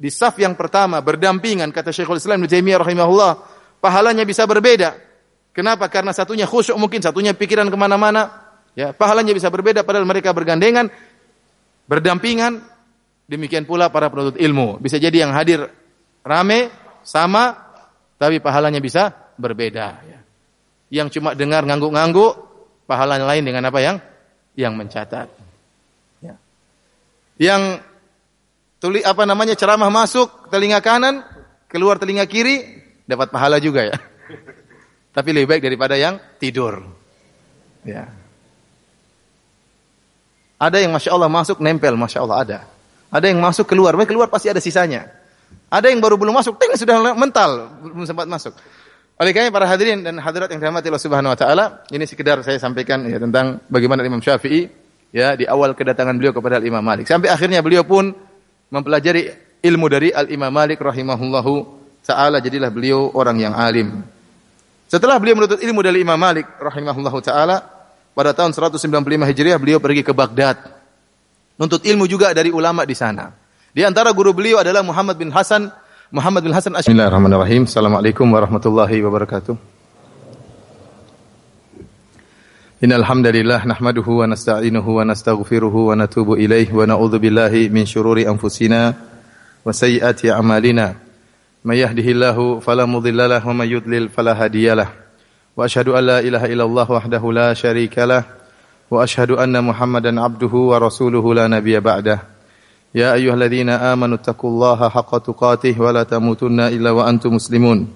di saf yang pertama berdampingan kata Syekhul Islam Ibnu rahimahullah, pahalanya bisa berbeda. Kenapa? Karena satunya khusyuk mungkin, satunya pikiran ke mana-mana. Ya, pahalanya bisa berbeda padahal mereka bergandengan, berdampingan. Demikian pula para penuntut ilmu. Bisa jadi yang hadir rame, sama, tapi pahalanya bisa berbeda. Ya. Yang cuma dengar ngangguk-ngangguk, pahalanya lain dengan apa yang yang mencatat. Ya. Yang tuli apa namanya ceramah masuk telinga kanan, keluar telinga kiri, dapat pahala juga ya. Tapi lebih baik daripada yang tidur. Ya. Ada yang masya Allah masuk nempel, masya Allah ada. Ada yang masuk keluar, baik keluar pasti ada sisanya. Ada yang baru belum masuk, ting sudah mental, belum sempat masuk. Oleh karena para hadirin dan hadirat yang dirahmati Allah Subhanahu wa taala, ini sekedar saya sampaikan ya tentang bagaimana Imam Syafi'i ya di awal kedatangan beliau kepada Al Imam Malik. Sampai akhirnya beliau pun mempelajari ilmu dari Al Imam Malik rahimahullahu taala jadilah beliau orang yang alim. Setelah beliau menuntut ilmu dari Imam Malik rahimahullahu taala, pada tahun 195 Hijriah beliau pergi ke Baghdad. Nuntut ilmu juga dari ulama di sana. Di antara guru beliau adalah Muhammad bin Hasan Muhammad bin Hasan Bismillahirrahmanirrahim. Assalamualaikum warahmatullahi wabarakatuh. Innal hamdalillah nahmaduhu wa nasta'inuhu wa nastaghfiruhu wa natubu ilaihi wa na'udzu billahi min shururi anfusina wa sayyiati a'malina. May yahdihillahu fala mudilla lahu wa may yudlil fala hadiyalah. واشهد ان لا اله الا الله وحده لا شريك له واشهد ان محمدا عبده ورسوله لا نبي بعده يا ايها الذين امنوا اتقوا الله حق تقاته ولا تموتن الا وانتم مسلمون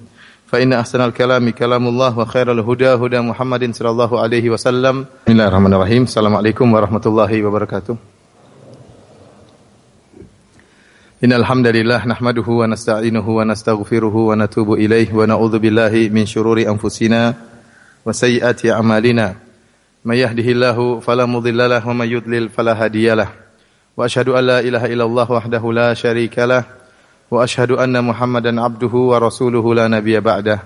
فان احسن الكلام كلام الله وخير الهدى هدى محمد صلى الله عليه وسلم بسم الله الرحمن الرحيم السلام عليكم ورحمه الله وبركاته إن الحمد لله نحمده ونستعينه ونستغفره ونتوب إليه ونعوذ بالله من شرور أنفسنا وسيئات أعمالنا. من يهده الله فلا مضل له ومن يضلل فلا هادي له. وأشهد أن لا إله إلا الله وحده لا شريك له. وأشهد أن محمدا عبده ورسوله لا نبي بعده.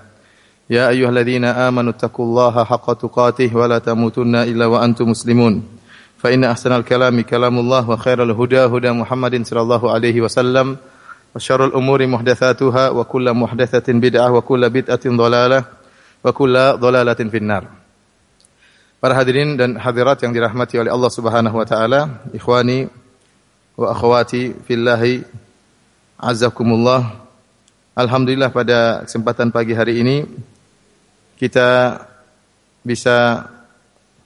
يا أيها الذين آمنوا اتقوا الله حق تقاته ولا تموتن إلا وأنتم مسلمون. فإن أحسن الكلام كلام الله وخير الهدى هدى محمد صلى الله عليه وسلم. وشر الأمور محدثاتها وكل محدثة بدعة وكل بدعة ضلالة. wa kulla dhalalatin finnar. Para hadirin dan hadirat yang dirahmati oleh Allah Subhanahu wa taala, ikhwani wa akhwati fillahi azzakumullah. Alhamdulillah pada kesempatan pagi hari ini kita bisa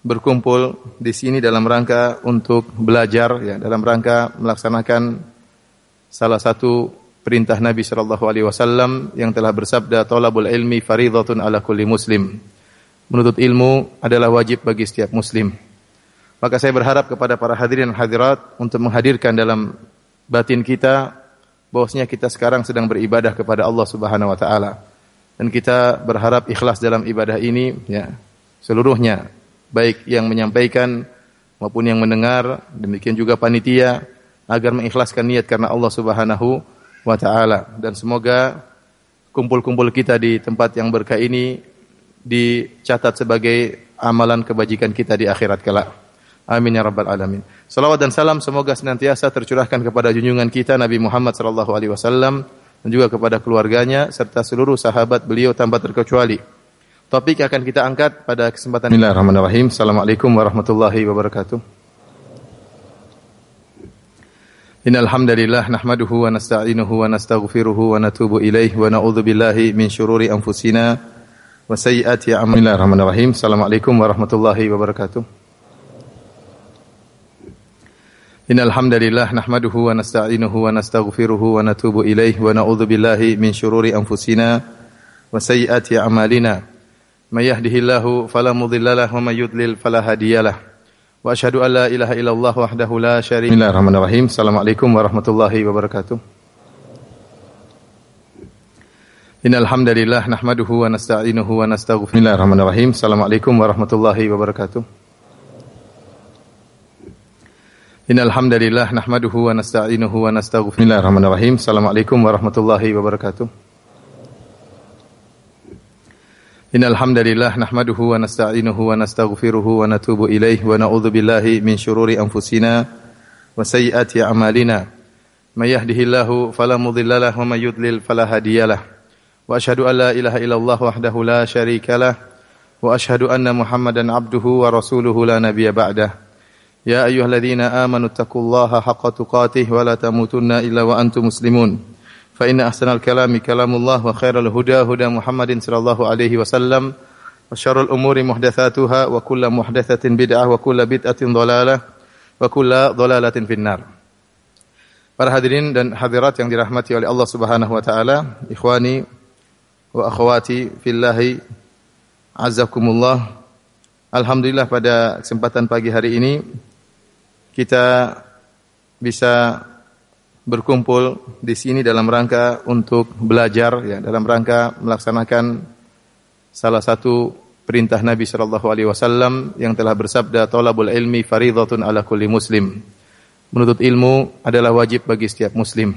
berkumpul di sini dalam rangka untuk belajar ya, dalam rangka melaksanakan salah satu perintah Nabi sallallahu alaihi wasallam yang telah bersabda talabul ilmi fardhatun ala kulli muslim. Menuntut ilmu adalah wajib bagi setiap muslim. Maka saya berharap kepada para hadirin dan hadirat untuk menghadirkan dalam batin kita bahwasanya kita sekarang sedang beribadah kepada Allah Subhanahu wa taala. Dan kita berharap ikhlas dalam ibadah ini ya seluruhnya baik yang menyampaikan maupun yang mendengar, demikian juga panitia agar mengikhlaskan niat karena Allah Subhanahu wa taala dan semoga kumpul-kumpul kita di tempat yang berkah ini dicatat sebagai amalan kebajikan kita di akhirat kelak. Amin ya rabbal alamin. Salawat dan salam semoga senantiasa tercurahkan kepada junjungan kita Nabi Muhammad sallallahu alaihi wasallam dan juga kepada keluarganya serta seluruh sahabat beliau tanpa terkecuali. Topik akan kita angkat pada kesempatan Bismillahirrahmanirrahim. Assalamualaikum warahmatullahi wabarakatuh. إن الحمد لله نحمده ونستعينه ونستغفره ونتوب إليه ونعوذ بالله من شرور أنفسنا وسيئات أعمالنا. الله الرحمن الرحيم. السلام عليكم ورحمة الله وبركاته. إن الحمد لله نحمده ونستعينه ونستغفره ونتوب إليه ونعوذ بالله من شرور أنفسنا وسيئات أعمالنا. من يهده الله فلا مضل له ومن يضلل فلا هادي له. وأشهد أن لا إله إلا الله وحده لا شريك بسم الله الرحمن الرحيم السلام عليكم ورحمة الله وبركاته إن الحمد لله نحمده ونستعينه ونستغفره بسم الله الرحمن الرحيم السلام عليكم ورحمة الله وبركاته إن الحمد لله نحمده ونستعينه ونستغفره بسم الله الرحمن الرحيم السلام عليكم ورحمة الله وبركاته إن الحمد لله نحمده ونستعينه ونستغفره ونتوب إليه ونعوذ بالله من شرور أنفسنا وسيئات أعمالنا. من يهده الله فلا مضل له ومن يضلل فلا هادي له. وأشهد أن لا إله إلا الله وحده لا شريك له وأشهد أن محمدا عبده ورسوله لا نبي بعده. يا أيها الذين آمنوا اتقوا الله حق تقاته ولا تموتن إلا وأنتم مسلمون. فإن أحسن الكلام كلام الله وخير الهدى هدى محمد صلى الله عليه وسلم وشر الأمور محدثاتها وكل محدثة بدعة وكل بدعة ضلالة وكل ضلالة في النار Para hadirin dan hadirat yang dirahmati oleh Allah Subhanahu wa taala, ikhwani wa akhwati fillahi azzakumullah. Alhamdulillah pada kesempatan pagi hari ini kita bisa berkumpul di sini dalam rangka untuk belajar ya dalam rangka melaksanakan salah satu perintah Nabi sallallahu alaihi wasallam yang telah bersabda talabul ilmi fardhatun ala kulli muslim. Menuntut ilmu adalah wajib bagi setiap muslim.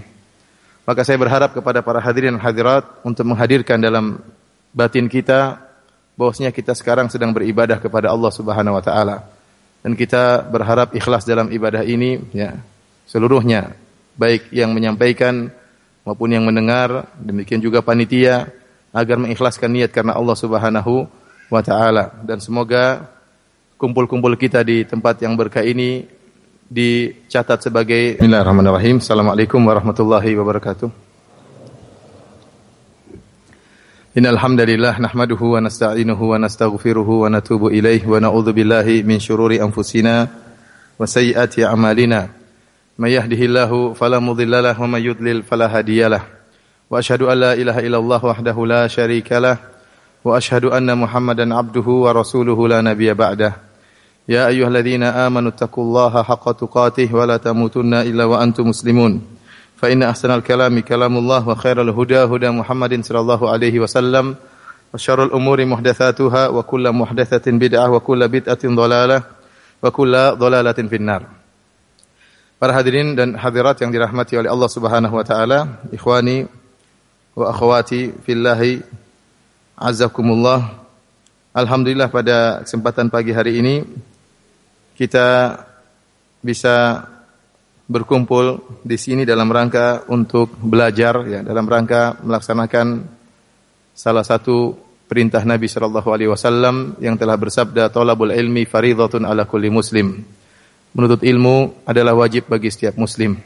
Maka saya berharap kepada para hadirin dan hadirat untuk menghadirkan dalam batin kita bahwasanya kita sekarang sedang beribadah kepada Allah Subhanahu wa taala. Dan kita berharap ikhlas dalam ibadah ini ya seluruhnya baik yang menyampaikan maupun yang mendengar, demikian juga panitia agar mengikhlaskan niat karena Allah Subhanahu wa taala dan semoga kumpul-kumpul kita di tempat yang berkah ini dicatat sebagai Bismillahirrahmanirrahim. Assalamualaikum warahmatullahi wabarakatuh. Innal hamdalillah nahmaduhu wa nasta'inuhu wa nastaghfiruhu wa natubu ilaih wa na'udzu billahi min shururi anfusina wa sayyiati a'malina. من يهده الله فلا مضل له ومن يضلل فلا هادي له واشهد ان لا اله الا الله وحده لا شريك له واشهد ان محمدا عبده ورسوله لا نبي بعده يا ايها الذين امنوا اتقوا الله حق تقاته ولا تموتن الا وانتم مسلمون فان احسن الكلام كلام الله وخير الهدى هدى محمد صلى الله عليه وسلم وشر الامور محدثاتها وكل محدثه بدعه وكل بدعه ضلاله وكل ضلاله في النار Para hadirin dan hadirat yang dirahmati oleh Allah Subhanahu wa taala, ikhwani wa akhwati fillahi azzakumullah. Alhamdulillah pada kesempatan pagi hari ini kita bisa berkumpul di sini dalam rangka untuk belajar ya, dalam rangka melaksanakan salah satu perintah Nabi sallallahu alaihi wasallam yang telah bersabda talabul ilmi fardhatun ala kulli muslim menuntut ilmu adalah wajib bagi setiap muslim.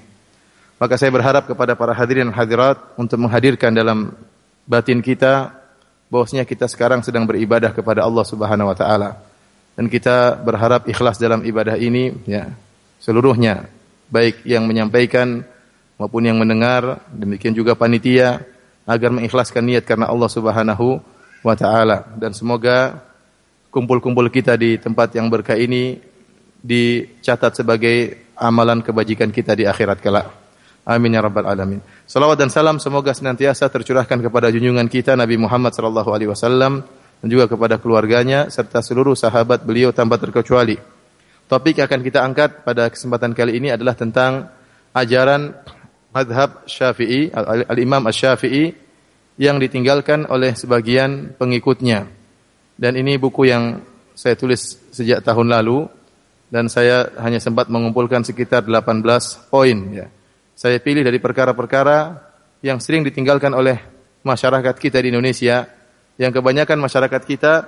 Maka saya berharap kepada para hadirin dan hadirat untuk menghadirkan dalam batin kita bahwasanya kita sekarang sedang beribadah kepada Allah Subhanahu wa taala. Dan kita berharap ikhlas dalam ibadah ini ya seluruhnya baik yang menyampaikan maupun yang mendengar demikian juga panitia agar mengikhlaskan niat karena Allah Subhanahu wa taala dan semoga kumpul-kumpul kita di tempat yang berkah ini dicatat sebagai amalan kebajikan kita di akhirat kelak. Amin ya rabbal alamin. Salawat dan salam semoga senantiasa tercurahkan kepada junjungan kita Nabi Muhammad sallallahu alaihi wasallam dan juga kepada keluarganya serta seluruh sahabat beliau tanpa terkecuali. Topik yang akan kita angkat pada kesempatan kali ini adalah tentang ajaran madhab Syafi'i, al-Imam Asy-Syafi'i yang ditinggalkan oleh sebagian pengikutnya. Dan ini buku yang saya tulis sejak tahun lalu dan saya hanya sempat mengumpulkan sekitar 18 poin ya. Saya pilih dari perkara-perkara yang sering ditinggalkan oleh masyarakat kita di Indonesia yang kebanyakan masyarakat kita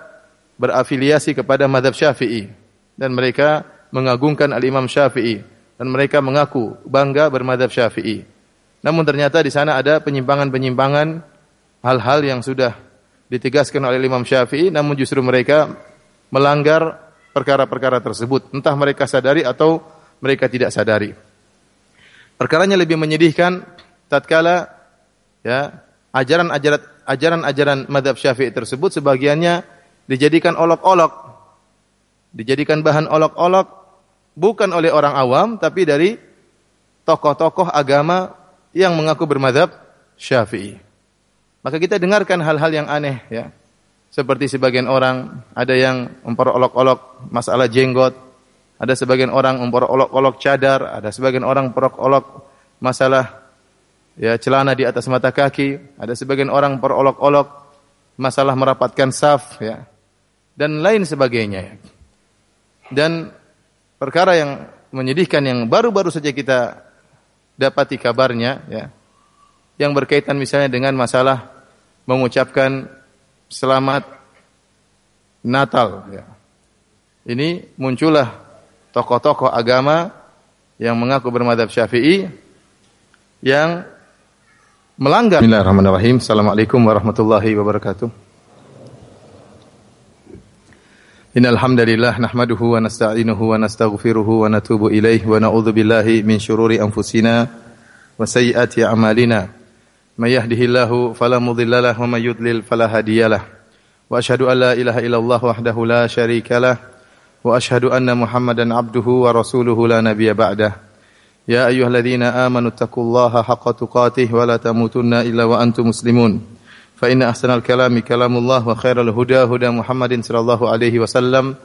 berafiliasi kepada madhab Syafi'i dan mereka mengagungkan al-Imam Syafi'i dan mereka mengaku bangga bermadhab Syafi'i. Namun ternyata di sana ada penyimpangan-penyimpangan hal-hal yang sudah ditegaskan oleh Imam Syafi'i namun justru mereka melanggar perkara-perkara tersebut, entah mereka sadari atau mereka tidak sadari. Perkaranya lebih menyedihkan tatkala ya ajaran-ajaran ajaran-ajaran madhab Syafi'i tersebut sebagiannya dijadikan olok-olok, dijadikan bahan olok-olok bukan oleh orang awam tapi dari tokoh-tokoh agama yang mengaku bermadhab Syafi'i. Maka kita dengarkan hal-hal yang aneh ya. Seperti sebagian orang ada yang memperolok-olok masalah jenggot, ada sebagian orang memperolok-olok cadar, ada sebagian orang memperolok-olok masalah ya celana di atas mata kaki, ada sebagian orang memperolok-olok masalah merapatkan saf ya dan lain sebagainya. Dan perkara yang menyedihkan yang baru-baru saja kita dapati kabarnya ya yang berkaitan misalnya dengan masalah mengucapkan selamat Natal ya. Ini muncullah tokoh-tokoh agama yang mengaku bermadhab Syafi'i yang melanggar Bismillahirrahmanirrahim. Assalamualaikum warahmatullahi wabarakatuh. Innal hamdalillah nahmaduhu wa nasta'inuhu wa nastaghfiruhu wa natubu ilaih wa na'udzu billahi min shururi anfusina wa sayyiati a'malina. May yahdihillahu fala mudhillalah wa may yudlil fala hadiyalah. Wa asyhadu an la ilaha illallah wahdahu la syarikalah wa asyhadu anna Muhammadan abduhu wa rasuluhu la nabiyya ba'dah. Ya ayyuhalladzina amanu taqullaha haqqa tuqatih wa la tamutunna illa wa antum muslimun. فإن أحسن الكلام كلام الله وخير الهدى هدى محمد صلى الله عليه وسلم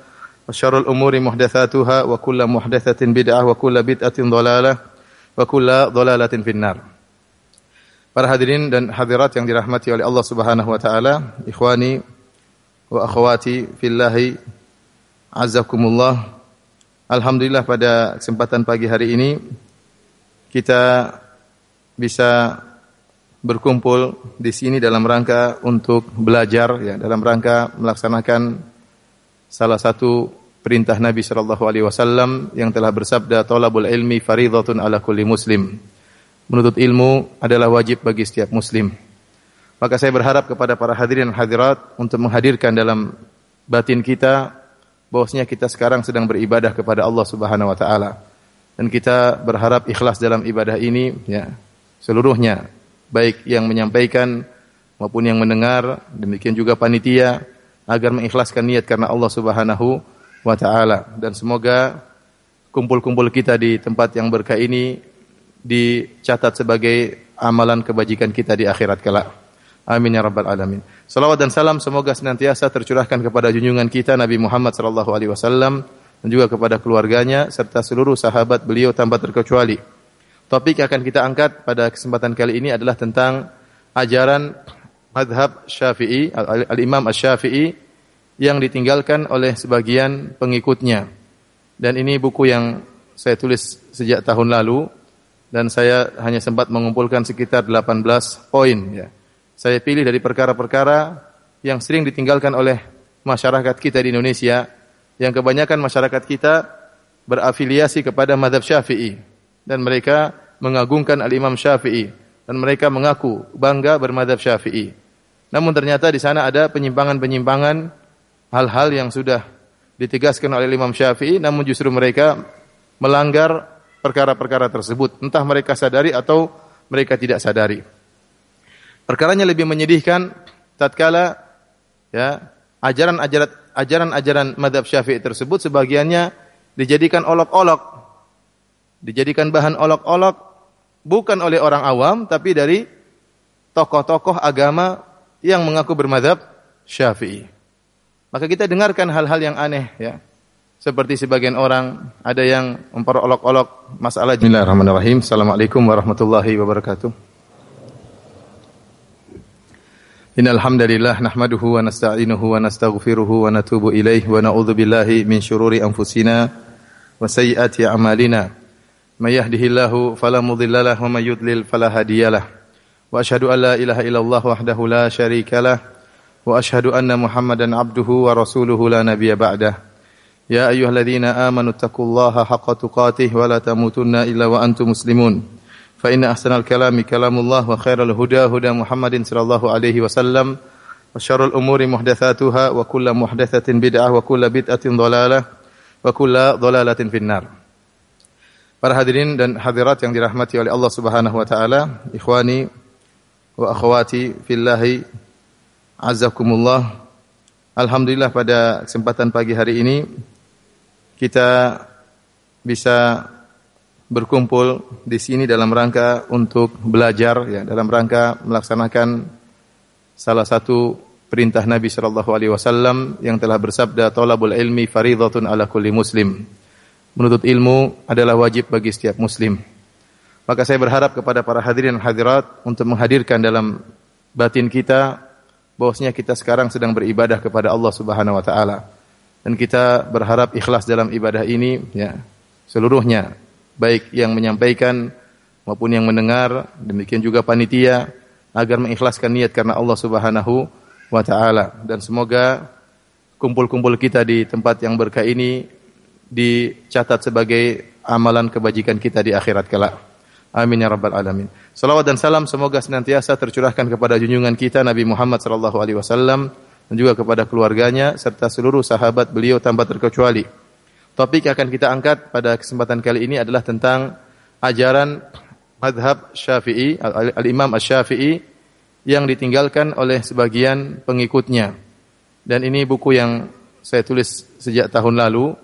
وشر الأمور محدثاتها وكل محدثة بدعة وكل بدعة ضلالة وكل ضلالة في النار Para hadirin dan hadirat yang dirahmati oleh Allah Subhanahu wa taala, ikhwani wa akhwati fillahi azzakumullah. Alhamdulillah pada kesempatan pagi hari ini kita bisa berkumpul di sini dalam rangka untuk belajar ya dalam rangka melaksanakan salah satu perintah Nabi sallallahu alaihi wasallam yang telah bersabda talabul ilmi fardhatun ala kulli muslim. Menuntut ilmu adalah wajib bagi setiap muslim. Maka saya berharap kepada para hadirin dan hadirat untuk menghadirkan dalam batin kita bahwasanya kita sekarang sedang beribadah kepada Allah Subhanahu wa taala. Dan kita berharap ikhlas dalam ibadah ini ya seluruhnya baik yang menyampaikan maupun yang mendengar, demikian juga panitia agar mengikhlaskan niat karena Allah Subhanahu wa taala dan semoga kumpul-kumpul kita di tempat yang berkah ini dicatat sebagai amalan kebajikan kita di akhirat kelak. Amin ya rabbal alamin. Salawat dan salam semoga senantiasa tercurahkan kepada junjungan kita Nabi Muhammad sallallahu alaihi wasallam dan juga kepada keluarganya serta seluruh sahabat beliau tanpa terkecuali. Topik yang akan kita angkat pada kesempatan kali ini adalah tentang ajaran madhab syafi'i, al-imam al-syafi'i yang ditinggalkan oleh sebagian pengikutnya. Dan ini buku yang saya tulis sejak tahun lalu dan saya hanya sempat mengumpulkan sekitar 18 poin ya. Saya pilih dari perkara-perkara yang sering ditinggalkan oleh masyarakat kita di Indonesia yang kebanyakan masyarakat kita berafiliasi kepada madhab syafi'i dan mereka mengagungkan al-Imam Syafi'i dan mereka mengaku bangga bermadhab Syafi'i. Namun ternyata di sana ada penyimpangan-penyimpangan hal-hal yang sudah ditegaskan oleh Imam Syafi'i namun justru mereka melanggar perkara-perkara tersebut, entah mereka sadari atau mereka tidak sadari. Perkaranya lebih menyedihkan tatkala ya ajaran-ajaran ajaran-ajaran madhab Syafi'i tersebut sebagiannya dijadikan olok-olok dijadikan bahan olok-olok bukan oleh orang awam tapi dari tokoh-tokoh agama yang mengaku bermadhab Syafi'i. Maka kita dengarkan hal-hal yang aneh ya. Seperti sebagian orang ada yang memperolok-olok masalah Bismillahirrahmanirrahim. Assalamualaikum warahmatullahi wabarakatuh. Innal hamdalillah nahmaduhu wa nasta'inuhu wa nastaghfiruhu wa natubu ilaih wa na'udzu billahi min syururi anfusina wa sayyiati a'malina. May yahdihillahu fala mudhillalah wa may yudlil fala hadiyalah. Wa asyhadu an la ilaha illallah wahdahu la syarikalah wa asyhadu anna Muhammadan abduhu wa rasuluhu la nabiyya ba'dahu. يا ايها الذين امنوا اتقوا الله حق تقاته ولا تموتن الا وانتم مسلمون فان احسن الكلام كلام الله وخير الهدى هدى محمد صلى الله عليه وسلم وشر الامور محدثاتها وكل محدثه بدعه وكل بدعه ضلاله وكل ضلاله في النار Para hadirin dan hadirat yang dirahmati oleh Allah Subhanahu wa taala, ikhwani wa akhwati fillahi azzakumullah. Alhamdulillah pada kesempatan pagi hari ini kita bisa berkumpul di sini dalam rangka untuk belajar ya dalam rangka melaksanakan salah satu perintah Nabi sallallahu alaihi wasallam yang telah bersabda talabul ilmi fardhatun ala kulli muslim. Menuntut ilmu adalah wajib bagi setiap muslim. Maka saya berharap kepada para hadirin dan hadirat untuk menghadirkan dalam batin kita bahwasanya kita sekarang sedang beribadah kepada Allah Subhanahu wa taala. Dan kita berharap ikhlas dalam ibadah ini ya seluruhnya baik yang menyampaikan maupun yang mendengar demikian juga panitia agar mengikhlaskan niat karena Allah Subhanahu wa taala dan semoga kumpul-kumpul kita di tempat yang berkah ini dicatat sebagai amalan kebajikan kita di akhirat kelak. Amin ya rabbal alamin. Salawat dan salam semoga senantiasa tercurahkan kepada junjungan kita Nabi Muhammad sallallahu alaihi wasallam dan juga kepada keluarganya serta seluruh sahabat beliau tanpa terkecuali. Topik yang akan kita angkat pada kesempatan kali ini adalah tentang ajaran madhab Syafi'i, al-Imam Asy-Syafi'i yang ditinggalkan oleh sebagian pengikutnya. Dan ini buku yang saya tulis sejak tahun lalu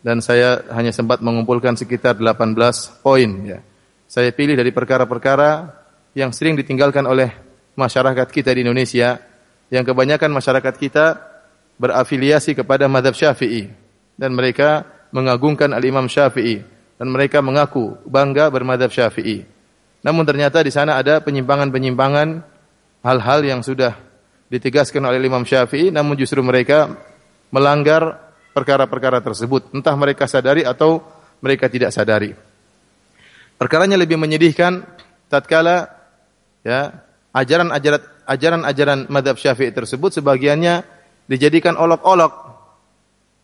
dan saya hanya sempat mengumpulkan sekitar 18 poin ya saya pilih dari perkara-perkara yang sering ditinggalkan oleh masyarakat kita di Indonesia, yang kebanyakan masyarakat kita berafiliasi kepada madhab syafi'i, dan mereka mengagungkan al-imam syafi'i, dan mereka mengaku bangga bermadhab syafi'i. Namun ternyata di sana ada penyimpangan-penyimpangan hal-hal yang sudah ditegaskan oleh Imam Syafi'i, namun justru mereka melanggar perkara-perkara tersebut, entah mereka sadari atau mereka tidak sadari. Perkaranya lebih menyedihkan tatkala ya ajaran-ajaran ajaran-ajaran madhab Syafi'i tersebut sebagiannya dijadikan olok-olok.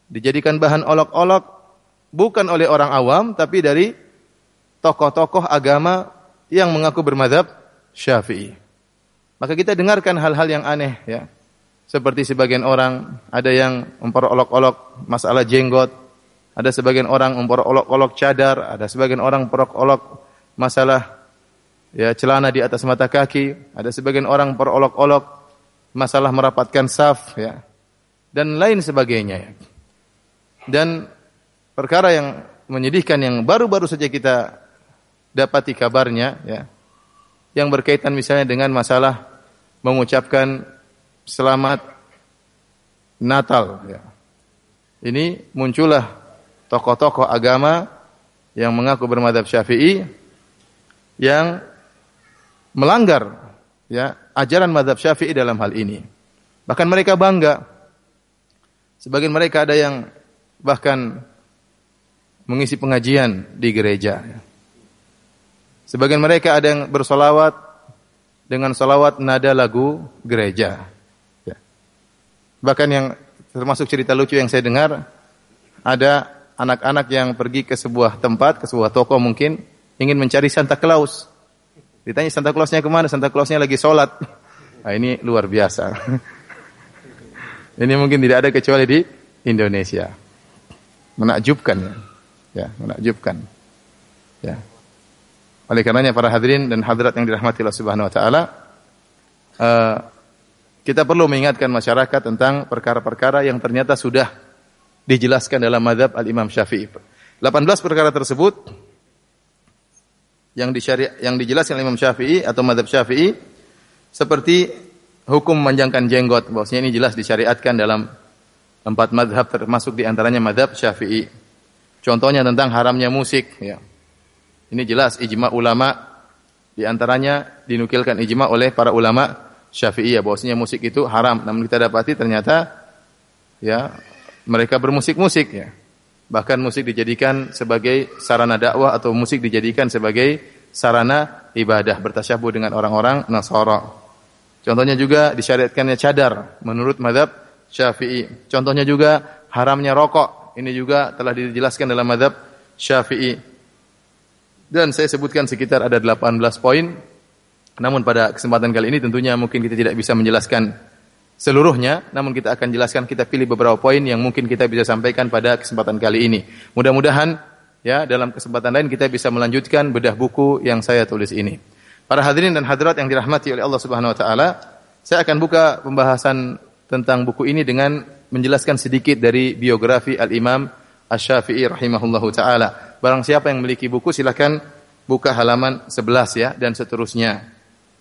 Dijadikan bahan olok-olok bukan oleh orang awam tapi dari tokoh-tokoh agama yang mengaku bermadhab Syafi'i. Maka kita dengarkan hal-hal yang aneh ya. Seperti sebagian orang ada yang memperolok-olok masalah jenggot, ada sebagian orang memperolok-olok cadar, ada sebagian orang memperolok-olok masalah ya celana di atas mata kaki, ada sebagian orang memperolok-olok masalah merapatkan saf ya. Dan lain sebagainya Dan perkara yang menyedihkan yang baru-baru saja kita dapati kabarnya ya. Yang berkaitan misalnya dengan masalah mengucapkan selamat Natal ya. Ini muncullah tokoh-tokoh agama yang mengaku bermadhab syafi'i yang melanggar ya ajaran madhab syafi'i dalam hal ini. Bahkan mereka bangga. Sebagian mereka ada yang bahkan mengisi pengajian di gereja. Sebagian mereka ada yang bersolawat dengan solawat nada lagu gereja. Ya. Bahkan yang termasuk cerita lucu yang saya dengar, ada anak-anak yang pergi ke sebuah tempat, ke sebuah toko mungkin, ingin mencari Santa Claus. Ditanya Santa Clausnya ke mana? Santa Clausnya lagi sholat. Nah, ini luar biasa. ini mungkin tidak ada kecuali di Indonesia. Menakjubkan ya. Ya, menakjubkan. Ya. Oleh karenanya para hadirin dan hadirat yang dirahmati Allah Subhanahu wa taala, uh, kita perlu mengingatkan masyarakat tentang perkara-perkara yang ternyata sudah dijelaskan dalam madhab al-Imam Syafi'i. 18 perkara tersebut yang disyari yang dijelaskan Imam Syafi'i atau madhab Syafi'i seperti hukum memanjangkan jenggot. Bahwasanya ini jelas disyariatkan dalam empat madhab termasuk di antaranya madhab Syafi'i. Contohnya tentang haramnya musik. Ya. Ini jelas ijma ulama di antaranya dinukilkan ijma oleh para ulama Syafi'i ya bahwasanya musik itu haram. Namun kita dapati ternyata ya mereka bermusik-musik ya. Bahkan musik dijadikan sebagai sarana dakwah atau musik dijadikan sebagai sarana ibadah bertasyabuh dengan orang-orang Nasara. Contohnya juga disyariatkannya cadar menurut madhab Syafi'i. Contohnya juga haramnya rokok. Ini juga telah dijelaskan dalam madhab Syafi'i. Dan saya sebutkan sekitar ada 18 poin. Namun pada kesempatan kali ini tentunya mungkin kita tidak bisa menjelaskan seluruhnya, namun kita akan jelaskan kita pilih beberapa poin yang mungkin kita bisa sampaikan pada kesempatan kali ini. Mudah-mudahan ya dalam kesempatan lain kita bisa melanjutkan bedah buku yang saya tulis ini. Para hadirin dan hadirat yang dirahmati oleh Allah Subhanahu wa taala, saya akan buka pembahasan tentang buku ini dengan menjelaskan sedikit dari biografi Al-Imam Asy-Syafi'i rahimahullahu taala. Barang siapa yang memiliki buku silakan buka halaman 11 ya dan seterusnya.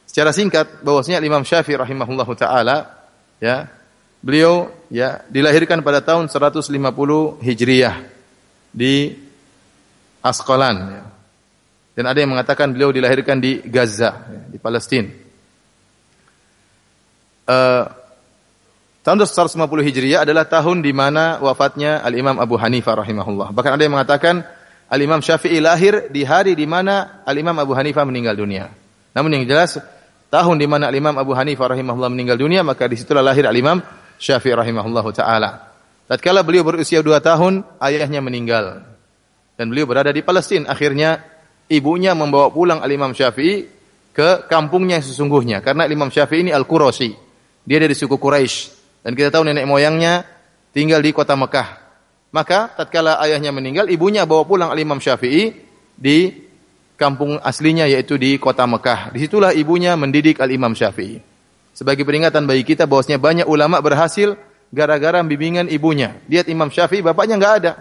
Secara singkat bahwasanya Imam Syafi'i rahimahullahu taala ya beliau ya dilahirkan pada tahun 150 Hijriah di Asqalan ya. Dan ada yang mengatakan beliau dilahirkan di Gaza ya, di Palestina. Uh, Tahun 150 Hijriah adalah tahun di mana wafatnya Al-Imam Abu Hanifah rahimahullah. Bahkan ada yang mengatakan Al-Imam Syafi'i lahir di hari di mana Al-Imam Abu Hanifah meninggal dunia. Namun yang jelas tahun di mana Al-Imam Abu Hanifah rahimahullah meninggal dunia maka di situlah lahir Al-Imam Syafi'i rahimahullah taala. Tatkala beliau berusia dua tahun, ayahnya meninggal. Dan beliau berada di Palestina. Akhirnya ibunya membawa pulang Al-Imam Syafi'i ke kampungnya yang sesungguhnya. Karena Imam Syafi'i ini Al-Qurasi. Dia dari suku Quraisy. Dan kita tahu nenek moyangnya tinggal di kota Mekah. Maka tatkala ayahnya meninggal, ibunya bawa pulang Al-Imam Syafi'i di kampung aslinya yaitu di kota Mekah. Di situlah ibunya mendidik Al-Imam Syafi'i. Sebagai peringatan bagi kita bahwasanya banyak ulama berhasil gara-gara bimbingan ibunya. Lihat Imam Syafi'i bapaknya nggak ada.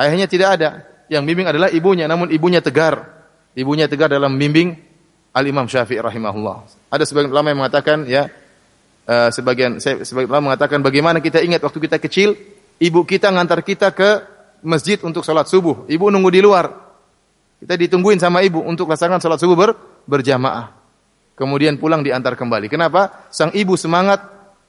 Ayahnya tidak ada. Yang bimbing adalah ibunya, namun ibunya tegar. Ibunya tegar dalam bimbing Al-Imam Syafi'i rahimahullah. Ada sebagian ulama yang mengatakan ya uh, sebagian saya sebagian ulama mengatakan bagaimana kita ingat waktu kita kecil, ibu kita ngantar kita ke masjid untuk sholat subuh. Ibu nunggu di luar. Kita ditungguin sama ibu untuk laksanakan sholat subuh ber, berjamaah. Kemudian pulang diantar kembali. Kenapa? Sang ibu semangat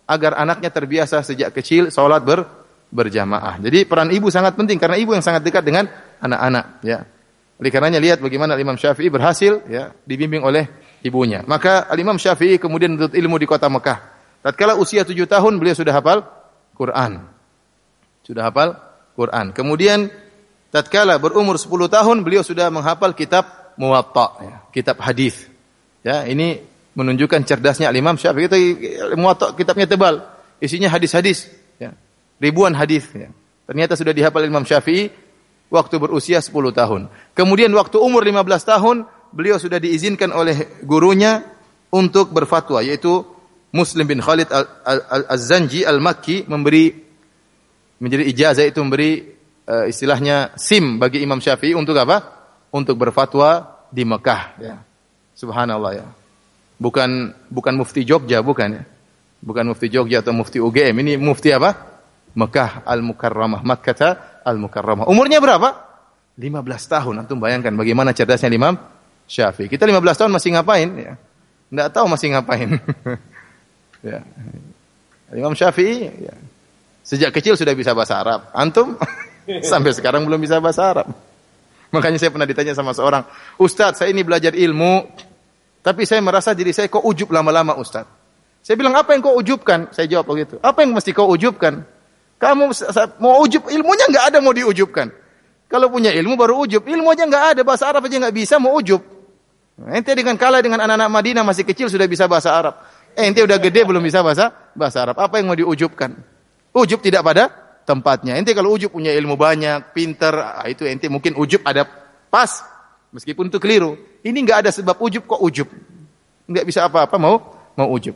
agar anaknya terbiasa sejak kecil sholat ber, berjamaah. Jadi peran ibu sangat penting karena ibu yang sangat dekat dengan anak-anak. Ya. Oleh karenanya lihat bagaimana Imam Syafi'i berhasil ya dibimbing oleh ibunya. Maka Imam Syafi'i kemudian menuntut ilmu di kota Mekah. Tatkala usia tujuh tahun beliau sudah hafal Quran. Sudah hafal Quran. Kemudian tatkala berumur sepuluh tahun beliau sudah menghafal kitab Muwatta, ya, kitab hadis. Ya, ini menunjukkan cerdasnya Imam Syafi'i. Kita Muwatta kitabnya tebal, isinya hadis-hadis, ya. Ribuan hadis, ya. Ternyata sudah dihafal Imam Syafi'i waktu berusia 10 tahun. Kemudian waktu umur 15 tahun, beliau sudah diizinkan oleh gurunya untuk berfatwa, yaitu Muslim bin Khalid Az-Zanji Al-Makki memberi menjadi ijazah itu memberi uh, istilahnya SIM bagi Imam Syafi'i untuk apa? Untuk berfatwa di Mekah ya. Subhanallah ya. Bukan bukan mufti Jogja bukan ya. Bukan mufti Jogja atau mufti UGM. Ini mufti apa? Mekah Al-Mukarramah, Makkah Al-Mukarramah. Umurnya berapa? 15 tahun. Antum bayangkan bagaimana cerdasnya Imam Syafi'i. Kita 15 tahun masih ngapain ya? Enggak tahu masih ngapain. Ya. Imam Syafi'i ya. sejak kecil sudah bisa bahasa Arab. Antum sampai sekarang belum bisa bahasa Arab. Makanya saya pernah ditanya sama seorang, Ustadz saya ini belajar ilmu, tapi saya merasa diri saya kok ujub lama-lama Ustadz. Saya bilang, apa yang kau ujubkan? Saya jawab begitu. Apa yang mesti kau ujubkan? Kamu mau ujub, ilmunya nggak ada mau diujubkan. Kalau punya ilmu baru ujub. Ilmu aja nggak ada, bahasa Arab aja nggak bisa, mau ujub. Ente dengan kalah dengan anak-anak Madinah masih kecil sudah bisa bahasa Arab. Eh, ente udah gede belum bisa bahasa bahasa Arab. Apa yang mau diujubkan? Ujub tidak pada tempatnya. Ente kalau ujub punya ilmu banyak, pinter, ah, itu ente mungkin ujub ada pas, meskipun itu keliru. Ini nggak ada sebab ujub kok ujub. Nggak bisa apa-apa mau mau ujub.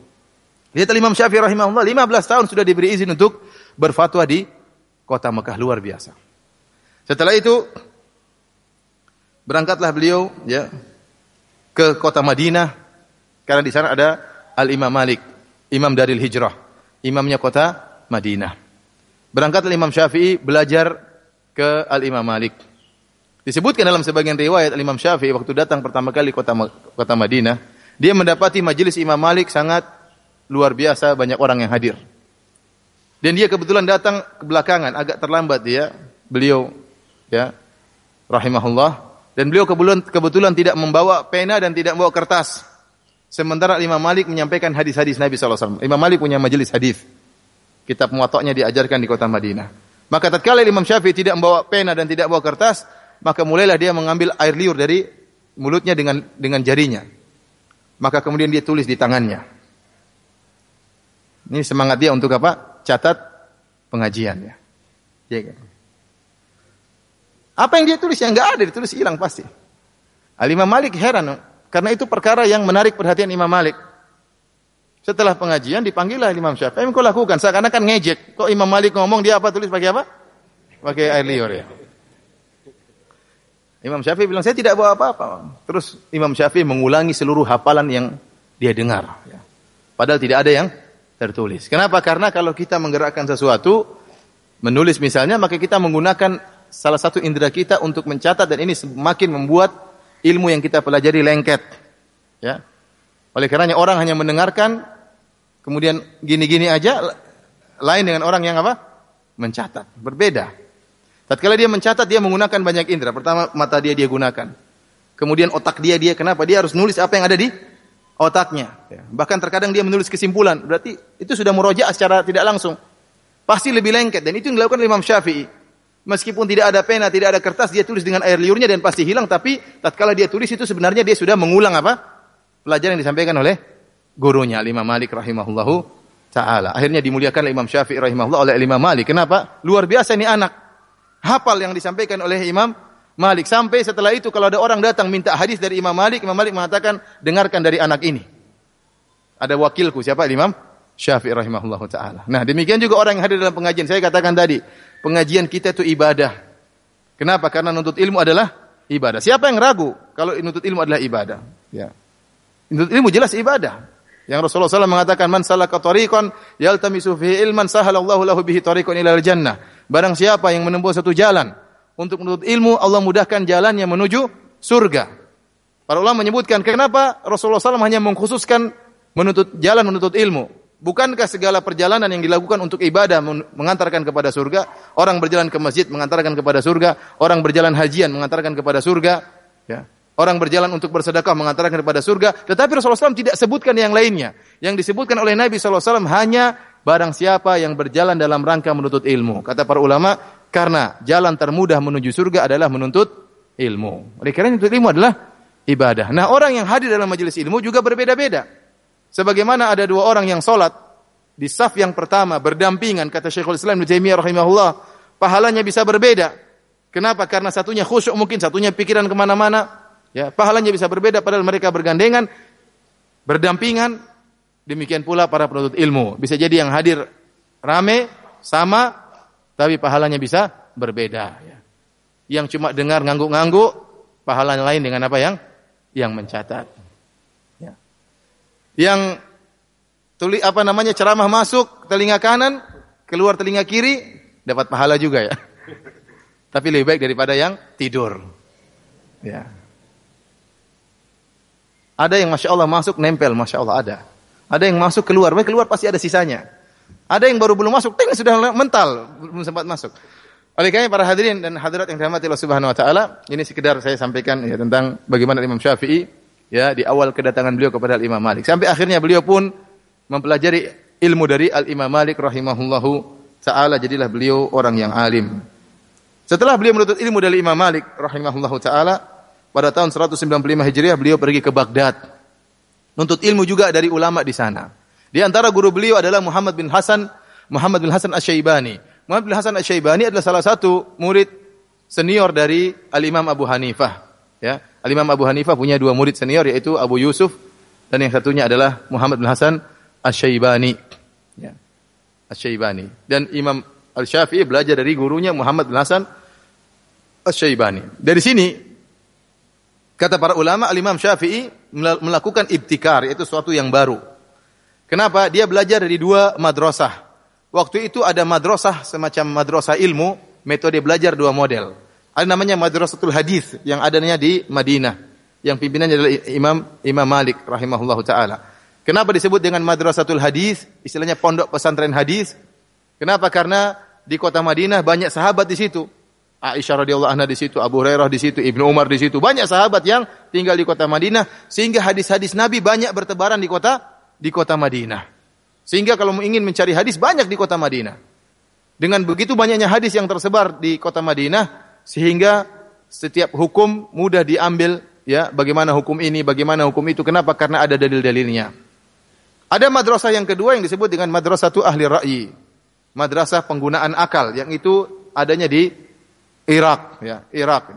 Lihat Imam Syafi'i rahimahullah 15 tahun sudah diberi izin untuk berfatwa di kota Mekah luar biasa. Setelah itu berangkatlah beliau ya ke kota Madinah karena di sana ada Al-Imam Malik, imam dari hijrah, imamnya kota Madinah. Berangkat Imam Syafi'i belajar ke Al-Imam Malik. Disebutkan dalam sebagian riwayat Al-Imam Syafi'i waktu datang pertama kali kota kota Madinah, dia mendapati majelis Imam Malik sangat luar biasa banyak orang yang hadir. Dan dia kebetulan datang ke belakangan, agak terlambat dia, beliau ya rahimahullah dan beliau kebetulan, kebetulan tidak membawa pena dan tidak membawa kertas. Sementara Imam Malik menyampaikan hadis-hadis Nabi SAW. Imam Malik punya majelis hadis. Kitab muatoknya diajarkan di kota Madinah. Maka tatkala Imam Syafi'i tidak membawa pena dan tidak membawa kertas, maka mulailah dia mengambil air liur dari mulutnya dengan dengan jarinya. Maka kemudian dia tulis di tangannya. Ini semangat dia untuk apa? Catat pengajian ya. ya kan? Apa yang dia tulis yang enggak ada ditulis hilang pasti. Al Imam Malik heran karena itu perkara yang menarik perhatian Imam Malik. Setelah pengajian dipanggillah Imam Syafi'i, kau lakukan seakan-akan ngejek. Kok Imam Malik ngomong dia apa tulis pakai apa? Pakai air liur ya. Imam Syafi'i bilang saya tidak bawa apa-apa. Terus Imam Syafi'i mengulangi seluruh hafalan yang dia dengar. Ya. Padahal tidak ada yang tertulis. Kenapa? Karena kalau kita menggerakkan sesuatu, menulis misalnya, maka kita menggunakan salah satu indera kita untuk mencatat dan ini semakin membuat ilmu yang kita pelajari lengket. Ya. Oleh karenanya orang hanya mendengarkan, kemudian gini-gini aja, lain dengan orang yang apa? Mencatat. Berbeda. Tatkala dia mencatat, dia menggunakan banyak indera. Pertama, mata dia dia gunakan. Kemudian otak dia, dia kenapa? Dia harus nulis apa yang ada di otaknya. Ya. Bahkan terkadang dia menulis kesimpulan. Berarti itu sudah murojaah secara tidak langsung. Pasti lebih lengket. Dan itu yang dilakukan Imam Syafi'i. Meskipun tidak ada pena, tidak ada kertas, dia tulis dengan air liurnya dan pasti hilang. Tapi tatkala dia tulis itu sebenarnya dia sudah mengulang apa? Pelajaran yang disampaikan oleh gurunya, Imam Malik rahimahullahu ta'ala. Akhirnya dimuliakan oleh Imam Syafi'i rahimahullah oleh Imam Malik. Kenapa? Luar biasa ini anak. Hafal yang disampaikan oleh Imam Malik. Sampai setelah itu kalau ada orang datang minta hadis dari Imam Malik, Imam Malik mengatakan, dengarkan dari anak ini. Ada wakilku, siapa? Imam Syafi'i rahimahullah ta'ala. Nah demikian juga orang yang hadir dalam pengajian. Saya katakan tadi, pengajian kita itu ibadah. Kenapa? Karena nuntut ilmu adalah ibadah. Siapa yang ragu kalau nuntut ilmu adalah ibadah? Ya. Nuntut ilmu jelas ibadah. Yang Rasulullah SAW mengatakan man salaka tariqan yaltamisu fihi ilman sahalallahu lahu bihi tariqan ila jannah. Barang siapa yang menempuh satu jalan untuk menuntut ilmu, Allah mudahkan jalannya menuju surga. Para ulama menyebutkan kenapa Rasulullah SAW hanya mengkhususkan menuntut jalan menuntut ilmu. Bukankah segala perjalanan yang dilakukan untuk ibadah mengantarkan kepada surga? Orang berjalan ke masjid mengantarkan kepada surga, orang berjalan hajian mengantarkan kepada surga, ya. Orang berjalan untuk bersedekah mengantarkan kepada surga, tetapi Rasulullah SAW tidak sebutkan yang lainnya. Yang disebutkan oleh Nabi SAW hanya barang siapa yang berjalan dalam rangka menuntut ilmu. Kata para ulama, karena jalan termudah menuju surga adalah menuntut ilmu. Oleh karena menuntut ilmu adalah ibadah. Nah orang yang hadir dalam majelis ilmu juga berbeda-beda. Sebagaimana ada dua orang yang sholat di saf yang pertama berdampingan kata Syekhul Islam Ibnu Taimiyah rahimahullah, pahalanya bisa berbeda. Kenapa? Karena satunya khusyuk mungkin, satunya pikiran ke mana-mana. Ya, pahalanya bisa berbeda padahal mereka bergandengan, berdampingan. Demikian pula para penuntut ilmu. Bisa jadi yang hadir rame, sama, tapi pahalanya bisa berbeda. Ya. Yang cuma dengar ngangguk-ngangguk, pahalanya lain dengan apa yang yang mencatat yang tuli apa namanya ceramah masuk telinga kanan, keluar telinga kiri, dapat pahala juga ya. Tapi lebih baik daripada yang tidur. Ya. Ada yang masya Allah masuk nempel, masya Allah ada. Ada yang masuk keluar, baik keluar pasti ada sisanya. Ada yang baru belum masuk, ting sudah mental, belum sempat masuk. Oleh karena para hadirin dan hadirat yang dirahmati Allah Subhanahu wa taala, ini sekedar saya sampaikan ya tentang bagaimana Imam Syafi'i ya di awal kedatangan beliau kepada Al Imam Malik. Sampai akhirnya beliau pun mempelajari ilmu dari Al Imam Malik rahimahullahu taala jadilah beliau orang yang alim. Setelah beliau menuntut ilmu dari Imam Malik rahimahullahu taala pada tahun 195 Hijriah beliau pergi ke Baghdad. Nuntut ilmu juga dari ulama di sana. Di antara guru beliau adalah Muhammad bin Hasan Muhammad bin Hasan Asy-Syaibani. Muhammad bin Hasan Asy-Syaibani adalah salah satu murid senior dari Al Imam Abu Hanifah. Ya, Al-Imam Abu Hanifah punya dua murid senior yaitu Abu Yusuf dan yang satunya adalah Muhammad bin Hasan Asy-Syaibani. Ya. Asy-Syaibani. Dan Imam Al-Syafi'i belajar dari gurunya Muhammad bin Hasan Asy-Syaibani. Dari sini kata para ulama Al-Imam Syafi'i melakukan ibtikar yaitu sesuatu yang baru. Kenapa? Dia belajar dari dua madrasah. Waktu itu ada madrasah semacam madrasah ilmu, metode belajar dua model. Ada namanya Madrasatul Hadis yang adanya di Madinah. Yang pimpinannya adalah Imam Imam Malik rahimahullahu taala. Kenapa disebut dengan Madrasatul Hadis? Istilahnya pondok pesantren hadis. Kenapa? Karena di kota Madinah banyak sahabat di situ. Aisyah radhiyallahu anha di situ, Abu Hurairah di situ, Ibnu Umar di situ. Banyak sahabat yang tinggal di kota Madinah sehingga hadis-hadis Nabi banyak bertebaran di kota di kota Madinah. Sehingga kalau ingin mencari hadis banyak di kota Madinah. Dengan begitu banyaknya hadis yang tersebar di kota Madinah, sehingga setiap hukum mudah diambil ya bagaimana hukum ini bagaimana hukum itu kenapa karena ada dalil-dalilnya ada madrasah yang kedua yang disebut dengan madrasah tu ahli ra'yi madrasah penggunaan akal yang itu adanya di Irak ya Irak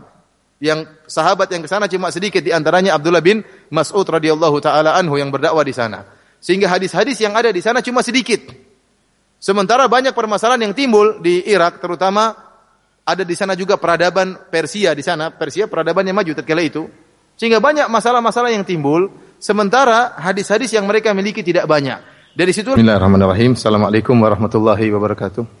yang sahabat yang ke sana cuma sedikit di antaranya Abdullah bin Mas'ud radhiyallahu taala anhu yang berdakwah di sana Sehingga hadis-hadis yang ada di sana cuma sedikit. Sementara banyak permasalahan yang timbul di Irak, terutama ada di sana juga peradaban Persia di sana. Persia peradaban yang maju tatkala itu. Sehingga banyak masalah-masalah yang timbul, sementara hadis-hadis yang mereka miliki tidak banyak. Dari situ Bismillahirrahmanirrahim. Assalamualaikum warahmatullahi wabarakatuh.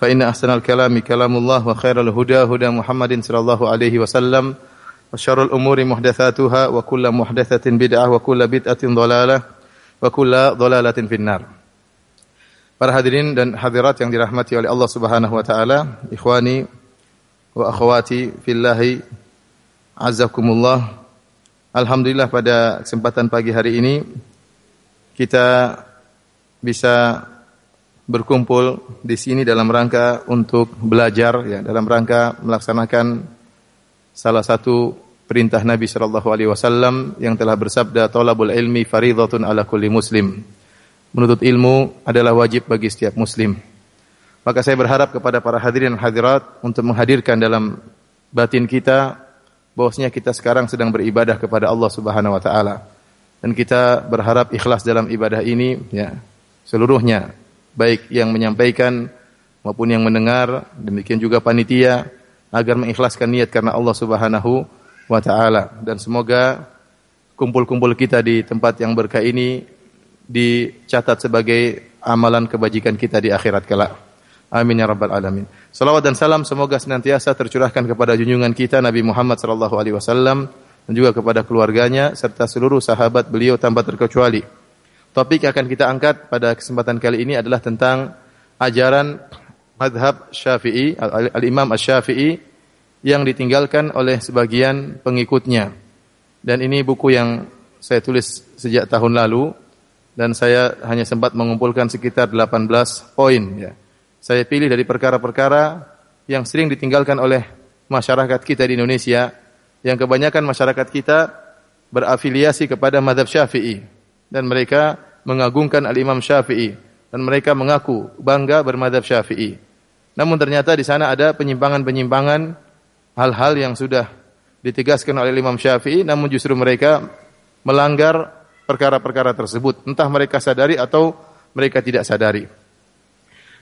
فان احسن الكلام كلام الله وخير الهدى هدى محمد صلى الله عليه وسلم وشر الامور محدثاتها وكل محدثه بدعه وكل بدعه ضلاله وكل ضلاله في النار Para hadirin dan hadirat yang dirahmati oleh Allah Subhanahu wa taala, ikhwani wa akhwati fillahi Azakumullah. Alhamdulillah pada kesempatan pagi hari ini kita bisa berkumpul di sini dalam rangka untuk belajar ya, dalam rangka melaksanakan salah satu perintah Nabi sallallahu alaihi wasallam yang telah bersabda talabul ilmi fardhatun ala kulli muslim. Menuntut ilmu adalah wajib bagi setiap muslim. Maka saya berharap kepada para hadirin dan hadirat untuk menghadirkan dalam batin kita bahwasanya kita sekarang sedang beribadah kepada Allah Subhanahu wa taala. Dan kita berharap ikhlas dalam ibadah ini ya seluruhnya baik yang menyampaikan maupun yang mendengar demikian juga panitia agar mengikhlaskan niat karena Allah Subhanahu wa taala dan semoga kumpul-kumpul kita di tempat yang berkah ini dicatat sebagai amalan kebajikan kita di akhirat kelak. Amin ya rabbal alamin. Salawat dan salam semoga senantiasa tercurahkan kepada junjungan kita Nabi Muhammad sallallahu alaihi wasallam dan juga kepada keluarganya serta seluruh sahabat beliau tanpa terkecuali. Topik yang akan kita angkat pada kesempatan kali ini adalah tentang ajaran madhab Syafi'i, al-Imam Asy-Syafi'i yang ditinggalkan oleh sebagian pengikutnya. Dan ini buku yang saya tulis sejak tahun lalu dan saya hanya sempat mengumpulkan sekitar 18 poin ya. Saya pilih dari perkara-perkara yang sering ditinggalkan oleh masyarakat kita di Indonesia, yang kebanyakan masyarakat kita berafiliasi kepada madhab syafi'i, dan mereka mengagungkan al-imam syafi'i, dan mereka mengaku bangga bermadhab syafi'i. Namun ternyata di sana ada penyimpangan-penyimpangan hal-hal yang sudah ditegaskan oleh Imam Syafi'i, namun justru mereka melanggar perkara-perkara tersebut, entah mereka sadari atau mereka tidak sadari.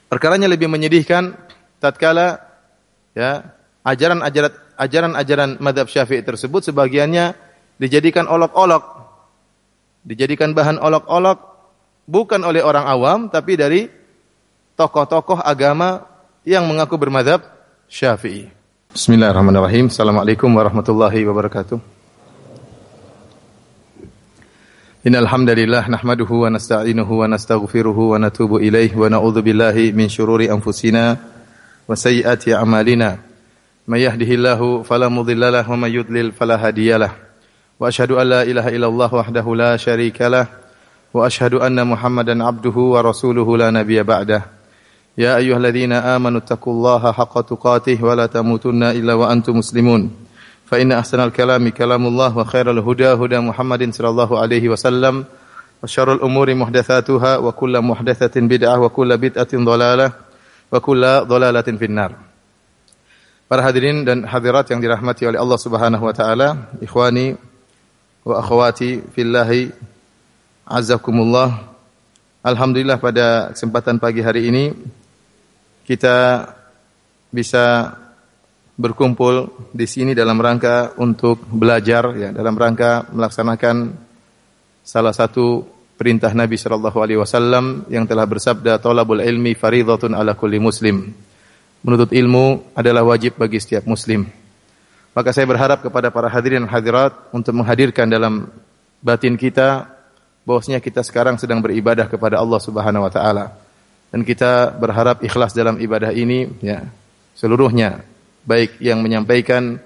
Perkaranya lebih menyedihkan tatkala ya ajaran-ajaran ajaran-ajaran madhab Syafi'i tersebut sebagiannya dijadikan olok-olok. Dijadikan bahan olok-olok bukan oleh orang awam tapi dari tokoh-tokoh agama yang mengaku bermadhab Syafi'i. Bismillahirrahmanirrahim. Assalamualaikum warahmatullahi wabarakatuh. Innal hamdalillah nahmaduhu wa nasta'inuhu wa nastaghfiruhu wa natubu ilayhi wa na'udzu billahi min shururi anfusina wa sayyiati a'malina. May yahdihillahu fala mudhillalah wa may yudlil fala hadiyalah. واشهد ان لا اله الا الله وحده لا شريك له واشهد ان محمدا عبده ورسوله لا نبي بعده يا ايها الذين امنوا اتقوا الله حق تقاته ولا تموتن الا وانتم مسلمون فان احسن الكلام كلام الله وخير الهدى هدى محمد صلى الله عليه وسلم وشر الامور محدثاتها وكل محدثه بدعه وكل بدعه ضلاله وكل ضلاله في النار Para hadirin dan hadirat yang dirahmati oleh Allah Subhanahu wa taala, ikhwani wa akhwati fillahi azakumullah. Alhamdulillah pada kesempatan pagi hari ini kita bisa berkumpul di sini dalam rangka untuk belajar ya dalam rangka melaksanakan salah satu perintah Nabi sallallahu alaihi wasallam yang telah bersabda talabul ilmi fardhatun ala kulli muslim. Menuntut ilmu adalah wajib bagi setiap muslim. Maka saya berharap kepada para hadirin dan hadirat untuk menghadirkan dalam batin kita bahwasanya kita sekarang sedang beribadah kepada Allah Subhanahu wa taala. Dan kita berharap ikhlas dalam ibadah ini ya seluruhnya baik yang menyampaikan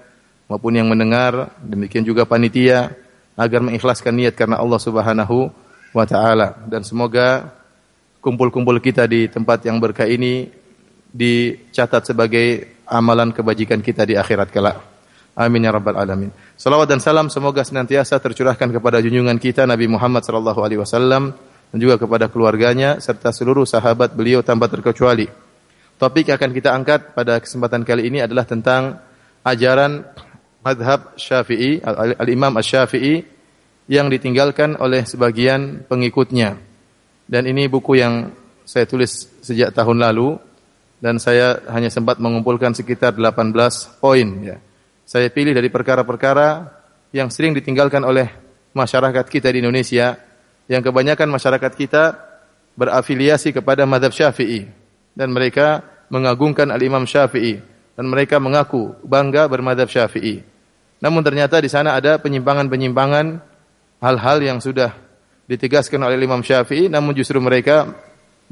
maupun yang mendengar, demikian juga panitia agar mengikhlaskan niat karena Allah Subhanahu wa taala dan semoga kumpul-kumpul kita di tempat yang berkah ini dicatat sebagai amalan kebajikan kita di akhirat kelak. Amin ya rabbal alamin. Salawat dan salam semoga senantiasa tercurahkan kepada junjungan kita Nabi Muhammad sallallahu alaihi wasallam dan juga kepada keluarganya serta seluruh sahabat beliau tanpa terkecuali. Topik yang akan kita angkat pada kesempatan kali ini adalah tentang ajaran madhab Syafi'i, al-Imam Asy-Syafi'i yang ditinggalkan oleh sebagian pengikutnya. Dan ini buku yang saya tulis sejak tahun lalu dan saya hanya sempat mengumpulkan sekitar 18 poin ya. Saya pilih dari perkara-perkara yang sering ditinggalkan oleh masyarakat kita di Indonesia yang kebanyakan masyarakat kita berafiliasi kepada madhab Syafi'i dan mereka mengagungkan al-Imam Syafi'i dan mereka mengaku bangga bermadhab Syafi'i. Namun ternyata di sana ada penyimpangan-penyimpangan hal-hal yang sudah ditegaskan oleh Imam Syafi'i namun justru mereka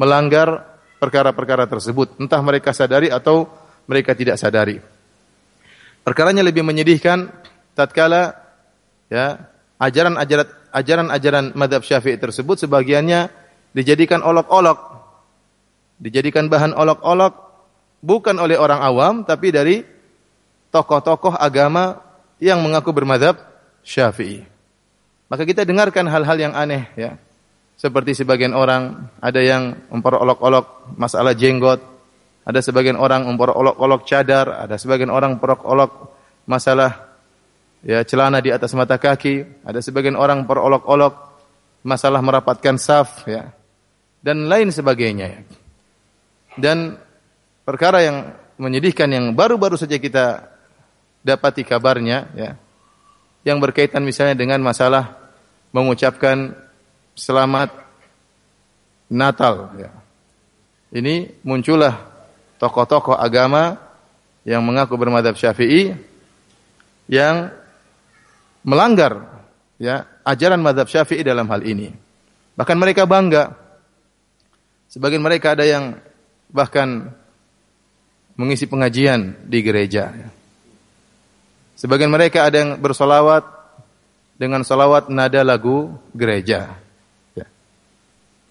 melanggar perkara-perkara tersebut entah mereka sadari atau mereka tidak sadari perkaranya lebih menyedihkan tatkala ya ajaran-ajaran ajaran-ajaran madhab Syafi'i tersebut sebagiannya dijadikan olok-olok dijadikan bahan olok-olok bukan oleh orang awam tapi dari tokoh-tokoh agama yang mengaku bermadhab Syafi'i maka kita dengarkan hal-hal yang aneh ya. Seperti sebagian orang ada yang memperolok-olok masalah jenggot, ada sebagian orang memperolok-olok cadar, ada sebagian orang memperolok-olok masalah ya celana di atas mata kaki, ada sebagian orang memperolok-olok masalah merapatkan saf ya. Dan lain sebagainya. Dan perkara yang menyedihkan yang baru-baru saja kita dapati kabarnya ya yang berkaitan misalnya dengan masalah mengucapkan selamat Natal. Ya. Ini muncullah tokoh-tokoh agama yang mengaku bermadhab syafi'i yang melanggar ya ajaran madhab syafi'i dalam hal ini. Bahkan mereka bangga. Sebagian mereka ada yang bahkan mengisi pengajian di gereja. Sebagian mereka ada yang bersolawat dengan solawat nada lagu gereja. Ya.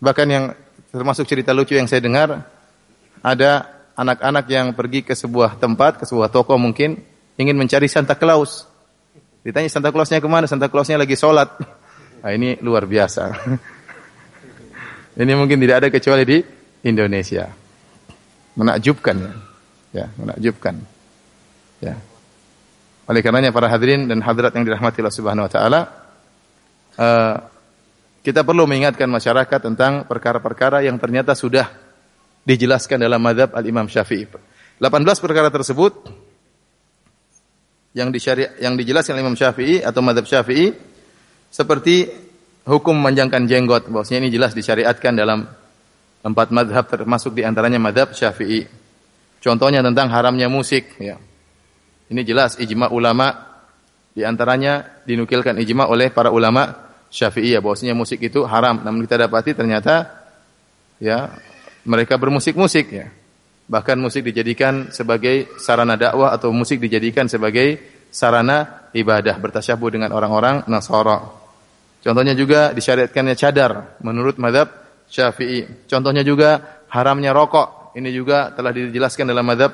Bahkan yang termasuk cerita lucu yang saya dengar, ada anak-anak yang pergi ke sebuah tempat, ke sebuah toko mungkin, ingin mencari Santa Claus. Ditanya Santa Clausnya ke mana? Santa Clausnya lagi sholat. Nah, ini luar biasa. ini mungkin tidak ada kecuali di Indonesia. Menakjubkan ya. Ya, menakjubkan. Ya. Oleh karenanya para hadirin dan hadirat yang dirahmati Allah Subhanahu wa taala, uh, kita perlu mengingatkan masyarakat tentang perkara-perkara yang ternyata sudah dijelaskan dalam madhab al-Imam Syafi'i. 18 perkara tersebut yang disyari yang dijelaskan Imam Syafi'i atau madhab Syafi'i seperti hukum memanjangkan jenggot. Bahwasanya ini jelas disyariatkan dalam empat madhab termasuk di antaranya madhab Syafi'i. Contohnya tentang haramnya musik. Ya. Ini jelas ijma ulama di antaranya dinukilkan ijma oleh para ulama Syafi'iyah bahwasanya musik itu haram. Namun kita dapati ternyata ya mereka bermusik-musik ya. Bahkan musik dijadikan sebagai sarana dakwah atau musik dijadikan sebagai sarana ibadah bertasyabuh dengan orang-orang Nasara. Contohnya juga disyariatkannya cadar menurut madhab Syafi'i. Contohnya juga haramnya rokok. Ini juga telah dijelaskan dalam madhab